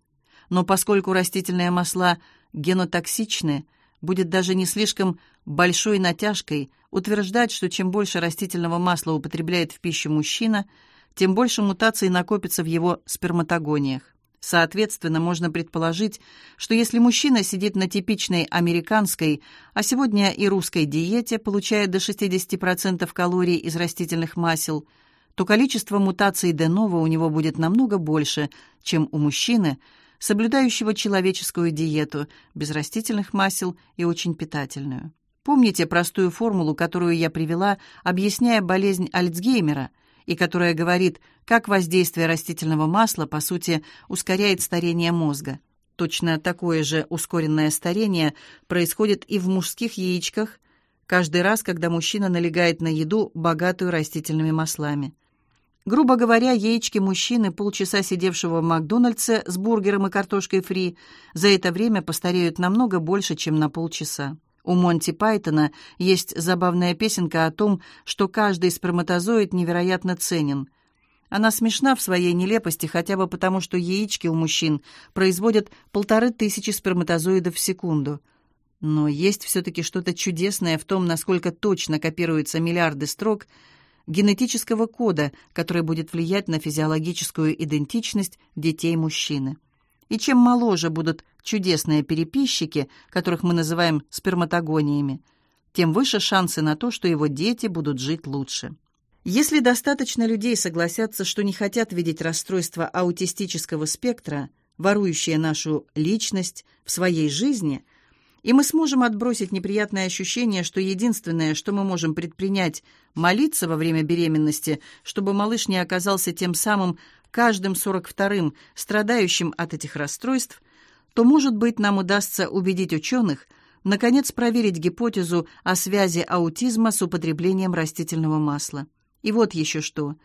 Но поскольку растительные масла генотоксичны, будет даже не слишком большой натяжкой утверждать, что чем больше растительного масла употребляет в пищу мужчина – тем больше мутаций накопится в его сперматогониях. Соответственно, можно предположить, что если мужчина сидит на типичной американской, а сегодня и русской диете, получая до 60% калорий из растительных масел, то количество мутаций де ново у него будет намного больше, чем у мужчины, соблюдающего человеческую диету, без растительных масел и очень питательную. Помните простую формулу, которую я привела, объясняя болезнь Альцгеймера – и которая говорит, как воздействие растительного масла, по сути, ускоряет старение мозга. Точно такое же ускоренное старение происходит и в мужских яичках каждый раз, когда мужчина налегает на еду, богатую растительными маслами. Грубо говоря, яички мужчины, полчаса сидевшего в Макдональдсе с бургером и картошкой фри, за это время постареют намного больше, чем на полчаса. У Монти Пайтона есть забавная песенка о том, что каждый сперматозоид невероятно ценен. Она смешна в своей нелепости хотя бы потому, что яички у мужчин производят полторы тысячи сперматозоидов в секунду. Но есть все-таки что-то чудесное в том, насколько точно копируются миллиарды строк генетического кода, который будет влиять на физиологическую идентичность детей мужчины. И чем моложе будут чудесные переписчики, которых мы называем сперматогониями, тем выше шансы на то, что его дети будут жить лучше. Если достаточно людей согласятся, что не хотят видеть расстройство аутистического спектра, ворующее нашу личность в своей жизни, и мы сможем отбросить неприятное ощущение, что единственное, что мы можем предпринять, молиться во время беременности, чтобы малыш не оказался тем самым каждым сорок вторым страдающим от этих расстройств, то, может быть, нам удастся убедить ученых наконец проверить гипотезу о связи аутизма с употреблением растительного масла. И вот еще что.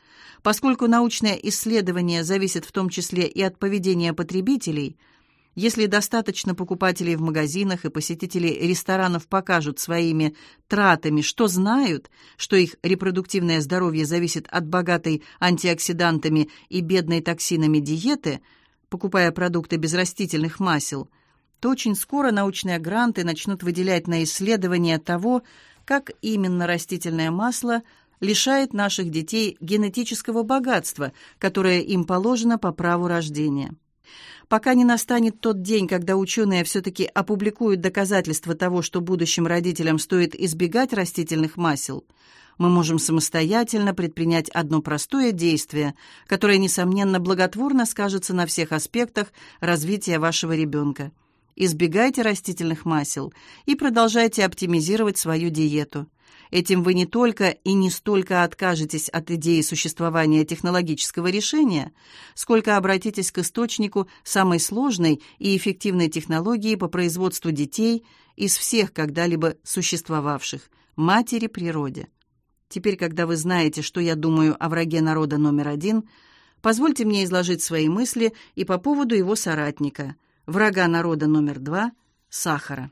Поскольку научное исследование зависит в том числе и от поведения потребителей – если достаточно покупателей в магазинах и посетителей ресторанов покажут своими тратами, что знают, что их репродуктивное здоровье зависит от богатой антиоксидантами и бедной токсинами диеты, покупая продукты без растительных масел, то очень скоро научные гранты начнут выделять на исследование того, как именно растительное масло лишает наших детей генетического богатства, которое им положено по праву рождения. Пока не настанет тот день, когда ученые все-таки опубликуют доказательства того, что будущим родителям стоит избегать растительных масел, мы можем самостоятельно предпринять одно простое действие, которое, несомненно, благотворно скажется на всех аспектах развития вашего ребенка. Избегайте растительных масел и продолжайте оптимизировать свою диету. Этим вы не только и не столько откажетесь от идеи существования технологического решения, сколько обратитесь к источнику самой сложной и эффективной технологии по производству детей из всех когда-либо существовавших – матери природе. Теперь, когда вы знаете, что я думаю о враге народа номер один, позвольте мне изложить свои мысли и по поводу его соратника, врага народа номер два – сахара.